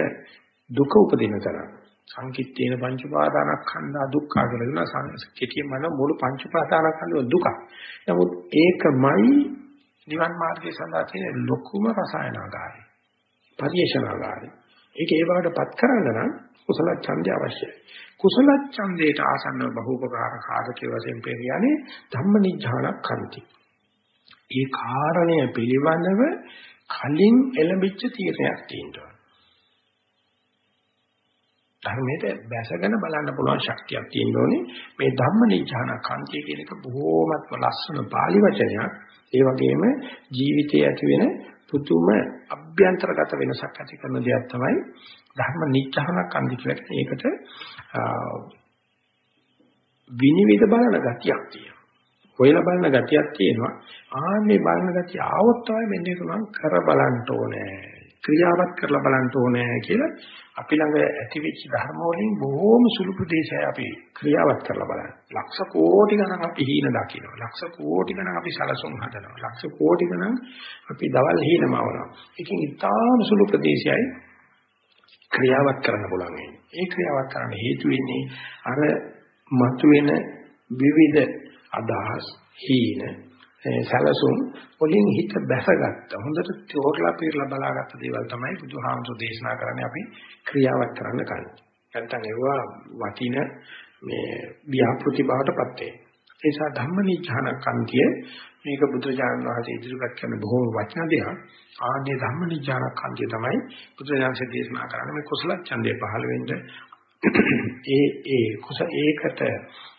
දුක උපදින තරම්. සංකිට්ඨේන පංච උපාදානස්කන්ධා දුක්ඛ කියලා කියන කෙටියෙන් මන මුළු පංච උපාදානස්කන්ධ දුක. නමුත් ඒකමයි නිවන් මාර්ගය සඳහා තියෙන ලොකුම රසායනාගාරය. පරිේශනාගාරය. ඒක ඒ වගේපත් කරන්න නම් කුසල ඡන්දය අවශ්‍යයි. කුසල ඡන්දයට ආසන්න බහූපකාර කාරකේ වශයෙන් පෙරියන්නේ ධම්මනිජ්ජානක්ඛන්ති. ඒ කාරණය පිළිබඳව කලින් එළඹිච්ච තීරණයක් තියෙනවා. ධර්මයට බැසගෙන බලන්න පුළුවන් ශක්තියක් තියෙන්න ඕනේ. මේ ධම්මනිජ්ජානක්ඛන්ති කියන එක බොහෝමත්ම ලස්සන pāli වචනයක්. ඒ වගේම ජීවිතයේ ඇති වෙන පුතුම අභ්‍යන්තරගත වෙනසක් ඇති කරන දෙයක් තමයි ධර්ම නිච්චහනක් අන්දි කියලා කියන එකට විනිවිද බලන ගතියක් තියෙනවා. හොයලා බලන ගතියක් තියෙනවා. ආන්නේ බලන ගතිය ආවොත් තමයි මෙන්න ඒක මම කර බලන්න ඕනේ. ක්‍රියාවත් කරලා බලන්න ඕනේ කියලා අපි ළඟ ඇතිවෙච්ච ධර්ම වලින් බොහෝම සුළු ප්‍රදේශය අපි ක්‍රියාවත් කරලා බලන්න. ලක්ෂ කෝටි ගණන් අපි හීන දකිනවා. ලක්ෂ කෝටි ගණන් අපි සලසුම් හදනවා. ලක්ෂ කෝටි ගණන් අපි දවල් හීනමවනවා. ඒකෙන් ඉතාම සුළු ප්‍රදේශයයි ක්‍රියාවත් කරන්න පුළුවන් වෙන්නේ. ඒ ක්‍රියාවත් කරන්න හේතු වෙන්නේ අර මතුවෙන විවිධ අදහස් හීන සැලසුම් වලින් හිත බැසගත්ත හොඳට තෝරලා පිරලා බලාගත්ත දේවල් තමයි බුදුහාමුදුරේ දේශනා කරන්නේ අපි ක්‍රියාවක් කරන්න කලින්. නැත්තම් ඒවා වටින මේ ව්‍යාපෘති බවටපත් වේ. ඒ නිසා ධම්මනිච්ඡානකන්තිය මේක බුදුරජාණන් වහන්සේ ඉදිරිපත් කරන බොහෝම වටිනා දෙයක්. ආන්නේ ධම්මනිච්ඡානකන්තිය තමයි බුදුරජාණන්සේ දේශනා කරන්නේ මේ කුසල ඡන්දය පහළ වෙන්න ඒ ඒ කුස ඒකට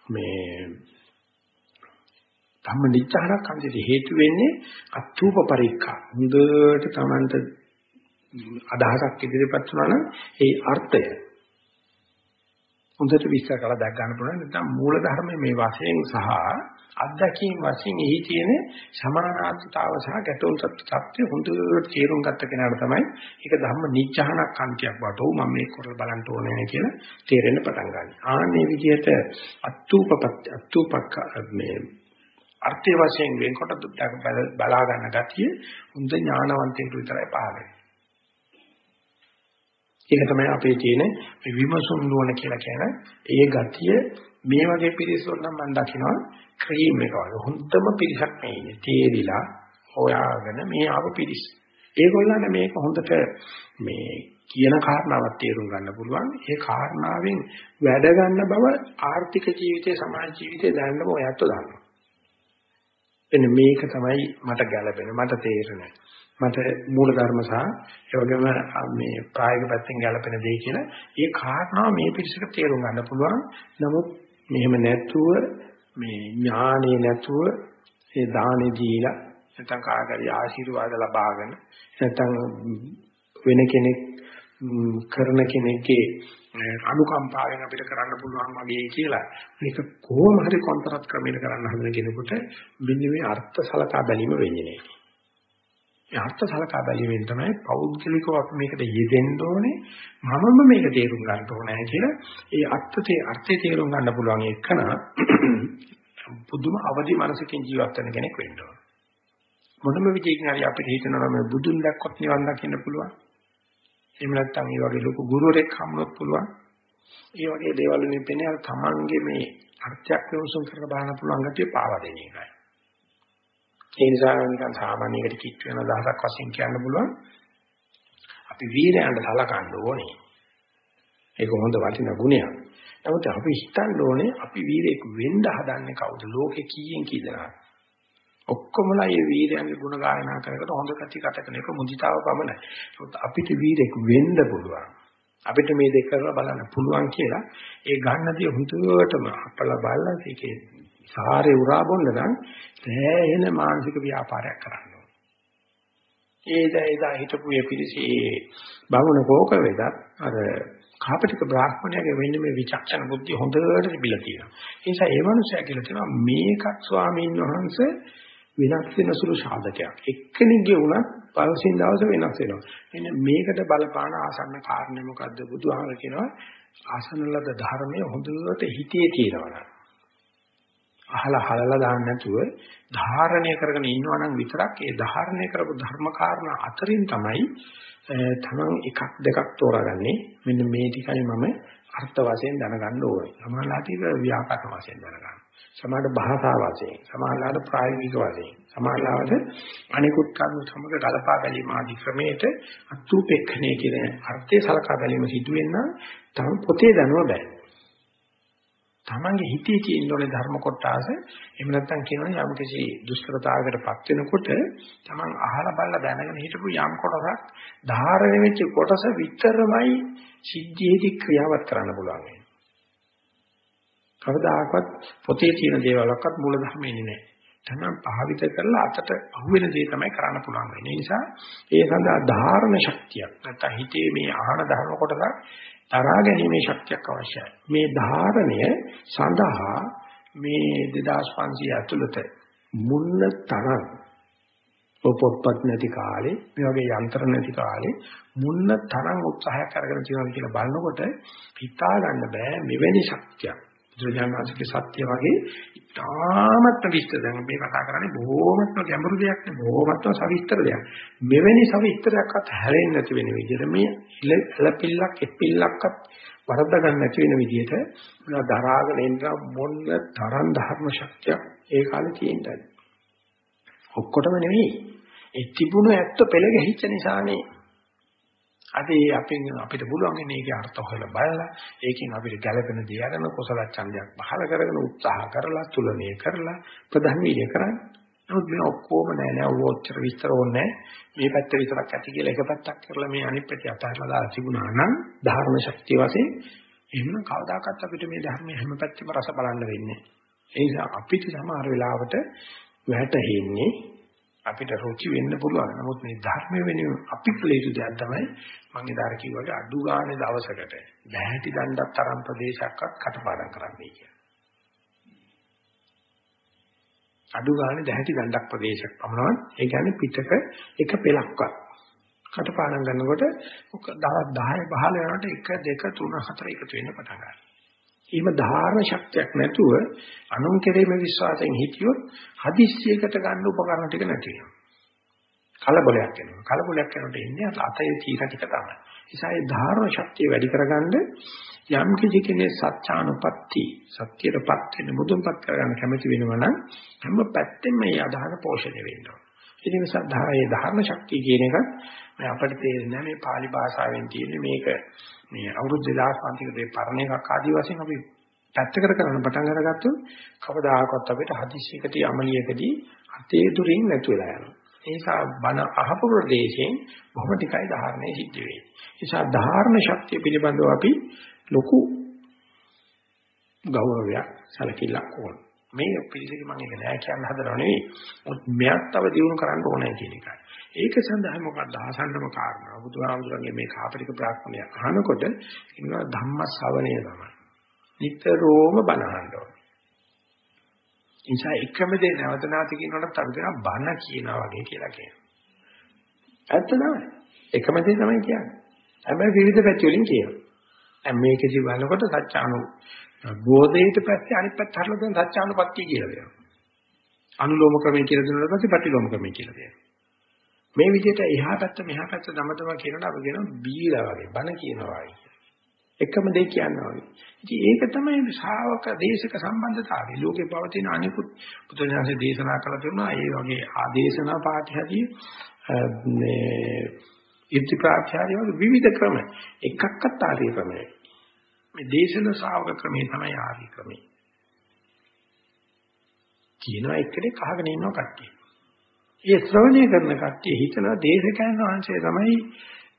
මේ ධම්ම නිච්චහරක් අන්තිට හේතු වෙන්නේ අත්ූප පරික්ඛා. හොඳට Tamanට අදහසක් ඉදිරිපත් වුණා නම් ඒ අර්ථය හොඳට විස්තර කරලා දැක් ගන්න පුළුවන්. නැත්නම් මූල ධර්මයේ මේ වශයෙන් සහ අත්දැකීම් වශයෙන් එහි තියෙන සමානාත්මතාව සහ ගැටුම් තත්ත්වය හොඳට තේරුම් ගත්ත කෙනාට තමයි ඒක ධම්ම නිච්චහනක් අන්තියක් වට උ මම මේක කරලා බලන්න ඕනේ කියලා තේරෙන්න පටන් ගන්නවා. ආන්නේ විදිහට අත්ූපපත් අත්ූපක මේ අර්ථය වශයෙන් වෙනකොට බලා ගන්න ගතිය හොඳ ඥානවන්තයෙකුට විතරයි පහළ ඒක තමයි අපේ තියෙන විමසුම් නුවණ කියලා කියන ඒ ගතිය මේ වගේ පිරිසොත් නම් මම දකිනවා ක්‍රීම් එක වගේ හොඳම පිරිසක් මේ ඉන්නේ. තේරිලා හොයාගෙන මේ ආව පිරිස. ඒගොල්ලන්ට මේක හොඳට මේ කියන කාරණාවක් තේරුම් ගන්න පුළුවන්. ඒ කාරණාවෙන් වැඩ ගන්න බව ආර්ථික ජීවිතේ සමාජ ජීවිතේ දැනන්න ඔයත් දන්නවා. එන්න මේක තමයි මට ගැළපෙන මට තේරෙන මට මූල ධර්ම සහ ඒ වගේම මේ ප්‍රායෝගික පැත්තෙන් ගැළපෙන දේ කියලා ඒ කාරණාව මේ පිළිසක තේරුම් ගන්න පුළුවන්. නමුත් මෙහෙම නැතුව මේ ඥානෙ නැතුව ඒ දානෙ දීලා නැත්නම් කාගරි ආශිර්වාද ලබාගෙන නැත්නම් වෙන කෙනෙක් කරන කෙනෙක්ගේ අනුකම්පාවෙන් අපිට කරන්න පුළුවන් වගේ කියලා මේක කොහොම හරි කොන්ත්‍රාත් ක්‍රමයකට කරන්න හදන කෙනෙකුට මෙන්න මේ අර්ථ සලකා බැලීම වෙන්නේ නැහැ. මේ අර්ථ සලකා බැලීමෙන් තමයි පෞද්ගලිකව අපි මේකට යෙදෙන්න ඕනේ මමම මේක තේරුම් ගන්න ඕනේ කියලා ඒ අර්ථයේ අර්ථය තේරුම් ගන්න පුළුවන් එකන පුදුම අවදි මනසකින් ජීවත් වෙන කෙනෙක් වෙන්න ඕන. මොනම විදිහකින් හරි අපිට හිතනවා මේ බුදුන් දැක්කොත් නිවන් දකින්න පුළුවන්. එහෙම නැත්නම් මේ වගේ ලොකු ගුරුවරයෙක් හම්බුනොත් පුළුවන්. ඒ වගේ දේවල් වලින් පෙන්නේ අර තමන්ගේ මේ අර්ථයක් විමසුම් කරලා බලන්න පුළුවන් ගැතිය පාවා දෙන එකයි. ඒ නිසා නිකන් සාමාන්‍යයකට කිට් වෙන දහසක් වශයෙන් කියන්න පුළුවන්. අපි වීරයන්ට සලකන්න ඕනේ. ඒක හොඳ වටිනා ගුණයක්. නමුත් අපි හිතන්න ඕනේ අපි වීරයෙක් වෙන්න හදන්නේ කවුද? ලෝකේ කීයෙන් කී දෙනාද? ඔක්කොමලා මේ වීරයන්ගේ ගුණ ගායනා කරකට හොඳ කටි කට කරන එක මුදිතාව පමණයි. ඒත් අපිට වීරෙක් වෙන්න පුළුවන්. අපිට මේ දෙක කරලා බලන්න පුළුවන් කියලා ඒ ගන්නදී හුදුවටම අපල බලලා ඒකේ සාරේ උරා බොන්න නම් සෑහෙන මානසික ව්‍යාපාරයක් කරන්න ඕනේ. ඒද එදා හිටපු මේ පිළිසී බවුන කෝක වේදත් අර කාපටික බ්‍රාහ්මණයාගේ වෙන්නේ මේ විචක්ෂණ බුද්ධිය හොඳට තිබිලා තියෙනවා. ඒ නිසා ඒ මනුස්සයා කියලා කියනවා මේකත් ස්වාමීන් වහන්සේ වෙනස් වෙන සුළු සාධකයක්. එක්කෙනෙක්ගේ වුණත් පළසින් දවස වෙනස් වෙනවා. එන්න මේකට බලපාන ආසන්න කාරණේ මොකද්ද? බුදුහාමර කියනවා ආසන්න ලද ධර්මයේ හොඳට හිතේ තියෙනවා. අහලා හලලා දාන්න නැතුව ධාරණය කරගෙන ඉන්නවා නම් විතරක් ඒ ධාරණය කරපු ධර්ම කාරණා අතරින් තමයි තමන් එකක් දෙකක් තෝරාගන්නේ. මෙන්න මේ ටිකයි මම අර්ථ වශයෙන් දැනගන්න ඕනේ. සමාලාට ඒක ව්‍යාකරණ වශයෙන් දැනගන්න. සමහර භාෂා වශයෙන්, සමහරලාට ප්‍රායෝගික වශයෙන්, සමහරලාට අනිකුත් කර්ම සමග ගලපා බැලීම ආදී ක්‍රමයට අත්ූපෙක්ඛණය කියන අර්ථය සලකා බැලීම සිදු වෙන තම පොතේ දනුව බෑ. තමන්ගේ හිතේ තියෙන ඕනේ ධර්ම කොටස එහෙම නැත්නම් කියනවනේ යම් කිසි දුෂ්කරතාවයකටපත් වෙනකොට තමන් අහලා බලලා දැනගෙන හිටපු යම් කොටසක් ධාරණය වෙච්ච කොටස විතරමයි සිද්ධියේදී ක්‍රියාවත් කරන්න පුළුවන් වෙන්නේ. කවදාකවත් පොතේ තියෙන දේවල්වත් මූල ධර්මෙන්නේ නැහැ. තමයි භාවිත කරලා අතට අහුවෙන දේ තමයි කරන්න පුළුවන් වෙන්නේ. ඒ නිසා ඒ සඳහා ධාරණ ශක්තියක් නැත්නම් හිතේ මේ ආහන ධර්ම කොටස තරහා ගැනීමේ ශක්තියක් අවශ්‍යයි. මේ ධාරණය සඳහා මේ 2500 ඇතුළත මුල්ල තරම් ඔය පොත්පත් නැති කාලේ මේ වගේ යන්ත්‍ර නැති කාලේ මුන්න තරම් උත්සාහයක් අරගෙන තියෙනවා කියලා බලනකොට හිතා ගන්න බෑ මෙවැනි ශක්තියක් බුදුරජාණන්සේගේ සත්‍ය වගේ ඉතාමත් විස්තර. දැන් මේ කතා කරන්නේ බොහොමත්ම ගැඹුරු දෙයක් නේ බොහොමත්ම සවිස්තර දෙයක්. මෙවැනි සවිස්තරයක්වත් හැලෙන්නේ නැති වෙන විදිහට මේ ඉලපිල්ලක් එපිල්ලක්වත් වරද්දා ගන්න නැති වෙන විදිහට මොනවා දරාගෙන එන්න මොන්න තරම් ධර්ම ශක්තියක් ඒ කාලේ තියෙනවා ඔක්කොටම නෙවෙයි. ඒ තිබුණු ඇත්ත පෙළ ගැහිච්ච නිසානේ. අද අපෙන් අපිට පුළුවන් ඉන්නේ ඒකේ අර්ථ හොයලා බලලා ඒකෙන් අපිට ගැළපෙන දේ අරගෙන කුසල ඡන්දයක් පහල කරගෙන උත්සාහ කරලා තුලනය කරලා ප්‍රධාන වීර්ය කරන්නේ. නමුත් මේ ඔක්කොම නෑ නෑ ඔච්චර විස්තර ඕනේ මේ පැත්ත විතරක් ඇති කියලා එක පැත්තක් කරලා මේ අනිත් පැත්ත අතහැරලා දාලා තිබුණා නම් ධර්ම ශක්තිය වශයෙන් එහෙම කවදාකවත් අපිට මේ ධර්මයේ හැම පැත්තෙම රස බලන්න වෙන්නේ. ඒ නිසා අපිට සමහර වෙලාවට වැටහෙන්නේ අපිට රුචි වෙන්න පුළුවන්. නමුත් මේ ධර්ම වෙනුවෙන් අපි කළ යුතු දෙයක් තමයි මම ඉදාර කිව්වට අඩු ගානේ දවසකට බැහැටි දණ්ඩක් තරම් ප්‍රදේශයක්වත් කටපාඩම් කරන්නයි කියන්නේ. අඩු ගානේ දැහැටි දණ්ඩක් ප්‍රදේශයක් පමණවත් ඒ කියන්නේ පිටක එක පෙලක්වත් කටපාඩම් කරනකොට දවස් 10 15 වෙනකොට 1 2 3 4 එකතු වෙන්න පටන් ගන්නවා. එහෙම ධාරණ ශක්තියක් නැතුව අනුන් කෙරෙහිම විශ්වාසයෙන් හිටියොත් හදිස්සියකට ගන්න උපකරණ ටික නැති වෙනවා. කලබලයක් එනවා. කලබලයක් යනකොට එන්නේ අතේ තීර ටික තමයි. නිසා ඒ ධාරණ ශක්තිය වැඩි කරගන්න යම් කිසි කෙනෙක් සත්‍යානුපatti සත්‍යයටපත් වෙන මුදුන්පත් කරගන්න කැමති වෙනවා නම් හැම පැත්තෙම මේ අදහන පෝෂණය වෙන්න ඕන. ඉතින් මේ සද්ධායේ ධර්ම ශක්තිය කියන එක මම අපිට තේරෙන්නේ මේ pāli භාෂාවෙන් තියෙන්නේ මේක මේ අවුරුදු 2000 පන්තිකේ පරණ එකක් ආදී වශයෙන් අපි පැත්තකට කරන්න පටන් අරගත්තොත් කවදාකවත් අපිට හදිස්සියකදී අමලියකදී අතේ දුරින් නැතු වෙලා යනවා. ඒ නිසා බණ අහපු ප්‍රදේශයෙන් බොහොම ටිකයි ධාරණය සිද්ධ වෙන්නේ. ඒ නිසා ධාරණ ශක්තිය පිළිබඳව අපි ලොකු ගෞරවයක් සැලකිල්ලක් ඕන. මේ පිළිසික මම ඒක නෑ කියන්න හදනව නෙවෙයි. මොකද මෙයක් තව දියුණු කරන්න ඕනේ කියන එකයි. ඒක සඳහා මොකක්ද ආසන්නම කාරණා. බුදුහාමුදුරන්ගේ මේ කාපටික ප්‍රාර්ථනය අහනකොට ඉන්නවා ධම්ම ශ්‍රවණය තමයි. නිතරම බණ අහන්න ඕනේ. නිසා එකම දේ නැවත නැවත කියනකොට අපි කියන බණ කියනවා වගේ කියලා කියනවා. ඇත්ත තමයි. එකම දේ තමයි කියන්නේ. හැබැයි විවිධ පැති වලින් කියනවා. දැන් මේකෙදි බලනකොට සත්‍යානු බෝධේට පස්සේ අනිත් පැත්ත හරලා දැන් සත්‍යානුපත්තිය කියලා දෙනවා. අනුලෝම ක්‍රමය කියලා දුන්නාට පස්සේ ප්‍රතිලෝම ක්‍රමය කියලා දෙනවා. මේ විදිහට එහා පැත්ත මෙහා පැත්ත දමදම කියනවා අපි කියනවා බීලා වගේ බණ කියනවා වගේ. එකම දෙයක් කියනවා වගේ. ඉතින් ඒක තමයි ශාවක දේශක සම්බන්ධතාවය. ලෝකේ පවතින අනිකුත් බුදුරජාණන්සේ දේශනා කළ තුනා ඒ වගේ ආදේශනා පාඨයදී මේ ඉර්ති ප්‍රාචාර්ය වගේ විවිධ ක්‍රම එකක්වත් ආර්ය ක්‍රමය. මේ දේශන ශාවක ක්‍රමය තමයි ආර්ය ක්‍රමය. කියනවා එක්කනේ කහගෙන ඉන්නවා කට්ටිය. ඒ ශ්‍රවණය කරන කට්ටිය හිතනවා දේශකයන් වහන්සේ තමයි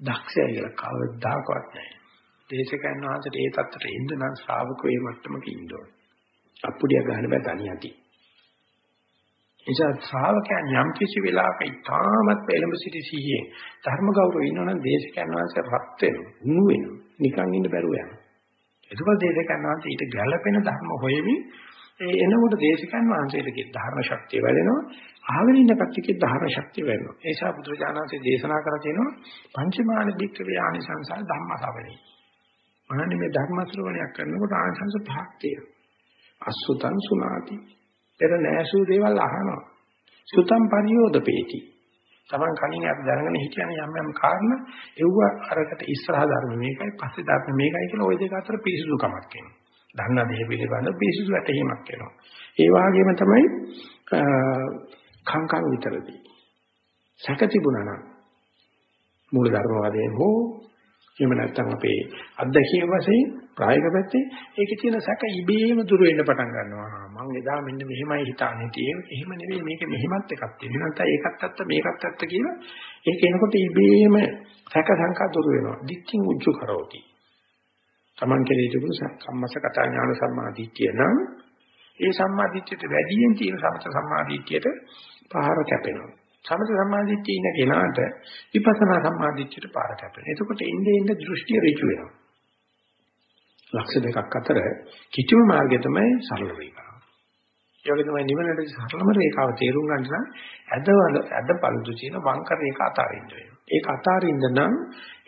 දක්ෂය කියලා කවදාකවත් නැහැ. දේශකයන් වහන්සේට ඒ தත්තට එන්න නම් ශ්‍රාවකෝ මේ මට්ටමක ඉන්න ඕනේ. අප්පුඩිය ගන්න බෑ තනියටි. නිසා ශ්‍රාවකයන් යම් කිසි වෙලාවක ඉතාමත් එළඹ සිටි සිහියේ ධර්ම ගෞරවය ඉන්නවනම් දේශකයන් වහන්සේ රත් වෙනවා, උණු වෙනවා, නිකන් ඉන්න බැරුව යනවා. එතකොට දේශකයන් වහන්සේ ඊට ගැළපෙන ධර්ම හොයමින් ඒ එනකොට දේශකයන් වහන්සේට ධර්ම ශක්තිය වැඩෙනවා අහගෙන ඉන්න කට්ටියගේ ධර්ම ශක්තිය වැඩෙනවා ඒ නිසා බුදුරජාණන්සේ දේශනා කර තියෙනවා පංචමාන දික්කවේ ආනිසංසාර ධම්මසවණේ මහන්නේ මේ ධර්ම ශ්‍රවණයක් කරනකොට ආනිසංස පහක් තියෙනවා. අසුතං සුනාති. පෙර නෑසු දේවල් අහනවා. සුතං පරියෝදපේති. Taman කණින් අපි දැනගෙන හිටියනේ යම් යම් කාරණා එව්ව අරකට ඉස්සරහ ධර්ම මේකයි පස්සේ ධර්ම මේකයි කියලා ওই දෙක අතර පිරිසුදුකමක් එනවා. දන්න දේ පිළිබඳ පිරිසුදු වැටහීමක් එනවා. ඒ වගේම තමයි කංකං විතරදී. සැක තිබුණා නම් මූල ධර්ම වශයෙන් හෝ එහෙම නැත්නම් අපේ අත්දැකීම් වශයෙන් ප්‍රායෝගික පැත්තේ ඒකේ තියෙන සැක ඉබේම දුර වෙන්න පටන් ගන්නවා. මම එදා මෙන්න මෙහෙමයි හිතාන්නේ තියෙන්නේ. එහෙම නෙවෙයි මේක මෙහෙමත් එකක් තියෙනවා. නැත්නම් ඒකත් ඇත්ත මේකත් ඇත්ත කියලා ඒක එනකොට ඉබේම සැක සංකා දුර වෙනවා. දික්කින් උජ්ජු කරෝති. Taman කෙරේ තිබුණු සම්මස කතා ඥාන සම්මාදිට්ඨිය නම් ඒ සම්මාදිට්ඨියට වැඩියෙන් තියෙන සමත සම්මාදිට්ඨියට පහර කැපෙනවා. සමත සම්මාදිට්ඨිය ඉන්න කෙනාට විපස්සනා සම්මාදිට්ඨියට පාර කැපෙනවා. එතකොට ඉන්නේ ඉන්න දෘෂ්ටිය ඍජු වෙනවා. ලක්ෂ දෙකක් අතර කිසිම මාර්ගය තමයි සරල වේගන. ඒ වගේ තමයි නිවනට සරලම රේඛාව තේරුම් ගන්න නම් ඇදවල ඇදපල්දු කියන වංකර රේඛ අතාරින්න වෙනවා. ඒක අතාරින්න නම්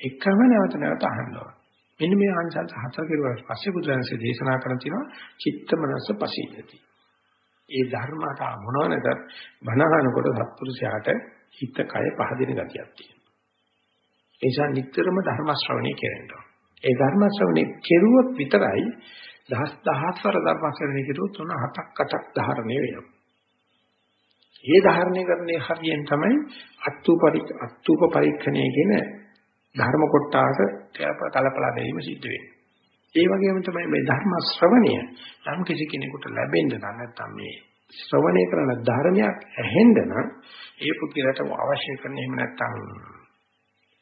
එකම නැවත නැවත අහන්න ඕන. මෙන්න මේ ආංශල් හතර කෙරුවාට පස්සේ බුදුරජාණන්සේ දේශනා කරන තියෙනවා චිත්ත මනස පසීදති. ඒ ධර්මයට මොනවද බණහනකොට සත්පුරුෂයාට හිත කය පහදින ගතියක් තියෙනවා. ඒ නිසා නිතරම ධර්ම ශ්‍රවණය කෙරෙන්න ඒ ධර්ම ශ්‍රවණය කෙරුවොත් විතරයි දහස් දහස්වර ධර්ම ශ්‍රවණය කෙරුවොත් උන හතක් අටක් ධාරණය වෙනවා. ඒ ධාරණය කරන්නේ හරියෙන් තමයි අත්ූපරි අත්ූප පරීක්ෂණය කියන ධර්ම කොටාස කලපලා බැලීම සිද්ධ වෙන්නේ. ඒ වගේම තමයි මේ ධර්ම ශ්‍රවණය යම් කිසි කෙනෙකුට ලැබෙන්න නම් නැත්නම් මේ ශ්‍රවණය කරන ධර්මයක් ඇහෙන්න නම් ඒ පුද්ගලයාට අවශ්‍ය කරන එහෙම නැත්නම්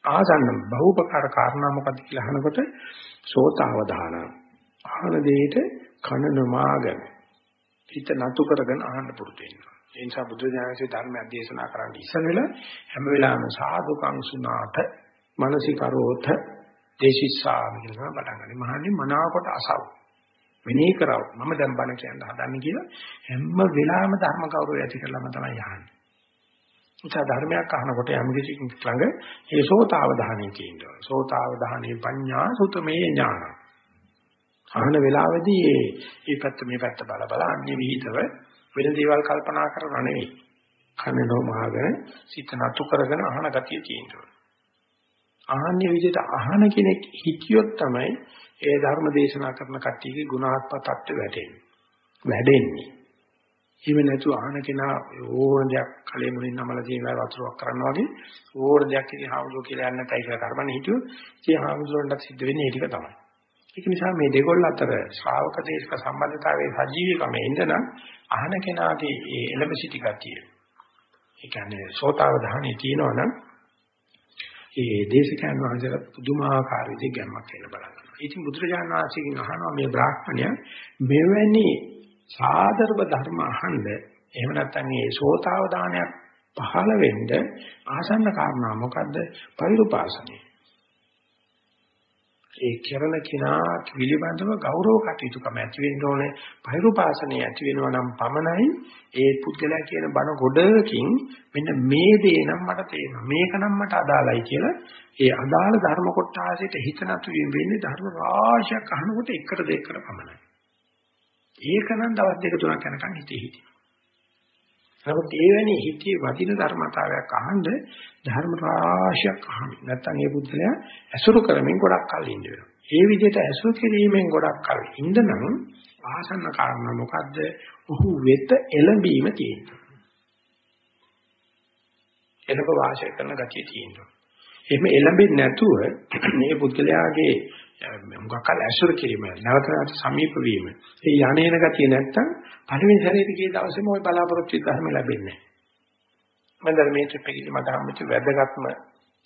ආසන්න බහූපකාර කාරණා මොකක්ද කියලා අහනකොට සෝතාවධාන අහන දෙයට කන නමාගෙන හිත නතු කරගෙන අහන්න පුරුදු වෙනවා. ඒ නිසා බුදු දහමේ ධර්ම අධ්‍යයනා කරන්න ඉස්සර වෙලා හැම වෙලාවෙම සාදුකං සුනාත මනසිකරෝත දේශිස්සාමි කියලා පටන් ගන්න. මහන්නේ මනාවකට අසව. මෙනෙහි කරව. මම දැන් බණ කියන්න හදන්නේ කියලා හැම වෙලාවෙම ධර්ම කෞරවය ඇති කරලාම තමයි යහන්නේ. උචා ධර්මයක් අහනකොට යම් කිසි ළඟ ඒ සෝතාවධානය තියෙනවා. සෝතාවධානයේ පඤ්ඤා සුතමේ ඥාන. අහන වෙලාවේදී මේ මේ පැත්ත මේ පැත්ත බල බල අන්‍ය විහිතව වෙන දේවල් කල්පනා කරන නෙවෙයි. කනනෝ මහගෙන සිත නතු කරගෙන අහන ගතිය තියෙනවා. ආහන්නේ විදිහට අහන කෙනෙක් හිතියොත් තමයි ඒ ධර්ම දේශනා කරන කට්ටියගේ ගුණාත්මක தත්ත්ව වැටෙන්නේ. වැඩෙන්නේ. එහෙම නැතු අහන කෙනා ඕන දෙයක් කලෙ මුලින් නමලා තියෙන වතුරක් කරනවා වගේ ඕන දෙයක් ඉතින් හාමුදුරුවෝ කියලා යන්න තයි කියලා කරබන්නේ හිටියොත් ඉතින් හාමුදුරුවන්ට සිද්ධ වෙන්නේ ඒ ටික තමයි. ඒක නිසා මේ දෙකොල්ල අතර ශ්‍රාවක දේශක සම්බන්ධතාවයේ සජීවීකම එන්න අහන කෙනාගේ ඒ එළඹ සිටි ගතිය. ඒ කියන්නේ සෝතාවධානයේ තියෙනවනම් ඒ දේශකයන් වහන්සේලා පුදුමාකාර විදිහට ගැම්මක් කියලා බලනවා. ඉතින් බුදුරජාණන් වහන්සේගෙන් අහනවා මේ බ්‍රාහ්මණය මෙවැනි සාදරව ධර්ම අහන්න එහෙම නැත්නම් මේ සෝතාවදානයක් පහළ වෙන්න ආසන්න කාරණා මොකද්ද? පරිරුපාසනය. ඒ කරන කෙනා පිළිබඳව ගෞරව කටයුතුකම ඇති වෙන්න ඕනේ. පෛරුපාසනය ඇති වෙනවා නම් පමණයි ඒ පුද්ගලයා කියන බණ ගොඩකින් මෙන්න මේ දේ නම් මට තේරෙනවා. මේක නම් මට අදාළයි කියලා ඒ අදාළ ධර්ම කොටාසෙට හිත නතු වෙන්නේ ධර්ම රාශියක් අහනකොට එකට දෙකට පමණයි. ඒක නම් දවස් දෙක තුනක් යනකම් හිතේ හිටියා. නමුත් එවැනි හිතේ වදින ධර්මතාවයක් අහන්න ධර්ම රාශියක් අහන්න. නැත්තම් ඒ පුද්ගලයා ඇසුරු කරමින් ගොඩක් කල් ඉන්න වෙනවා. ඒ විදිහට ඇසුරු කිරීමෙන් ගොඩක් කල් ඉඳනම් ආසන්න කාරණා මොකද්ද? ඔහු වෙත එළඹීම තියෙනවා. එළඹ වාසය කරන ගතිය තියෙනවා. එහෙම එළඹෙන්නේ නැතුව මේ පුද්ගලයාගේ මොකක්ද ඇසුර කිරීම නැවත නැවත සමීප වීම. ඒ යන්නේන ගතිය නැත්තම් පළවෙනි සැරේට ගිය දවසේම ওই බලාපොරොත්තු ධර්ම ලැබෙන්නේ නැහැ. මම දැන් මේ ට්‍රිප් එකේ මට හම්බෙච්ච වැදගත්ම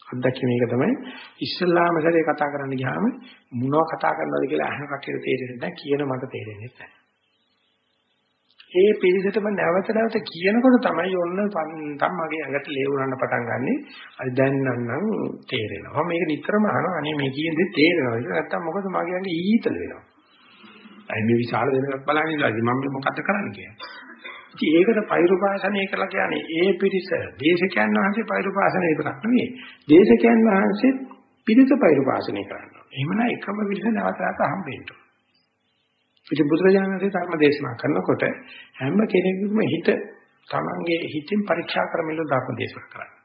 අත්දැකීම එක තමයි ඉස්සල්ලාම සැරේ කතා කරන්න ගියාම මොනව කතා කරනවද කියලා අහන කටියට තේරෙන්නේ නැහැ කියන මට තේරෙන්නේ නැහැ. ඒ පිළිසෙටම නැවත නැවත කියනකොට තමයි ඔන්න තම් මගේ ඇඟට ලේවුනන්න පටන් ගන්නෙ. අද දැන් නම් තේරෙනවා. මේක නිතරම අහනවා. අනේ මේ කියන්නේ තේරෙනවා. ඒක නැත්තම් මොකද මගේ ඇඟ ඊතල වෙනවා. අයි මේ විශාල දෙනක් බලන්නේ ඉඳලා මම මොකද කරන්නේ කියලා. ඉතින් ඒකට පෛරුපාසනය කියලා කියන්නේ ඒ පිරිස දේශකයන් වහන්සේ පෛරුපාසනය විතරක් නෙවෙයි. දේශකයන් වහන්සේ පිරිස පෛරුපාසනය කරනවා. එහෙමනම් එකම පිරිස නැවත නැවත හම්බෙන්න. ඉතින් බුදුරජාණන් වහන්සේ ධර්ම දේශනා කරනකොට හැම කෙනෙකුම හිත තමන්ගේ හිතින් පරීක්ෂා කරමින් ධර්ම දේශනා කරන්නේ.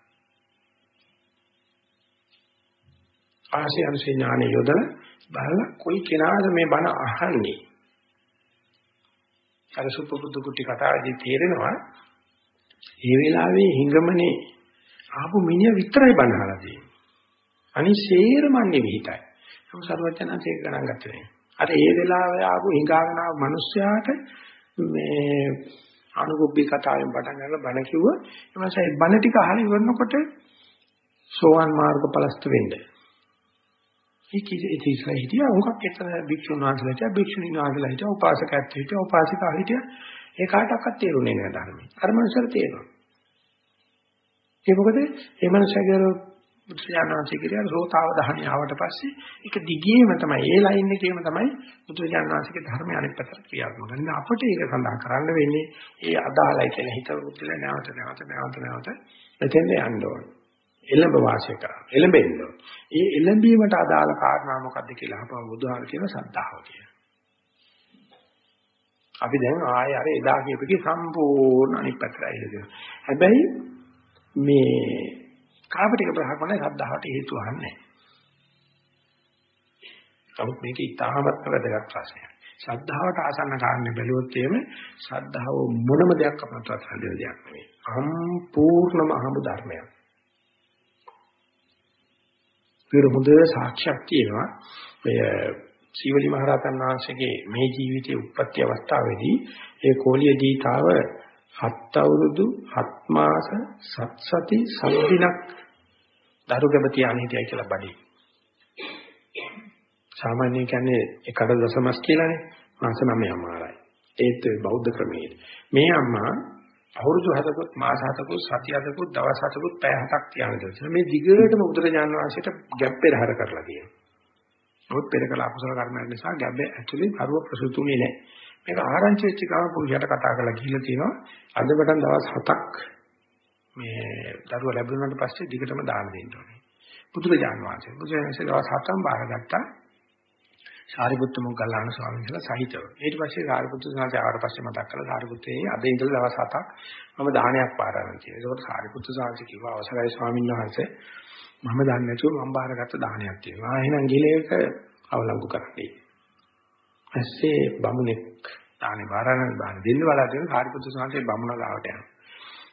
ආශය අනුසේ ඥානෙ යොදලා බලලා කොයි කෙනාද මේ බණ අහන්නේ අර සුපුරුදු කුටි කතාවේදී තේරෙනවා ඒ වෙලාවේ හිඟමනේ ආපු මිනිහ විතරයි බනහලා තියෙන්නේ. අනිත් සේරමන්නේ විහිතයි. නමුත් සර්වඥාන්සේ ඒක ගණන් ගත්තේ නැහැ. අර ඒ වෙලාවේ ආපු හිඟාගෙන ආපු මිනිස්සයාට මේ අනුගොබ්බී කතාවෙන් පටන් ගන්න බණ කිව්ව. එමන්සයි බණ ටික අහලා ඉවරනකොට සෝවාන් මාර්ග පලස්ත වෙන්නේ. ඒක ඉතිසලා හිටියා. උන්කක් එතන භික්ෂුන් වහන්සේලා හිටියා. භික්ෂුණීන් වහන්සේලා හිටියා. උපාසකයත් හිටියා. උපාසිකා හිටියා. ඒ කාටවත් තේරුනේ නැහැ ධර්මයේ. අර මනුස්සර තේරෙනවා. ඒ මොකද? ඒ මනුස්සයගේ බුදුසජාණන්සේ කියන සෝතාව දහණිය ආවට පස්සේ ඒක දිගේම තමයි ඒ ලයින් එකේම තමයි බුදුසජාණන්සේගේ ධර්මය අනිත් පැත්තට ක්‍රියාත්මක කරන්නේ. අපිට ඒක සඳහන් කරන්න වෙන්නේ ඒ අදාළයි කියලා හිතවුත් කියලා නැවත නැවත නැවත නැවත එතෙන්ද යන්න ඕනේ. එළඹ වාසය කරා. එළඹෙන්න. ඒ එළඹීමට අදාළ කාරණා මොකද්ද කියලා අහපුවා බුදුහාම කියන සද්ධාව කියන. අපි දැන් ආයේ අර එදා කියපේකේ සම්පූර්ණ අනිත් පැත්තට ඇවිල්ලා හැබැයි මේ කාපටික බ්‍රහ්මණය සද්ධාවට හේතු වහන්නේ නමුත් මේක ඉතාමත් වැදගත් ප්‍රශ්නයක්. ශ්‍රද්ධාවට ආසන්න කාරණේ බැලුවොත් එහෙම ශ්‍රද්ධාව මොනම දෙයක් අපට හඳුන දෙයක් නෙවෙයි. සම්පූර්ණම අහඹ ධර්මයක්. පෙර හොඳ සාක්ෂියක් තියෙනවා. ඔය සීවලි මහරහතන් වහන්සේගේ මේ ජීවිතයේ උප්පත්ති අවස්ථාවේදී ඒ කෝලිය දීතාව හත් අවුරුදු හත් මාස සත් සති සත් දිනක් දරු ගැබ තියාගෙන හිටියයි කියලා බඩේ. සාමාන්‍යයෙන් කියන්නේ එකට දශමස් කියලානේ මාස 9මාරයි. ඒත් බෞද්ධ ක්‍රමයේ. මේ අම්මා අවුරුදු 7කුත් මාස 7කුත් සති 7කුත් දවස් 7කුත් පැය 7ක් තියාගෙන ඉඳලා මේ දිගටම බුදුරජාණන් වහන්සේට ගැප් පෙරහැර කරලා තියෙනවා. මොකද පෙර කළ අකුසල කර්මයන් නිසා ගැබ් ඇතුලේ කරුව ප්‍රසූතුනේ නැහැ. මේක ආරංචි වෙච්ච ගමන් පුරුෂයාට කතා කරලා ගිහිල්ලා තියෙනවා. අදබටන් දවස් 7ක් මේ දරුවා ලැබුණාට පස්සේ දිගටම දාන දෙන්න ඕනේ. බුදුරජාන් වහන්සේ බුදුරජාණන්සේ දවස් හතම බාරගත්තා. සාරිපුත්ත මොග්ගල්ලාන ස්වාමීන් වහන්සේලා සහිතව. ඊට පස්සේ සාරිපුත්ත ස්වාමීන් ආවට පස්සේ මතක් කළා සාරිපුත්තේ අද ඉඳලා දවස් හතක් මම දානයක් පාරාරන් කියලා. ඒකට සාරිපුත්ත ස්වාමීන් කිව්වා අවසරයි ස්වාමීන් වහන්සේ මම දන්නේ නැතුව මම බාරගත්ත දානයක් තියෙනවා. එහෙනම් ගිලේක අවලංගු කරන්නේ. ඊපස්සේ බමුණෙක් දානේ බාරාරන් දාන දෙන්න බලාගෙන සාරිපුත්ත ස්වාමීන් බමුණ ගාවට යනවා.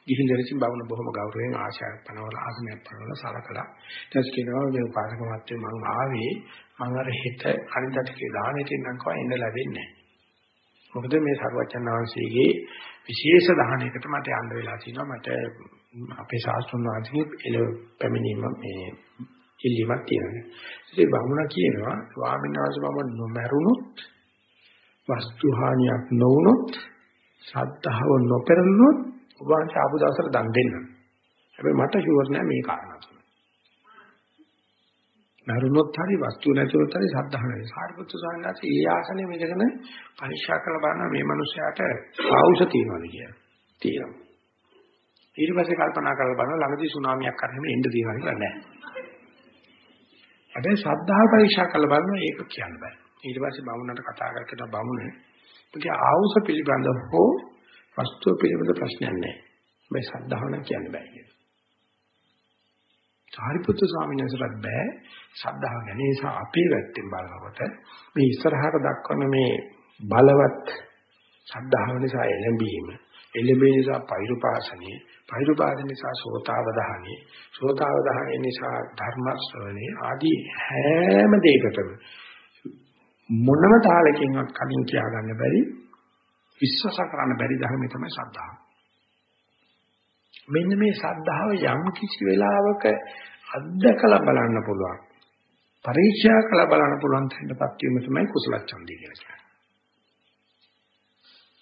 ගිහින් දෙරසින් බවුන බොහොම ගෞරවයෙන් ආශාවක් පනවල ආසනයක් පනවල සලකලා. ඊට කියනවා මේ උපාසක මහත්තයෝ මං ආවේ මං අර හෙට අනිද්දාට කියලා දානෙට ඉන්නම් කව එන්න ලැබෙන්නේ මොකද මේ සර්වචන් වහන්සේගේ විශේෂ දහණයකට මට යන්න වෙලා තිනවා මට අපේ ශාස්ත්‍රඥ වහන්සේගේ එළ පැමිණීම මේ ඉල්ලීමක් තියෙනවා. ඉතින් බමුණා කියනවා ස්වාමීන් වහන්සේ මම නොමරුණොත් වස්තු හානියක් නොවුනොත් සද්ධාව නොපෙරළුනොත් ඔබ වහන්සේ ආපු දවසට දන් දෙන්න. හැබැයි මට ෂුවර් නෑ මේ කාරණා තුන. නරුනොත් හරි වස්තු නැතුනොත් හරි සද්ධා නැහැ. සාරිපුත්තු සාංගාසේ ඒ ආසනේ මේකගෙන පරීක්ෂා කරලා බලනවා මේ මිනිස්යාට ආවුෂ තියනවාද කියලා. තියෙනවා. ඊට පස්සේ කල්පනා කරලා බලනවා ළඟදී සුනාමියක් කරගෙන එන්න තියනවා කියලා නෑ. හැබැයි ශ්‍රද්ධාව පරීක්ෂා කරලා බලනවා ඒක කියන්න බෑ. ඊට පස්සේ බමුණට කතා කරලා බමුණ මොකද ආවුෂ පිළිබඳව හෝ වස්තුව පිළිබඳ ප්‍රශ්නයක් නැහැ. මේ ශ්‍රද්ධාව නම් කියන්න බෑ කියලා. සාරිපුත්‍ර ස්වාමීන් වහන්සේට බෑ ශ්‍රද්ධාව ගැන ඒ නිසා අපේ වැත්තෙන් බලනකොට මේ ඉස්සරහට දක්වන මේ බලවත් ශ්‍රද්ධාව නිසා එළඹීම එළඹීම නිසා පෛරුපාසනිය පෛරුපාසන නිසා සෝතාවදහනිය සෝතාවදහනිය නිසා ධර්ම ශ්‍රවණේ ආදී හැම දෙයකටම මොනම තාලකින්වත් කලින් කියාගන්න බැරි විශ්වාස කරන්න බැරි ධර්මය තමයි ශ්‍රද්ධාව. මෙන්න මේ ශ්‍රද්ධාව යම් කිසි වෙලාවක අත්දකලා බලන්න පුළුවන්. පරීක්ෂා කළ බලන්න පුළුවන් තැනටපත් වීම තමයි කුසල ඡන්දය කියලා කියන්නේ.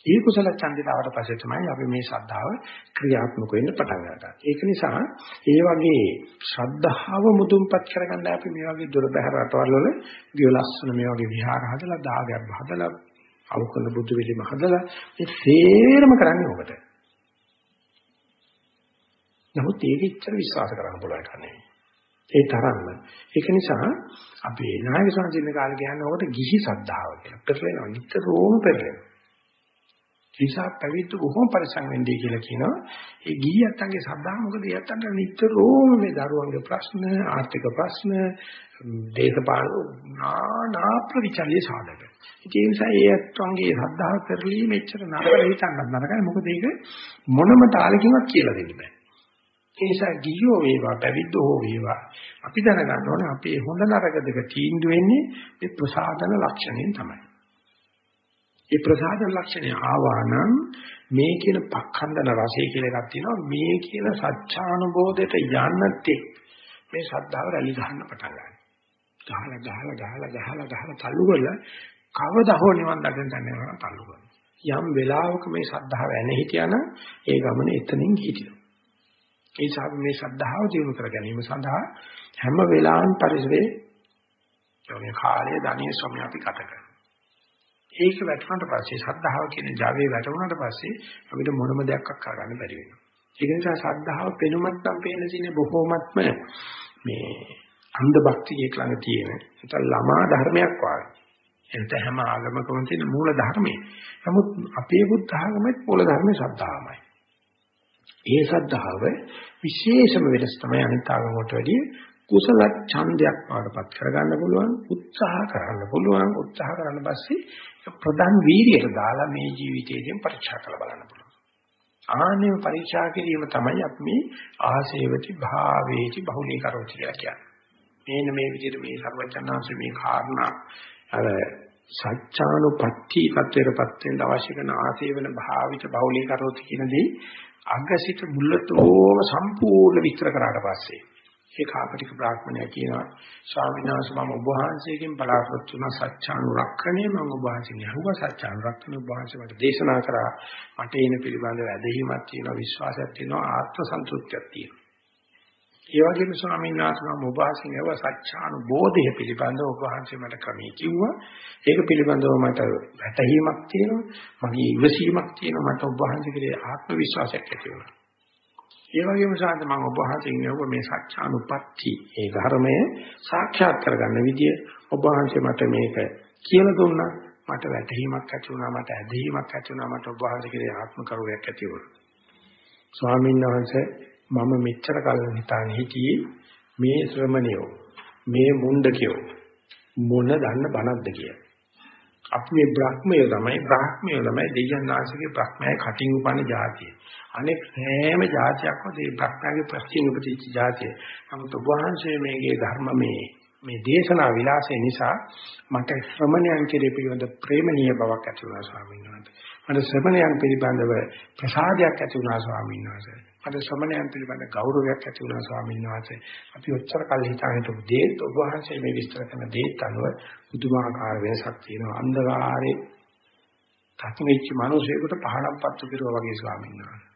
ඒ කුසල ඡන්දයට ආවට පස්සේ තමයි අපි මේ ශ්‍රද්ධාව ක්‍රියාත්මක වෙන්න පටන් ගන්නවා. ඒක නිසා ඒ වගේ ශ්‍රද්ධාව මුදුන්පත් කරගන්න අපි මේ වගේ දොර බැහැර රටවල් වල ගිය ලස්සන මේ වගේ විහාර හදලා දාගැබ් හදලා අවකල බුදු වෙලිම හදලා මේ සේරම කරන්නේ ඔබට. නමුත් ඒක ඉච්ඡර විශ්වාස කරන්න පුළුවන් කන්නේ. ඒ තරම්ම. ඒක නිසා අපි නායක සංජින්න කාලේ කියන්නේ ඔකට ගිහි සද්ධාව කියලා. පෙරලෙනවා නිතරම පෙරලෙනවා. නිසා පැවිද්ද බොහොම පරිසං වෙන්නේ කියලා කියනවා. ඒ ගිහියන්ගේ සද්ධා මොකද යත්තන්ට නිතරම මේ දරුවන්ගේ ප්‍රශ්න, ආර්ථික ප්‍රශ්න, දේශපාලන නානා ප්‍රවිචල්‍ය සාධක. ඒ නිසා ඒ අත්වන්ගේ සද්ධා පෙරලීම එච්චර නරක හිතන්නත් නරකයි. මොකද ඒක මොනම තාලකින්වත් කියලා දෙන්න බෑ. ඒ නිසා ගියෝ වේවා පැවිද්දෝ හෝ වේවා අපි දැනගන්න ඕනේ අපේ හොඳ නරක දෙක තීන්දුව වෙන්නේ මේ ප්‍රසාදන ලක්ෂණයෙන් තමයි. ඒ ප්‍රසාද ලක්ෂණය ආවා නම් මේ කියන පක්ඛන්දන රසය කියලා එකක් තියෙනවා. මේ කියන සත්‍යානුබෝධයට යන්නත් මේ ශ්‍රද්ධාව රැලි ගන්න පටන් ගන්නවා. ගහලා ගහලා ගහලා ගහලා ගහලා තල්ලු කරලා කවදා හෝ නිවන් දකින්න යනවා තල්ලු කරනවා. යම් වෙලාවක මේ ශ්‍රද්ධාව ඇන හිටියානම් ඒ ගමන එතනින් හිටිනවා. ඒ නිසා මේ ශ්‍රද්ධාව දිනු කර ගැනීම සඳහා හැම වෙලාවෙම පරිසරයේ යෝනිය කාලය ධනිය සමය අපි ගත කරනවා. ඒක වැටුණාට පස්සේ ශ්‍රද්ධාව කියන Java වැටුණාට පස්සේ අපිට මොනම දෙයක් කරගන්න බැරි වෙනවා. ඒක නිසා ශ්‍රද්ධාව පෙනුමත් නම් පේන තියෙන බොහෝමත්ම මේ අන්ධ භක්තියේ ළඟ තියෙන නැත්නම් ළමා ධර්මයක් වගේ. එතන හැම ආගමකම තියෙන මූල ධර්මයේ. නමුත් අපේ බුද්ධ ආගමෙත් මූල ධර්මයේ ශ්‍රද්ධාවමයි. ඒ ශ්‍රද්ධාව විශේෂම වෙනස් තමයි අනිත් ආගම වලට වැඩිය කුසල ඡන්දයක් වඩපත් කරගන්න පුළුවන් උත්සාහ කරන්න පුළුවන් උත්සාහ කරන්න පස්සේ ප්‍රධාන වීර්යයට දාලා මේ ජීවිතයේදී පරීක්ෂා කරලා බලන්න පුළුවන්. ආනෙම පරීක්ෂා කිරීම තමයි අපි මේ ආසේවති භාවේති බහුලී කරෝති කියලා කියන්නේ. මේන මේ විදිහට මේ සර්වචන්නාංශ මේ කාරණා අර සත්‍යානුපත්ති තත්වයටපත් වෙන්න අවශ්‍ය කරන ආසේවන භාවිත බහුලී කරෝති කියන දේ අගසිත මුල්ලතෝම සම්පූර්ණ විස්තර කරාට පස්සේ ඒ කාපටික බ්‍රාහ්මණය කියනවා ස්වාමීන් වහන්සේ මම ඔබ වහන්සේගෙන් බලාපොරොත්තු වුණ සත්‍යානුරක්ෂණය. මම ඔබ වහන්සේගෙන් අහුවා සත්‍යානුරක්ෂණය. ඔබ වහන්සේ මට දේශනා කරා. මට එන පිළිබඳව ඇදහිීමක් තියෙනවා විශ්වාසයක් තියෙනවා ආත්ම සන්තුෂ්ටියක් තියෙනවා. ඒ වගේම ස්වාමීන් වහන්සේ මම ඔබ වහන්සේගෙන් අහුවා සත්‍යානුබෝධය පිළිබඳව ඔබ වහන්සේ මට ක්‍රමී කිව්වා. ඒක පිළිබඳව මට වැටහීමක් තියෙනවා. මගේ ඉවසීමක් තියෙනවා. මට ඔබ වහන්සේගේ ආත්ම විශ්වාසයක් ඇති වුණා. ඒ වගේම සාන්ත මම ඔබ වහන්සේගෙන් යවුව මේ සත්‍යානුපatti ඒ ධර්මය සාක්ෂාත් කරගන්න විදිය ඔබ වහන්සේ මට මේක කියලා දුන්නා. මට වැටහීමක් ඇති වුණා මට ඇදහිීමක් ඇති වුණා මට ඔබ වහන්සේගේ ආත්ම කරුවයක් ඇති වුණා. ස්වාමීන් වහන්සේ මම මෙච්චර කල් හිතාන හිටියේ මේ ශ්‍රමණයෝ මේ මුණ්ඩකයෝ මොන දන්න බණක්ද කියලා. අපි මේ බ්‍රහ්මය තමයි බ්‍රහ්මය තමයි දෙයයන් වාසිකේ බ්‍රහ්මයේ කටින් උපන જાතිය. අනෙක් හැම જાතියක්ම මේ බ්‍රහ්මයේ ප්‍රශ්න උපතිච්ච જાතිය. නමුත් වහන්සේ මේගේ ධර්මමේ මේ දේශනා විලාසය නිසා මට ශ්‍රමණයන් කෙරෙහි පිළිබඳ ප්‍රේමණීය බවක් ඇති වුණා ස්වාමීන් වහන්සේ. මට ශ්‍රමණයන් පිළිබඳව ප්‍රසාදයක් ඇති වුණා ස්වාමීන් වහන්සේ. අද ශ්‍රමණයන් පිළිබඳ ගෞරවයක් ඇති වුණා ස්වාමීන් වහන්සේ. අපි ඔච්චර කල් හිතාගෙන දේත් ඔබ වහන්සේ මේ විස්තර කරන දේත් අනුව පුදුමාකාර වෙනසක් තියෙනවා. අන්ධකාරේ තත්වෙච්ච මිනිසෙකුට පහනක් පත්තු කෙරුවා වගේ ස්වාමීන් වහන්සේ.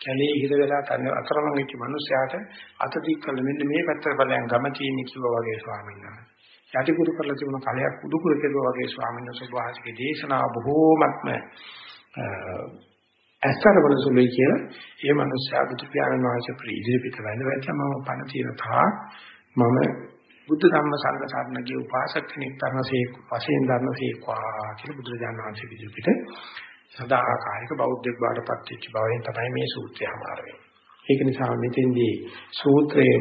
කැලේ හිර වෙලා තන අතරමං වෙච්ච මිනිසයාට අත දික් කළ මෙන්න මේ පැත්තට බලයන් ගම තියෙන කිව්වා වගේ ස්වාමීන් වහන්සේ. යටි කුරු කරලා තිබුණ කලයක් උඩු කුරු කෙරුවා වගේ ස්වාමීන් වහන්සේ වහන්සේගේ දේශනාව බොහෝමත්ම ඇස්තරවල සුළුයි කියලා ඒ මනුස්සයා බුදු පියාණන් වහන්සේ ඉදිරිපිට වැඳ වැටලා මම පණ තියෙන තා මම බුද්ධ ධම්ම සංඝ සරණගේ උපාසක කෙනෙක් තරනසේ වශයෙන් ධර්මසේකවා කියලා බුදුරජාණන් වහන්සේ ඉදිරිපිට සදාකාලික බෞද්ධෙක් බාටපත් වෙච්ච බවෙන් තමයි මේ සූත්‍රය හමාර වෙන්නේ. ඒක නිසා මෙතෙන්දී සූත්‍රයේ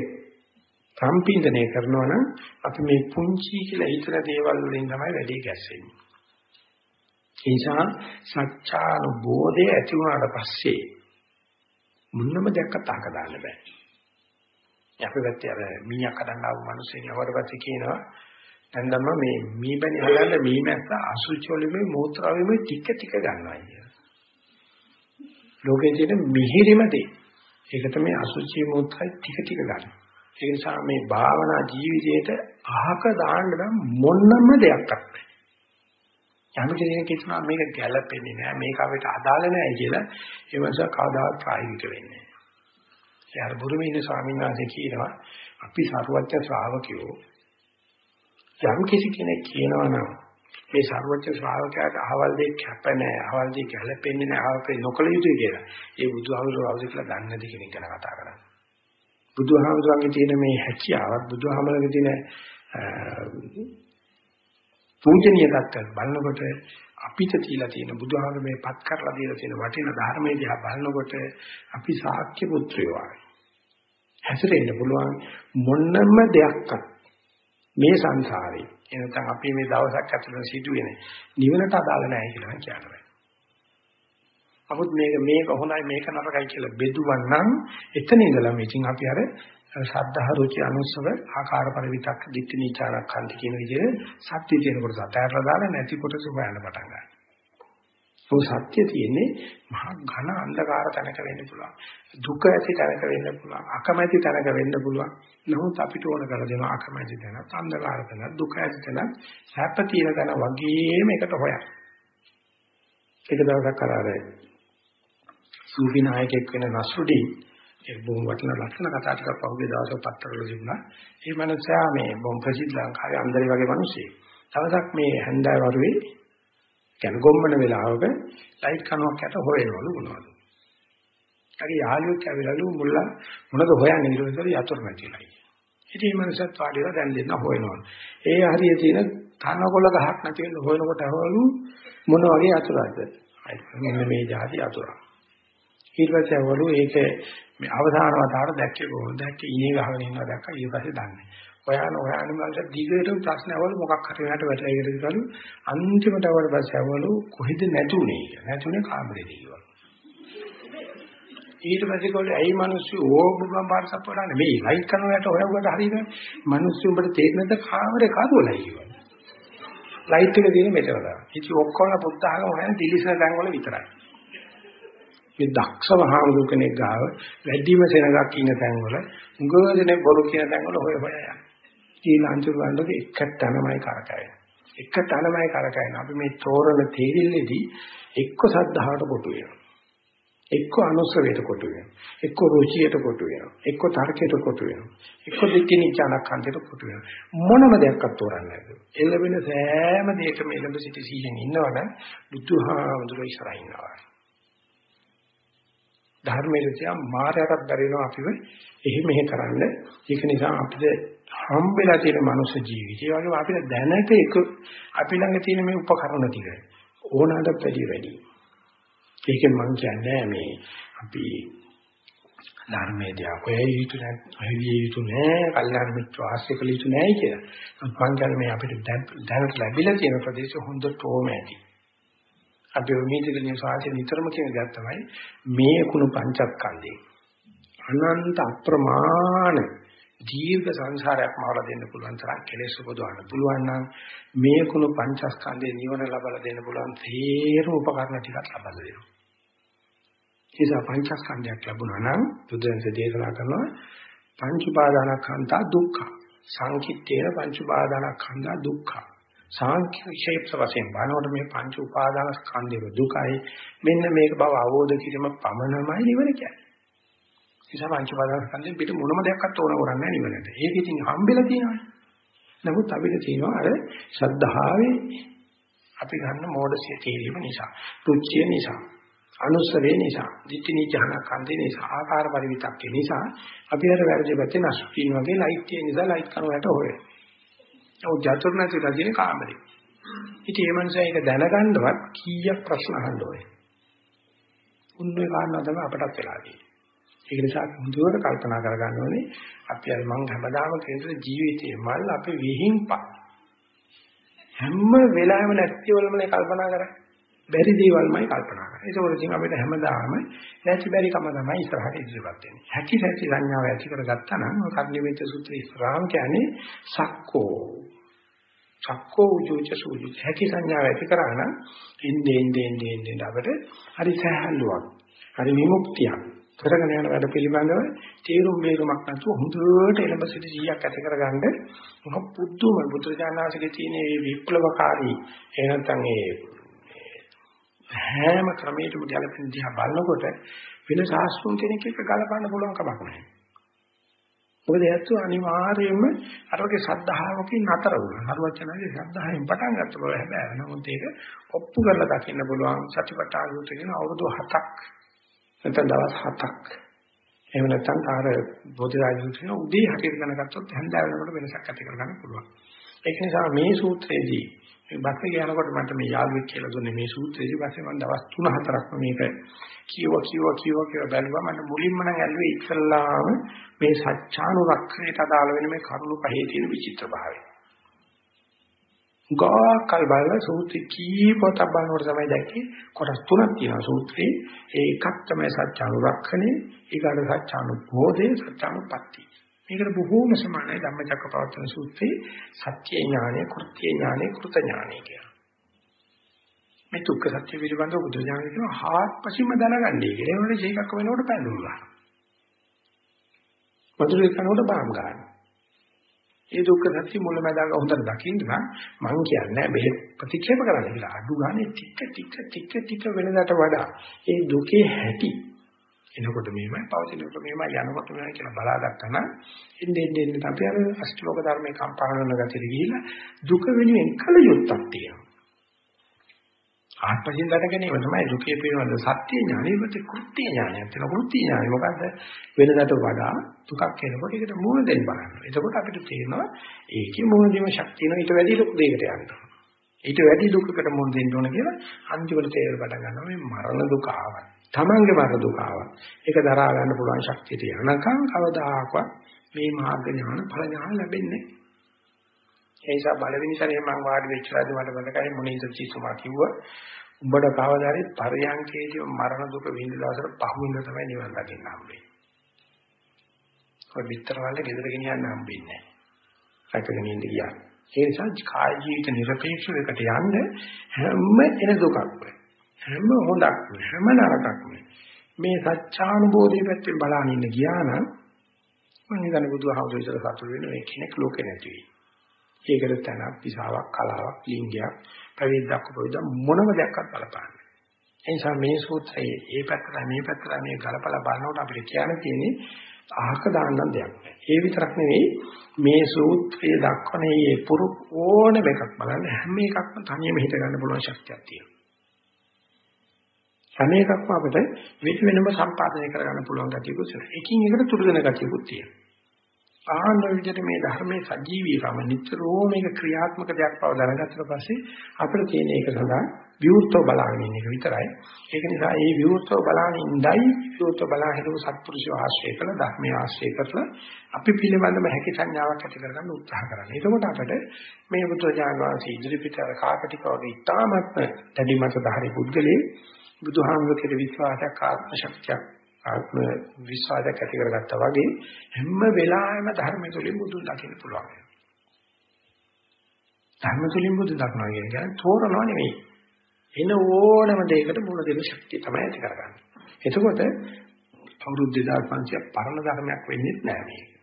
සම්පින්දනය කරනවා නම් අපි මේ පුංචි කියලා හිතන දේවල් වලින් තමයි වැඩි ගැස්සෙන්නේ. ඒ නිසා සත්‍යානුබෝධය ඇති වුණාට පස්සේ මුන්නම දැක්කත් අහක දාන්න බෑ. අපි පැත්තේ අර මීයක් හදන්න ආව මිනිස්සෙක් යවට පස්සේ කියනවා දැන් තමයි මේ මීබැනි හදන්න මීමැස්ස අසුචි වලින් මෝත්‍රාවෙම ටික ටික ගන්නවා කියන. ලෝකයේ තියෙන මිහිරිම දේ. ඒක තමයි අසුචි මෝත්‍රායි ටික ටික ගන්න. ඒ නිසා මේ භාවනා ජීවිතයේට අහක දාන්න නම් මොනම දෙයක් නැහැ. යම් කෙනෙක් කියනවා මේක ගැළපෙන්නේ නැහැ මේක අපිට අදාළ නැහැ කියලා ඒ නිසා කවදාවත් ප්‍රායෝගික වෙන්නේ නැහැ. ඒ අර බුරුමේ ඉන්න ස්වාමීන් වහන්සේ කියනවා අපි සරුවච්ච ශ්‍රාවකයෝ යම් කිසි කෙනෙක් කියනවා නම් මේ සරුවච්ච ශ්‍රාවකයාට අහවල් දෙයක් කැප නැහැ අහවල් දෙයක් ගැළපෙන්නේ නැහැ අහවල් නොකල යුතුයි කියලා. ඒ බුදුහාමුදුරුවෝ අවදි කියලා දන්නේ නැති කෙනෙක් ගැන කතා කරන්නේ. බුදුහාමුදුරන්ගේ තියෙන මේ හැකියාවත් බුදුහාමලගේ තියෙන පූජනීය தත්ත්වයක් බලනකොට අපිට තියලා තියෙන බුදුහාම මේ පත් කරලා දීලා තියෙන වටින ධර්මයේ දිහා බලනකොට අපි ශාක්‍ය පුත්‍රයෝ ආයි. හැසිරෙන්න පුළුවන් මොන්නම දෙයක්වත් මේ සංසාරේ එනතන් අපි මේ දවසක් ඇතුළත සිදුවෙන නිවනට අදාළ නැහැ කියලා කියනවා. නමුත් මේක මේක හොඳයි මේක නරකයි කියලා බෙදුවන්නම් එතන ඉඳලා ඉතින් අපි අර ශ්‍රද්ධා රුචි අනුස්සව ආකාර පරිවිතක් දිට්ඨි නිචාරක් කන්ති කියන විදිහට සත්‍ය තියෙන කොටස අතහැරලා දාලා නැති කොටස හොයන්න පටන් ගන්නවා. ਉਹ සත්‍ය තියෙන්නේ මහා ඝන අන්ධකාර තැනක වෙන්න පුළුවන්. දුක ඇති තැනක වෙන්න පුළුවන්. අකමැති තැනක වෙන්න පුළුවන්. නමුත් අපිට ඕන කරලා දෙනවා අකමැති තැන, අන්ධකාර තැන, දුක ඇති තැන, සැප තියෙන තැන වගේම එකට හොයන්න. එක දවසක් අර සූෆි නායකයෙක් වෙන නස්රුඩි ඒ බොම් වටන ලස්සන කතා ටිකක් පහුගිය දවසක පත්තරවල තිබුණා. ඒ මනුස්සයා මේ බොම් ප්‍රසිද්ධ ලංකාවේ අන්දරි වගේ මිනිස්සෙක්. තවසක් මේ හැන්දෑව වරුවේ කියන ගොම්මන වෙලාවක ලයිට් කනුවක් යට හොයනවලු මොනවද. හරි යාළුවෙක් ඇවිල්ලාලු මුල්ලා මොනද හොයන්නේ කියලා ඉතින් යතුරු නැතිලයි. ඉතින් මේ මනුස්සයත් වාඩිලා දැන් දෙන්න හොයනවා. ඒ හරිය තියෙන තනකොළ ගහක් නැති වෙන හොයනකොට අහවලු මොන වගේ යතුරක්ද? මෙන්න මේ જાති යතුරක්. ඊට පස්සේ අවලු ඒක මේ අවසාන වතාවට දැක්කේ කොහොමද? දැක්කේ ඊයේ ගහගෙන ඉන්නවා දැක්කා ඊට පස්සේ දන්නේ. හොයන හොයන මංස දිගට ප්‍රශ්න අවලු මොකක් හරි වෙනට වැටලා ඉගෙන ගන්නලු අන්තිමට අවල පස්සේ අවලු කොහෙද නැතුනේ කියලා. නැතුනේ කාමරේදී කිව්වා. ඊට පස්සේ කොල්ල ඇයි මිනිස්සු ඕබුගම් පාර සප්පරන්නේ මේ ලයිට් කරනකොට හොයවුවට හරියද? මිනිස්සු උඹට තේරෙන්නද කාමරේ කරුවලයි කිව්වා. ලයිට් එක තියෙන මෙතන තමයි. ඉතින් ඔක්කොම පුත්තහම හොයන දිලිසන තැන් වල විතරයි. මේ දක්ෂව හාමුදුර කෙනෙක් ගාව වැඩිම සෙනගක් ඉන්න තැන්වල උගෝදෙනේ බොරු කියන තැන්වල හොය හොය යන. ඊළාංචු වලට එක තැනමයි කරකැවෙන. එක තැනමයි කරකැවෙන. අපි මේ තෝරන තේරිල්ලේදී එක්ක සද්ධාවට කොටු වෙනවා. එක්ක අනුස්සවයට කොටු වෙනවා. එක්ක රුචියට කොටු වෙනවා. එක්ක තර්කයට කොටු වෙනවා. එක්ක දෙකේ නිචානක්ඛන්දයට කොටු වෙනවා. මොනම දෙයක්වත් තෝරන්නේ නැහැ. එළවෙන සෑම දෙයකම එළඹ සිටි සීයෙන් ඉන්නවනම් බුදුහාමුදුරුවෝ ඉස්සරහින් ඉන්නවා. ධර්මයේ තියා මායයටත් බැරිනවා අපිව එහෙ මෙහෙ කරන්න. ඒක නිසා අපිට හම්බෙලා තියෙන මනුෂ්‍ය ජීවිතය වගේ අපිට දැනට එක අපි ළඟ තියෙන මේ උපකරණ ටික ඕනකට වැඩි වැඩි. ඒකෙන් මම කියන්නේ මේ අපි ධර්මයේ දිහා හොයයි යුතු නැහැ, හොයවිය යුතු නැහැ, කල්යාණ මිත්‍ර ආශ්‍රය කළ යුතු නැහැ කියලා. මම කියන්නේ මේ අපිට දැනට ලැබිලා තියෙන ප්‍රදේශ හොඳටම ඇති. අපි උමීදකලින් සාහිත්‍ය නිතරම කියන දේ තමයි මේ කුණු පංචස්කන්ධේ අනන්ත අප්‍රමාණ දීර්ඝ සංසාරයක් මවලා දෙන්න පුළුවන් තරම් කෙලෙස් උපදවන්න පුළුවන් නම් මේ කුණු පංචස්කන්ධේ නිවන ලබලා දෙන්න පුළුවන් තේර උපකරණ ටිකක් ලබා දෙනවා. ඒසා පංචස්කන්ධයක් ලැබුණා නම් බුදුන්සේ දේශනා කරනවා පංච උපාදානස්කන්ධා දුක්ඛ. සංකිට්ඨේන පංච උපාදානස්කන්ධා දුක්ඛ. සාංඛ්‍යශේප්ස වශයෙන් බලනකොට මේ පංච උපාදාන ස්කන්ධේ දුකයි මෙන්න මේක බව අවබෝධ කිරීම පමණමයි නිවන කියන්නේ. නිසා පංච උපාදාන ස්කන්ධෙන් පිට මොනම දෙයක්වත් ඕන කරන්නේ නැහැ නිවනට. ඒක ඉතින් හම්බෙලා තියෙනවා. නමුත් අපිට තියෙනවා අර ශ්‍රද්ධාවේ අපි ගන්න මෝඩසිය තේරීම නිසා, රුචිය නිසා, අනුස්සවේ නිසා, ditthi nijjhana කන්දේ නිසා, ආකාර පරිවිතක්කේ නිසා අපි අර වැරදි පැත්තේ නැස්පින් වගේ ලයිට් තියෙන නිසා ලයිට් කරනවට හොයනවා. ඔව් ජතුරු නැතිලා කියන කාමරේ. ඉතින් මේ මනුස්සයා ඒක දැනගන්නවත් කීයක් ප්‍රශ්න අහන්න ඕනේ. උන්නේ කාරණා තමයි අපටත් වෙලා තියෙන්නේ. ඒක නිසා හොඳට කල්පනා කරගන්න ඕනේ අපි අර මං හැමදාම කියන ජීවිතයේ මල් අපේ විහිංපා හැම වෙලාවෙම නැතිවලමනේ කල්පනා කරන්නේ. බැරි දේවල්මයි කල්පනා කරන්නේ. ඒක උඩින් අපිට හැමදාම නැති බැරි කම තමයි ඉස්සරහට ඉදිරියපත් වෙන්නේ. හැකි හැකි සංඥාව ඇති කරගත්තා නම් කර්ණිමේත සූත්‍රය ඉස්සරහම කියන්නේ සක්කෝ චක්කෝ උජෝච සූජි හැකි සංඥාව ඇති කරා නම් ඉන්නේ ඉන්නේ ඉන්නේ ඉන්නේ අපිට හරි සහැල්ලුවක් හරි විමුක්තියක් කරගෙන යන වැඩ පිළිබඳව තීරුම් මේකමක් නැතුව හොඳට එළඹ සිට 100ක් ඇති කරගන්න මොක පුදුම බුදුරජාණන්සේගේ තියෙන මේ විප්ලවකාරී එහෙ නැත්නම් ඒ හැම ක්‍රමයකම ගැලපෙන දිහා බලනකොට වෙන සාස්ත්‍රුන් කෙනෙක් එක්ක ගලපන්න පුළුවන් කමක් නැහැ මොකද ඇත්ත අනිවාර්යයෙන්ම අර වගේ ශ්‍රද්ධාවකින් නතර වුණා. හරුවචනගේ ශ්‍රද්ධාවෙන් පටන් ගත්ත බව හැබැයි නමුත් ඒක ඔප්පු කරලා දකින්න පුළුවන් සත්‍යපට්ඨාන සූත්‍රයෙන් අවුරුදු 7ක් නැත්නම් දවස් 7ක් එහෙම නැත්නම් ආර බෝධිරාජ සූත්‍රයෙන් උදේ හරියට දැනගත්තොත් හැන්දෑව වෙනකොට වෙනසක් ඇති කරගන්න පුළුවන්. ඒක නිසා මේ සූත්‍රයේදී මේ බස් එක යනකොට මට මේ යාළුවෙක් කියලා දුන්නේ මේ සූත්‍රයේදී පස්සේ මම දවස් 3-4ක්ම මේක කියව කියව කියව කියව බැලුවා. මට මුලින්ම නම් ඇල්ලුවේ ඉස්සල්ලාම මේ සත්‍යානුරක්ෂණයට අදාළ වෙන මේ කරුණු පහේ තියෙන විචිත්‍ර භාවය. ගාකල් බලලා සූත්‍රي කීපොත බලනකොට තමයි දැක්කේ කොටස් තුනක් තියෙනවා සූත්‍රේ ඒ එකක් තමයි සත්‍යානුරක්ෂණය ඊගාට සත්‍යානුබෝධය සත්‍යානුපත්ති මේකට බොහෝම සමානයි ධම්මචක්කපවත්තන සූත්‍රයේ සත්‍ය ඥානය, කෘත්‍ය ඥානය, කෘත ඥානය කියලා. මේ දුක්ඛ සත්‍ය පිළිබඳව බුදුඥානය කියන හාත්පසින්ම දැනගන්නේ කියලා. ඒ වගේ ඒකක් වෙනකොට පැඳුණා. වතුරේ කනකොට බාම් ගන්න. ඒ දුක්ඛ සත්‍ය මුලමදාග හොඳට දකින්න මම කියන්නේ බෙහෙත් ප්‍රතික්ෂේප කරන්න කියලා. අඩු ගානේ ටික ටික ටික ටික වෙනදාට වඩා ඒ දුකේ හැටි එනකොට මෙහෙමයි පවතිනකොට මෙහෙමයි යනකොට මෙහෙමයි කියලා බලාගත්තා නම් එන්නේ එන්නේ එන්නේ අපි අර අෂ්ටලෝක ධර්මයේ කම්පා කරන ගතියට ගිහිල්ලා දුක වෙනුවෙන් කල යුත්තක් තියෙනවා. ආත්මයෙන් දැක ගැනීම තමයි දුකේ පිළිබඳ සත්‍ය ඥානෙ මත කෘත්‍ය ඥානයක් තියෙන කෘත්‍ය ඥානෙ මොකද්ද වෙනකට වඩා දුකක් එනකොට ඒකට මූණ දෙන්න බලන්න. එතකොට අපිට තේරෙනවා ඒකේ මූණ දෙීම ශක්තිය නේ ඊට වැඩි ලොකු දෙයකට යනවා. ඊට වැඩි දුකකට මූණ දෙන්න ඕන කියලා අන්තිමට තේරෙන්න පටන් ගන්නවා මේ මරණ දුක ආවත්. තමන්ගේ වරදුකාව. ඒක දරා ගන්න පුළුවන් ශක්තිය තියෙනකම් කවදාකවත් මේ මාර්ග ඥාන ඵල ඥාන ලැබෙන්නේ නැහැ. ඒ නිසා බලවෙනි සැරේ මම වාඩි වෙච්ච වෙලාවේ මට මතකයි මොනින්ද චිසුමා කිව්වා උඹට කවදාරි පරියන්කේදී මරණ දුක විඳ දවසට පහුවෙන්ද තමයි නිවන් දකින්න හම්බෙන්නේ. ඔය පිටරවල ගෙදර ගෙනියන්න හම්බෙන්නේ නැහැ. රැකගෙන ඉඳ ගියා. ඒ නිසා කාය ජීවිත නිර්පේක්ෂව එකට යන්න හැම එන දුකක් වෙයි. හැම හොඳක් හැම නරකක්ම මේ සත්‍යානුබෝධය පැත්තෙන් බලන ඉන්න ගියා නම් මම හිතන්නේ බුදුහාමුදුරුවෝ ඉතල සතුට වෙන මේ කෙනෙක් ලෝකේ නැති වෙයි. ඒකට තනක් විසාවක් කලාවක් ලිංගයක් පැවිද්දක් උපවිද මොනම දෙයක්වත් බලපාන්නේ. ඒ නිසා මේ සූත්‍රයේ මේ පැත්තට මේ පැත්තට මේ ගලපලා බලනකොට අපිට කියන්න තියෙන්නේ අහක දාන්න දෙයක් නෑ. ඒ විතරක් නෙවෙයි මේ සූත්‍රයේ දක්වන මේ පුරු ඕනම එකක් බලන්න හැම එකක්ම තනියම හිත ගන්න පුළුවන් ශක්තියක් තියෙනවා. හැම එකක්ම අපිට වෙන වෙනම සම්පාදනය කරගන්න පුළුවන් ගතියකුත් තියෙනවා. එකින් එකට තුරු දෙන ගතියකුත් තියෙනවා. ආන්න විදිහට මේ ධර්මයේ සජීවීකම නිතරම මේක ක්‍රියාත්මක දෙයක් බව දැනගත්තට පස්සේ අපිට තියෙන එක සඳහා විවෘතව බලාගෙන ඉන්න එක විතරයි. ඒක නිසා මේ විවෘතව බලාගෙන ඉඳයි විවෘතව බලාගෙන සත්පුරුෂය ආශ්‍රය කළ ධර්මයේ ආශ්‍රය කරලා අපි පිළිබඳව හැකි සංඥාවක් ඇති කරගන්න උත්සාහ කරනවා. එතකොට අපිට මේ බුදුරජාණන් වහන්සේ ඉදිරිපිට අර කාකටික වගේ ඉතාමත් දැඩි මත ධාරි පුද්ගලයේ බුදුහාමුදුරේ විශ්වාසයක් ආත්ම ශක්තියක් ආත්ම විශ්වාසයක් ඇති කරගත්තා වගේ හැම වෙලාවෙම ධර්ම තුලින් බුදුන් දකින්න පුළුවන්. ධර්ම තුලින් බුදුන් දක්නවා කියන්නේ තෝරනවා නෙවෙයි. එන ඕනම දෙයකට මුණ දෙන්න ශක්තිය තමයි ඇති කරගන්නේ. එතකොට අවුරුදු 2500ක් පරණ ධර්මයක් වෙන්නේ නැහැ මේක.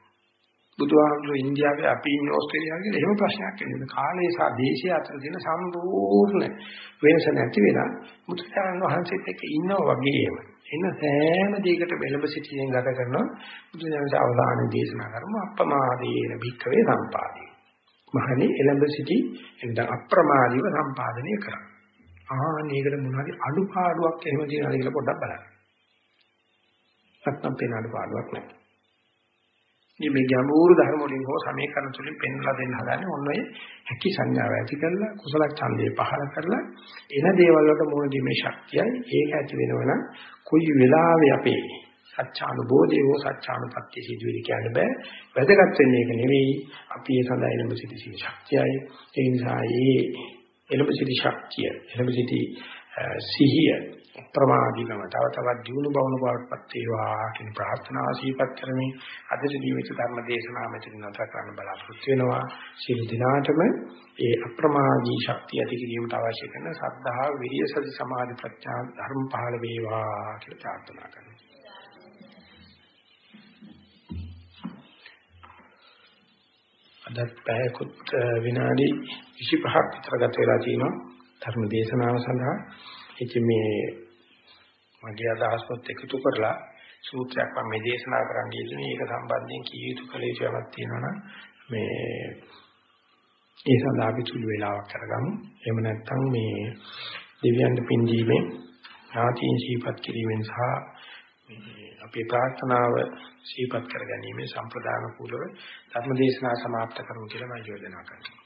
බුදුහාමුදුරු ඉන්දියාවේ අපි ඉන්නේ ඕස්ට්‍රේලියාවේ කියලා එහෙම ප්‍රශ්නයක් එන්නේ. කාලය සහ දේශය අතර තියෙන සම්පූර්ණ වෙනස නැති වෙලා මුත්‍යාන වහන්සේත් එක්ක ඉන්නවා වගේම එන සෑම දෙයකට බෙලඹ සිටියෙන් ගත කරනවා බුදුදහමේ අවධානය දේශනා කරමු අප්‍රමාදේන භික්ඛවේ සම්පාදී. මහණේ එළඹ සිටි එඳ අප්‍රමාදීව සම්පාදනය කරා. ආනේකට මොනවාරි අඩුපාඩුවක් එහෙම තියෙනවද කියලා පොඩ්ඩක් බලන්න. නැත්නම් පේන අඩුපාඩුවක් නැහැ. ඉතින් මේ ගැඹුරු ධර්ම වලින් හෝ සමීකරණ තුලින් පෙන්වලා දෙන්න හදන්නේ ඔන්න ඔය හැකි සංඥාව ඇති කරලා කුසල ඡන්දේ පහල කරලා එන දේවල් වලට මුහුණ දීමේ ශක්තියයි ඒක ඇති වෙනවනම් කොයි වෙලාවෙ අපේ සත්‍යානුබෝධය හෝ සත්‍යානුපත්‍ය සිදුවෙලි කියන්න බෑ. වැදගත් වෙන්නේ ඒක නෙවෙයි. අපි ඒ සඳහා එළඹ සිටි ශක්තියයි. ඒ නිසා ඒ එළඹ සිටි ශක්තිය එළඹ සිටි සිහිය ප්‍රමාදීකම තව තවත් දියුණු බවන බවටපත් වේවා කියන ප්‍රාර්ථනාව සීපත් කරමින් අද ජීවිත ධර්ම දේශනාව මෙතන නැවත කරන්න බලාපොරොත්තු වෙනවා. සියලු දිනාටම ඒ අප්‍රමාදී ශක්තිය ඇති කිරීමට අවශ්‍ය කරන සද්ධා විරිය සති සමාධි ප්‍රඥා ධර්ම පහළ වේවා කියලා ප්‍රාර්ථනා කරනවා. අදත් පැයකුත් විනාඩි 25ක් විතර ගත වෙලා තිනවා ධර්ම දේශනාව සඳහා. ඉතින් මේ මගේ අදහස්වත් එකතු කරලා සූත්‍රයක් මම මේ දේශනා කරන්න යෙදුනේ ඒක සම්බන්ධයෙන් කී යුතු කල යුතුවක් තියෙනවා මේ ඒ සඳහා අපි සුළු වේලාවක් කරගමු. එහෙම නැත්නම් මේ දෙවියන් පින්දීමේ ඥාතීන් ශීපත් කිරීමෙන් සහ අපේ ප්‍රාර්ථනාව ශීපත් කර ගැනීම සම්ප්‍රදාන කුලව ධර්ම දේශනා સમાપ્ત කරමු කියලා මම යෝජනා කරනවා.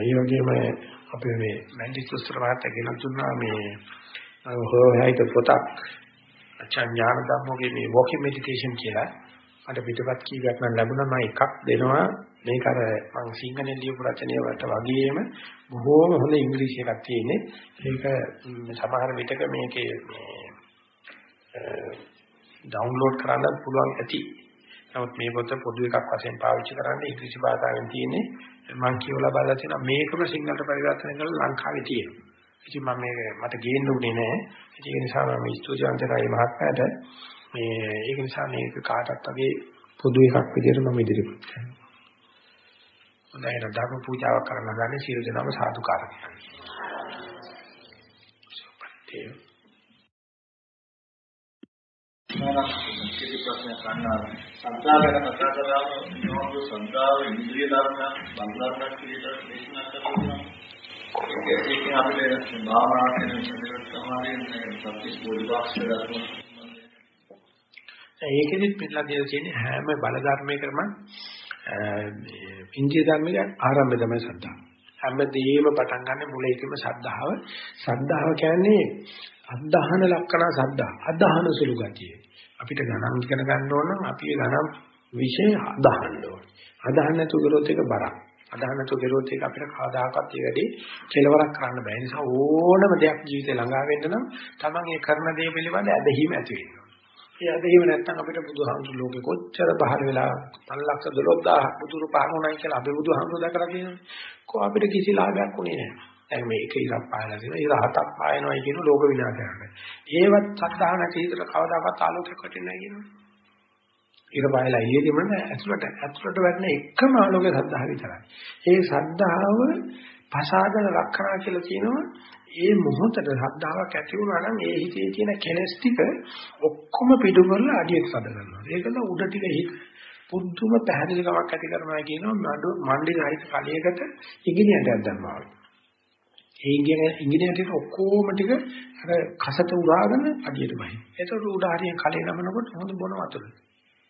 ඒ වගේම අපි මේ මැන්ඩිස්තර මහත්තයා ගෙන දුන්නා මේ හොයයිත පොතක්. අචඤ්ඤාන ධම්මෝගේ මේ walking meditation කියලා. මට පිටපත් කීයක් නම් ලැබුණා මම එකක් දෙනවා. මේක අර මම සිංහලෙන් ලියපු රචනය වලට වගේම බොහෝම හොඳ ඉංග්‍රීසි එකක් තියෙන්නේ. ඒක සමහර විටක මේකේ මේ ඩවුන්ලෝඩ් කරන්න පුළුවන් ඇති. නමුත් මේ පොත පොදු එකක් වශයෙන් පාවිච්චි කරන්න ඉංග්‍රීසි භාෂාවෙන් තියෙන්නේ. මම කියවලා බලලා තියෙනවා මේකම සිංහලට පරිවර්තනය කරලා ලංකාවේ තියෙනවා. ඉතින් මම මේක මට ගේන්න උනේ නෑ. ඒක නිසා මම ස්තුතිවන්තයි මහත්මයාට මේ ඒක නිසා මේක කාටත් වගේ පොදු එකක් විදිහට මම ඉදිරිපත් කරනවා. හොඳයි නේද? ධර්ම පූජාවක් කරන්න ගන්නේ සියලු දෙනාම සාදුකාරයි. සුපත්තේ නෝනා කිසි ප්‍රශ්නයක් ගන්නවා සංසාරයෙන් කතා කරාම නෝදු සංසාර ඉන්ද්‍රිය ධර්ම බන්ධනක් කියලා දේශනා කරනවා ඒකෙන් අපිට භාවනා කරන සම්පූර්ණ සමාධියෙන් සත්‍ය පොඩිවාක්ෂ ධර්ම ඒකෙදිත් පිටලා දෙලා තියෙන්නේ හැම බල ධර්මයකම ඉන්ද්‍රිය ධර්මයේ ආරම්භය තමයි සද්ධා. හැමදේම පටන් ගන්න මුලින්ම සද්ධාව. සද්ධාව කියන්නේ අදහන ලක්ෂණ සද්දා අදහන සුළු ගතිය. අපිට ගණන් ඉගෙන ගන්න ඕන නම් අපි ගණන් විශේෂ අදහන්න ඕන. අදහන්න නැතුව ගියොත් ඒක බරක්. අදහන්න නැතුව ගියොත් ඒක අපිට කවදාකවත් ඒ වැඩේ කෙලවරක් කරන්න බෑ. නිසා ඕනම දෙයක් ජීවිතේ ළඟා වෙන්න නම් Taman ඒ කරන දේ පිළිබඳ ඇදහිීම ඇති වෙන්න ඒ ඇදහිීම නැත්නම් අපිට බුදුහාමුදුරු ලෝකෙ කොච්චර පහළ වෙලා 512000 බුදුරු පහළුණයි කියලා අපි බුදුහාමුදුරු දැකලා කියනවා කො අපිට කිසි ලාභයක් උනේ නැහැ. දැන් මේ එක ඉරක් පායලා තියෙනවා. ඉර හතක් පායනවා කියන ලෝක විනාශයක්. ඒවත් සද්ධාහ නැති හිතට කවදාකවත් ආලෝකයක් වටින්නේ නැහැ කියනවා. ඉර පායලා එළියෙදිම ඇතුළට ඇතුළට වැටෙන එකම ආලෝකය සද්ධාහ විතරයි. ඒ සද්ධාව පසාදන ලක්ෂණ කියලා කියනවා. ඒ මොහොතට සද්ධාාවක් ඇති වුණා නම් ඒ හිතේ තියෙන කෙලස් ටික ඔක්කොම පිටු කරලා අඩියට සද ගන්නවා. ඒකල උඩ ටික හිත පුදුම පැහැදිලිකමක් ඇති කරනවා කියනවා මණ්ඩි රහිත කලයකට ඉගිනියටක් දැම්මා වගේ. ඒ ඉංගිනේරට ඔක්කොම ටික අර කසට උරාගෙන අඩියට බහින. ඒතකොට උඩ හරියෙන් කලේ නමනකොට හොඳ බොන වතුර.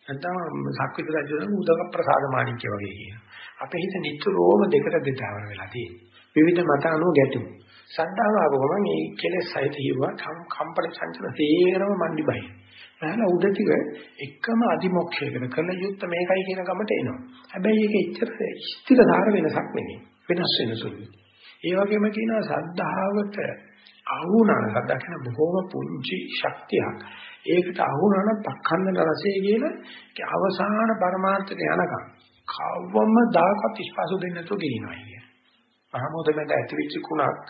නැත්නම් සක්විත රජුගේ උදක ප්‍රසාද මාණික්‍ය වගේ කියන. අපේ හිත නිතරම දෙකට දෙතාවර වෙලා තියෙනවා. විවිධ මත අනුව ගැටුම්. සද්ධාව ආවම මේ කෙලෙස් සහිත හිව්වා කම්පන චංචල තේරම මණ්ඩි බහින. නැහලා උඩ ටික එකම අදිමොක්ෂයකට කළ යුත්ත මේකයි කියන ගමට එනවා. හැබැයි ඒක එච්චර ස්ථිරධාර වෙනසක් නෙමෙයි. වෙනස් වෙන සුළුයි. ඒ වගේම කියනවා සද්ධාවට අහුණා සද්ධා කියන බොහෝම පුංචි ශක්තියක්. ඒකට අහුණා නම් පක්ඛන්දන රසය කියන අවසාන පරමාර්ථයට යනකම් කවවම දායකත් ස්පර්ශ දෙන්නේ නැතුව ගෙනිනවා කියන්නේ. මහමෝදෙන්ට ඇතිවිච්ච කුණක්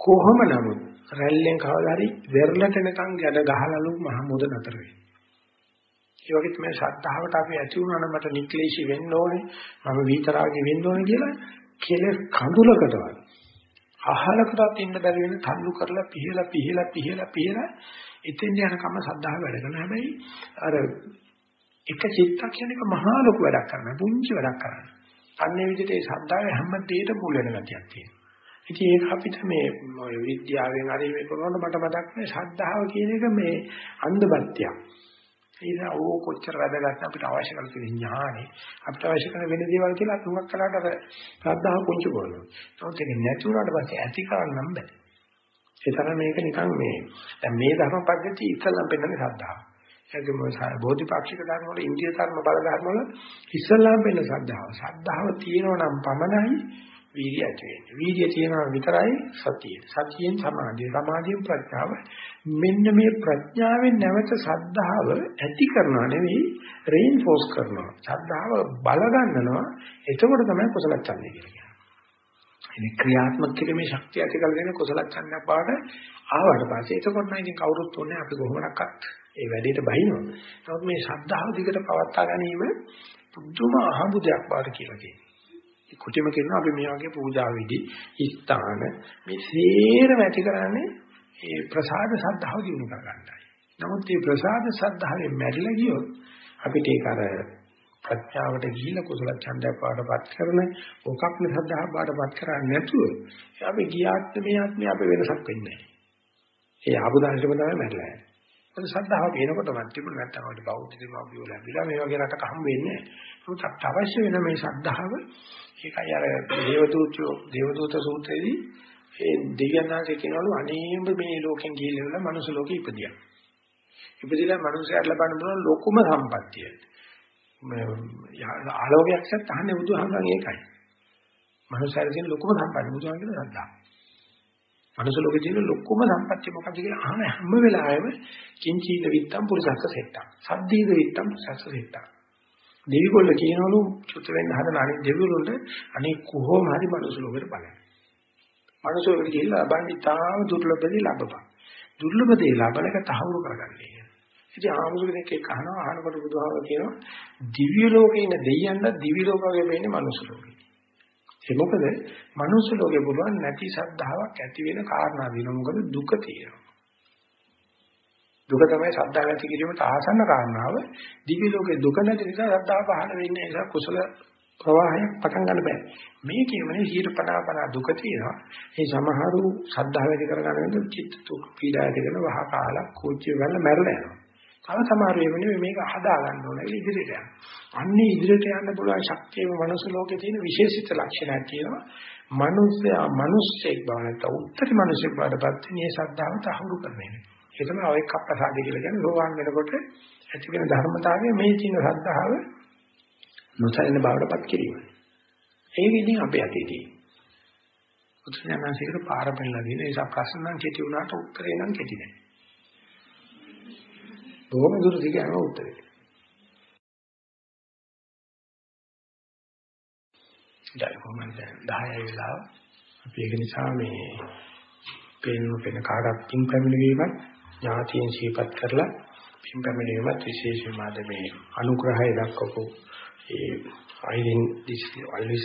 කොහොම නමුත් රැල්ලෙන් කවදා හරි වෙරළට නිකන් ගැඩ ගහලලු මහමෝද නතර වෙයි. ඒ වගේ තමයි ශ්‍රද්ධාවට අපි ඇති වුණා නම් මට නික්ලේශී වෙන්න ඕනේ මම විතරාගේ වෙන්න ඕනේ කියලා කෙලෙස් කඳුලකටවත් අහලකටත් ඉන්න බැරි වෙන තල්ලු කරලා පිහලා පිහලා පිහලා පිහලා එතෙන් යනකම සද්ධාව වැඩ කරනවා. හැබැයි අර එක චිත්තක්ෂණයක මහා ලොකු වැඩක් කරනවා. පුංචි වැඩක් කරනවා. අන්නේ විදිහට ඒ සද්ධාවේ හැම දෙයකම මුල් වෙන ගතියක් තියෙනවා. ඉතින් ඒක අපිට මේ විද්‍යාවෙන් හරි මේ කරනකොට මට මතක් නෑ ශ්‍රද්ධාව කියන එක මේ අන්ධබත්තියක්. ඒක ඕ කොච්චර වැදගත් අපිට අවශ්‍ය කරන තියෙන ඥානෙ අපිට අවශ්‍ය කරන වෙන දේවල් කියලා තුනක් කළාට අර ශ්‍රද්ධාව පුංචි කරනවා. නමුත් ඒක නැති වුණාට පස්සේ ඇති කරන්න බෑ. ඒ තරම් මේක නිකන් මේ දැන් මේ ධර්ම පද්ධතිය ඉස්සල්ලාම පෙන්නන්නේ ශ්‍රද්ධාව. ඒකම බෝධිපාක්ෂික ධර්ම වල ඉන්දිය ධර්ම බල ධර්ම වල ඉස්සල්ලාම පෙන්න ශ්‍රද්ධාව. ශ්‍රද්ධාව තියෙනවා නම් පමණයි වීර්යය ඇති වෙන්නේ. වීර්යය තියෙනවා විතරයි සතිය. සතියෙන් සමාධිය. සමාධියෙන් ප්‍රඥාව. මෙන්න මේ ප්‍රඥාවෙන් නැවත සද්ධාව ඇති කරනවා නෙවෙයි රේන්ෆෝස් කරනවා. සද්ධාව බල ගන්නනවා. එතකොට තමයි කුසල ඡන්දය කියලා කියන්නේ. ඉතින් ක්‍රියාත්මක කිරීමේ ශක්තිය ඇති කරගෙන කුසල ඡන්දයක් බවට ආවට පස්සේ එතකොට නම් ඉතින් කවුරුත් ඕනේ අපි කොහොමනක්වත් ඒ වැඩේට බහිනවා. නමුත් මේ ශ්‍රද්ධාව දිගට පවත්වා ගැනීම පුදුම අහඹු දෙයක් බවට කියලා කියනවා. කුටිම කියනවා අපි මේ වගේ පූජා විදි ස්ථාන මේ සේරම ඇති කරන්නේ ඒ ප්‍රසාද සද්ධාව දිනු කරගන්නයි. නමුත් මේ ප්‍රසාද සද්ධාවෙන් මැරිලා ගියොත් අපිට ඒක අර ප්‍රඥාවට ගිහිලා කුසල ඡන්දයක් පාඩපත් කරන ඕකක්නේ සද්ධාව පාඩපත් කරන්නේ නැතුව අපි ගියාත් මේ ආත්මේ අපේ වෙනසක් වෙන්නේ නැහැ. ඒ ආපු දර්ශනම තමයි මැරිලා යන්නේ. මොකද ශ්‍රද්ධාව වෙනකොටම තිබුණ නැත්නම් අපිට බෞද්ධ දෙමාපියෝ ලැබිලා මේ වගේ රටක හම් වෙන්නේ නැහැ. නමුත් අපට අවශ්‍ය වෙන මේ ශ්‍රද්ධාව ඒකයි අර දේවදූතයෝ දේවදූත සූත්‍රයේදී ඒ දෙවියන්ාගේ කියනවලු අනේම මේ ලෝකෙන් ගිහිල්ලා මනුස්ස ලෝකෙ ඉපදියා. ඉපදිලා මනුස්සයෙක් ලබන්න පුළුවන් ලොකුම සම්පත්තිය. මේ ආලෝකයක් සත් අහන්නේ බුදුහාමරන් ඒකයි. මනුස්සයෙක් කියන ලොකුම සම්පත්තිය බුදුහාම කියන සද්දා. මනුස්ස ලෝකේ තියෙන ලොකුම සම්පත්තිය මොකක්ද කියලා අහන හැම වෙලාවෙම කිංචීද විත්තම් පුරුසස්ස සෙට්ටම්. සද්දීද විත්තම් පුරුසස්ස සෙට්ටම්. දෙවිගොල්ල කියනවලු චුත වෙන්න හදන අනිත් දෙවිවරුන්ට අනේ කොහොම හරි මනුස්ස ලෝකෙට බලන්න. මනුස්ස ලෝකෙට ගිහිල්ලා ලබන්නේ තාම දුර්ලභදී ලබපන්. දුර්ලභදී ලබන එක තහවුරු කරගන්නේ. ඉතින් ආමුදුක දෙක එක අහනවා අහනකොට බුදුහාම කියනවා දිව්‍ය ලෝකේ ඉන්න දෙයයන්ට දිව්‍ය ලෝක වගේ වෙන්නේ මනුස්ස ලෝකේ. ඒ මොකද මනුස්ස ලෝකේ පුළුවන් නැති ශ්‍රද්ධාවක් ඇති වෙන කාරණා වෙනවා. මොකද දුක තියෙනවා. දුක තමයි ශ්‍රද්ධාව ඇති කිරීමට ආසන්න කාරණාව. දිවි ලෝකේ දුක නැති නිසා ශ්‍රද්ධාව පහළ වෙන්නේ නිසා කුසල ප්‍රවාහයක් පටන් ගන්න බෑ. මේ කියමනේ 150 දුක තියෙනවා. ඒ සමහරු ශ්‍රද්ධාව ඇති කරගන්න වෙන චිත්ත දුක් පීඩා ඇති කරන වහ කාලා කෝච්චිය ගන්න මැරලා යනවා. තව සමහර වෙලාවෙ මේක හදා ගන්න ඕනේ ඉදිරියට යන්න. අන්නේ ඉදිරියට යන්න පුළුවන් ශක්තියම මනුස්ස ලෝකේ තියෙන විශේෂිත ලක්ෂණයක් තියෙනවා. මනුස්සයා මිනිස්සෙක් බව නැත්නම් උත්තරී මිනිසෙක් බවටපත් මේ ශ්‍රද්ධාව තහවුරු කරන්නේ. ඒ තමයි ඔය කප්පසාදේ කියලා කියන්නේ රෝවන් වෙනකොට ඇති වෙන ධර්මතාවය මේ තියෙන ශ්‍රද්ධාව නොසැලෙන බවටපත් කිරීම. ඒක ඉතින් අපේ අතේ තියෙන. උත්තරඥානසිකට පාර පෙන්නලා දෙන නිසා ප්‍රශ්න නම් කෙටි වුණාට උත්තරේ නම් කෙටි නෑ. බොහොම දුර දිග යනවා උත්තරේ. දැන් කොහොමද 10යි වෙලාව අපි ඒක නිසා මේ පේන පේන කාටත් පින් පැමිණීමක් ඥාතියෙන් සිහිපත් කරලා පින් පැමිණීමත් විශේෂයෙන්ම මේ අනුග්‍රහය දක්වපු ඒ අයිරින් දිස් always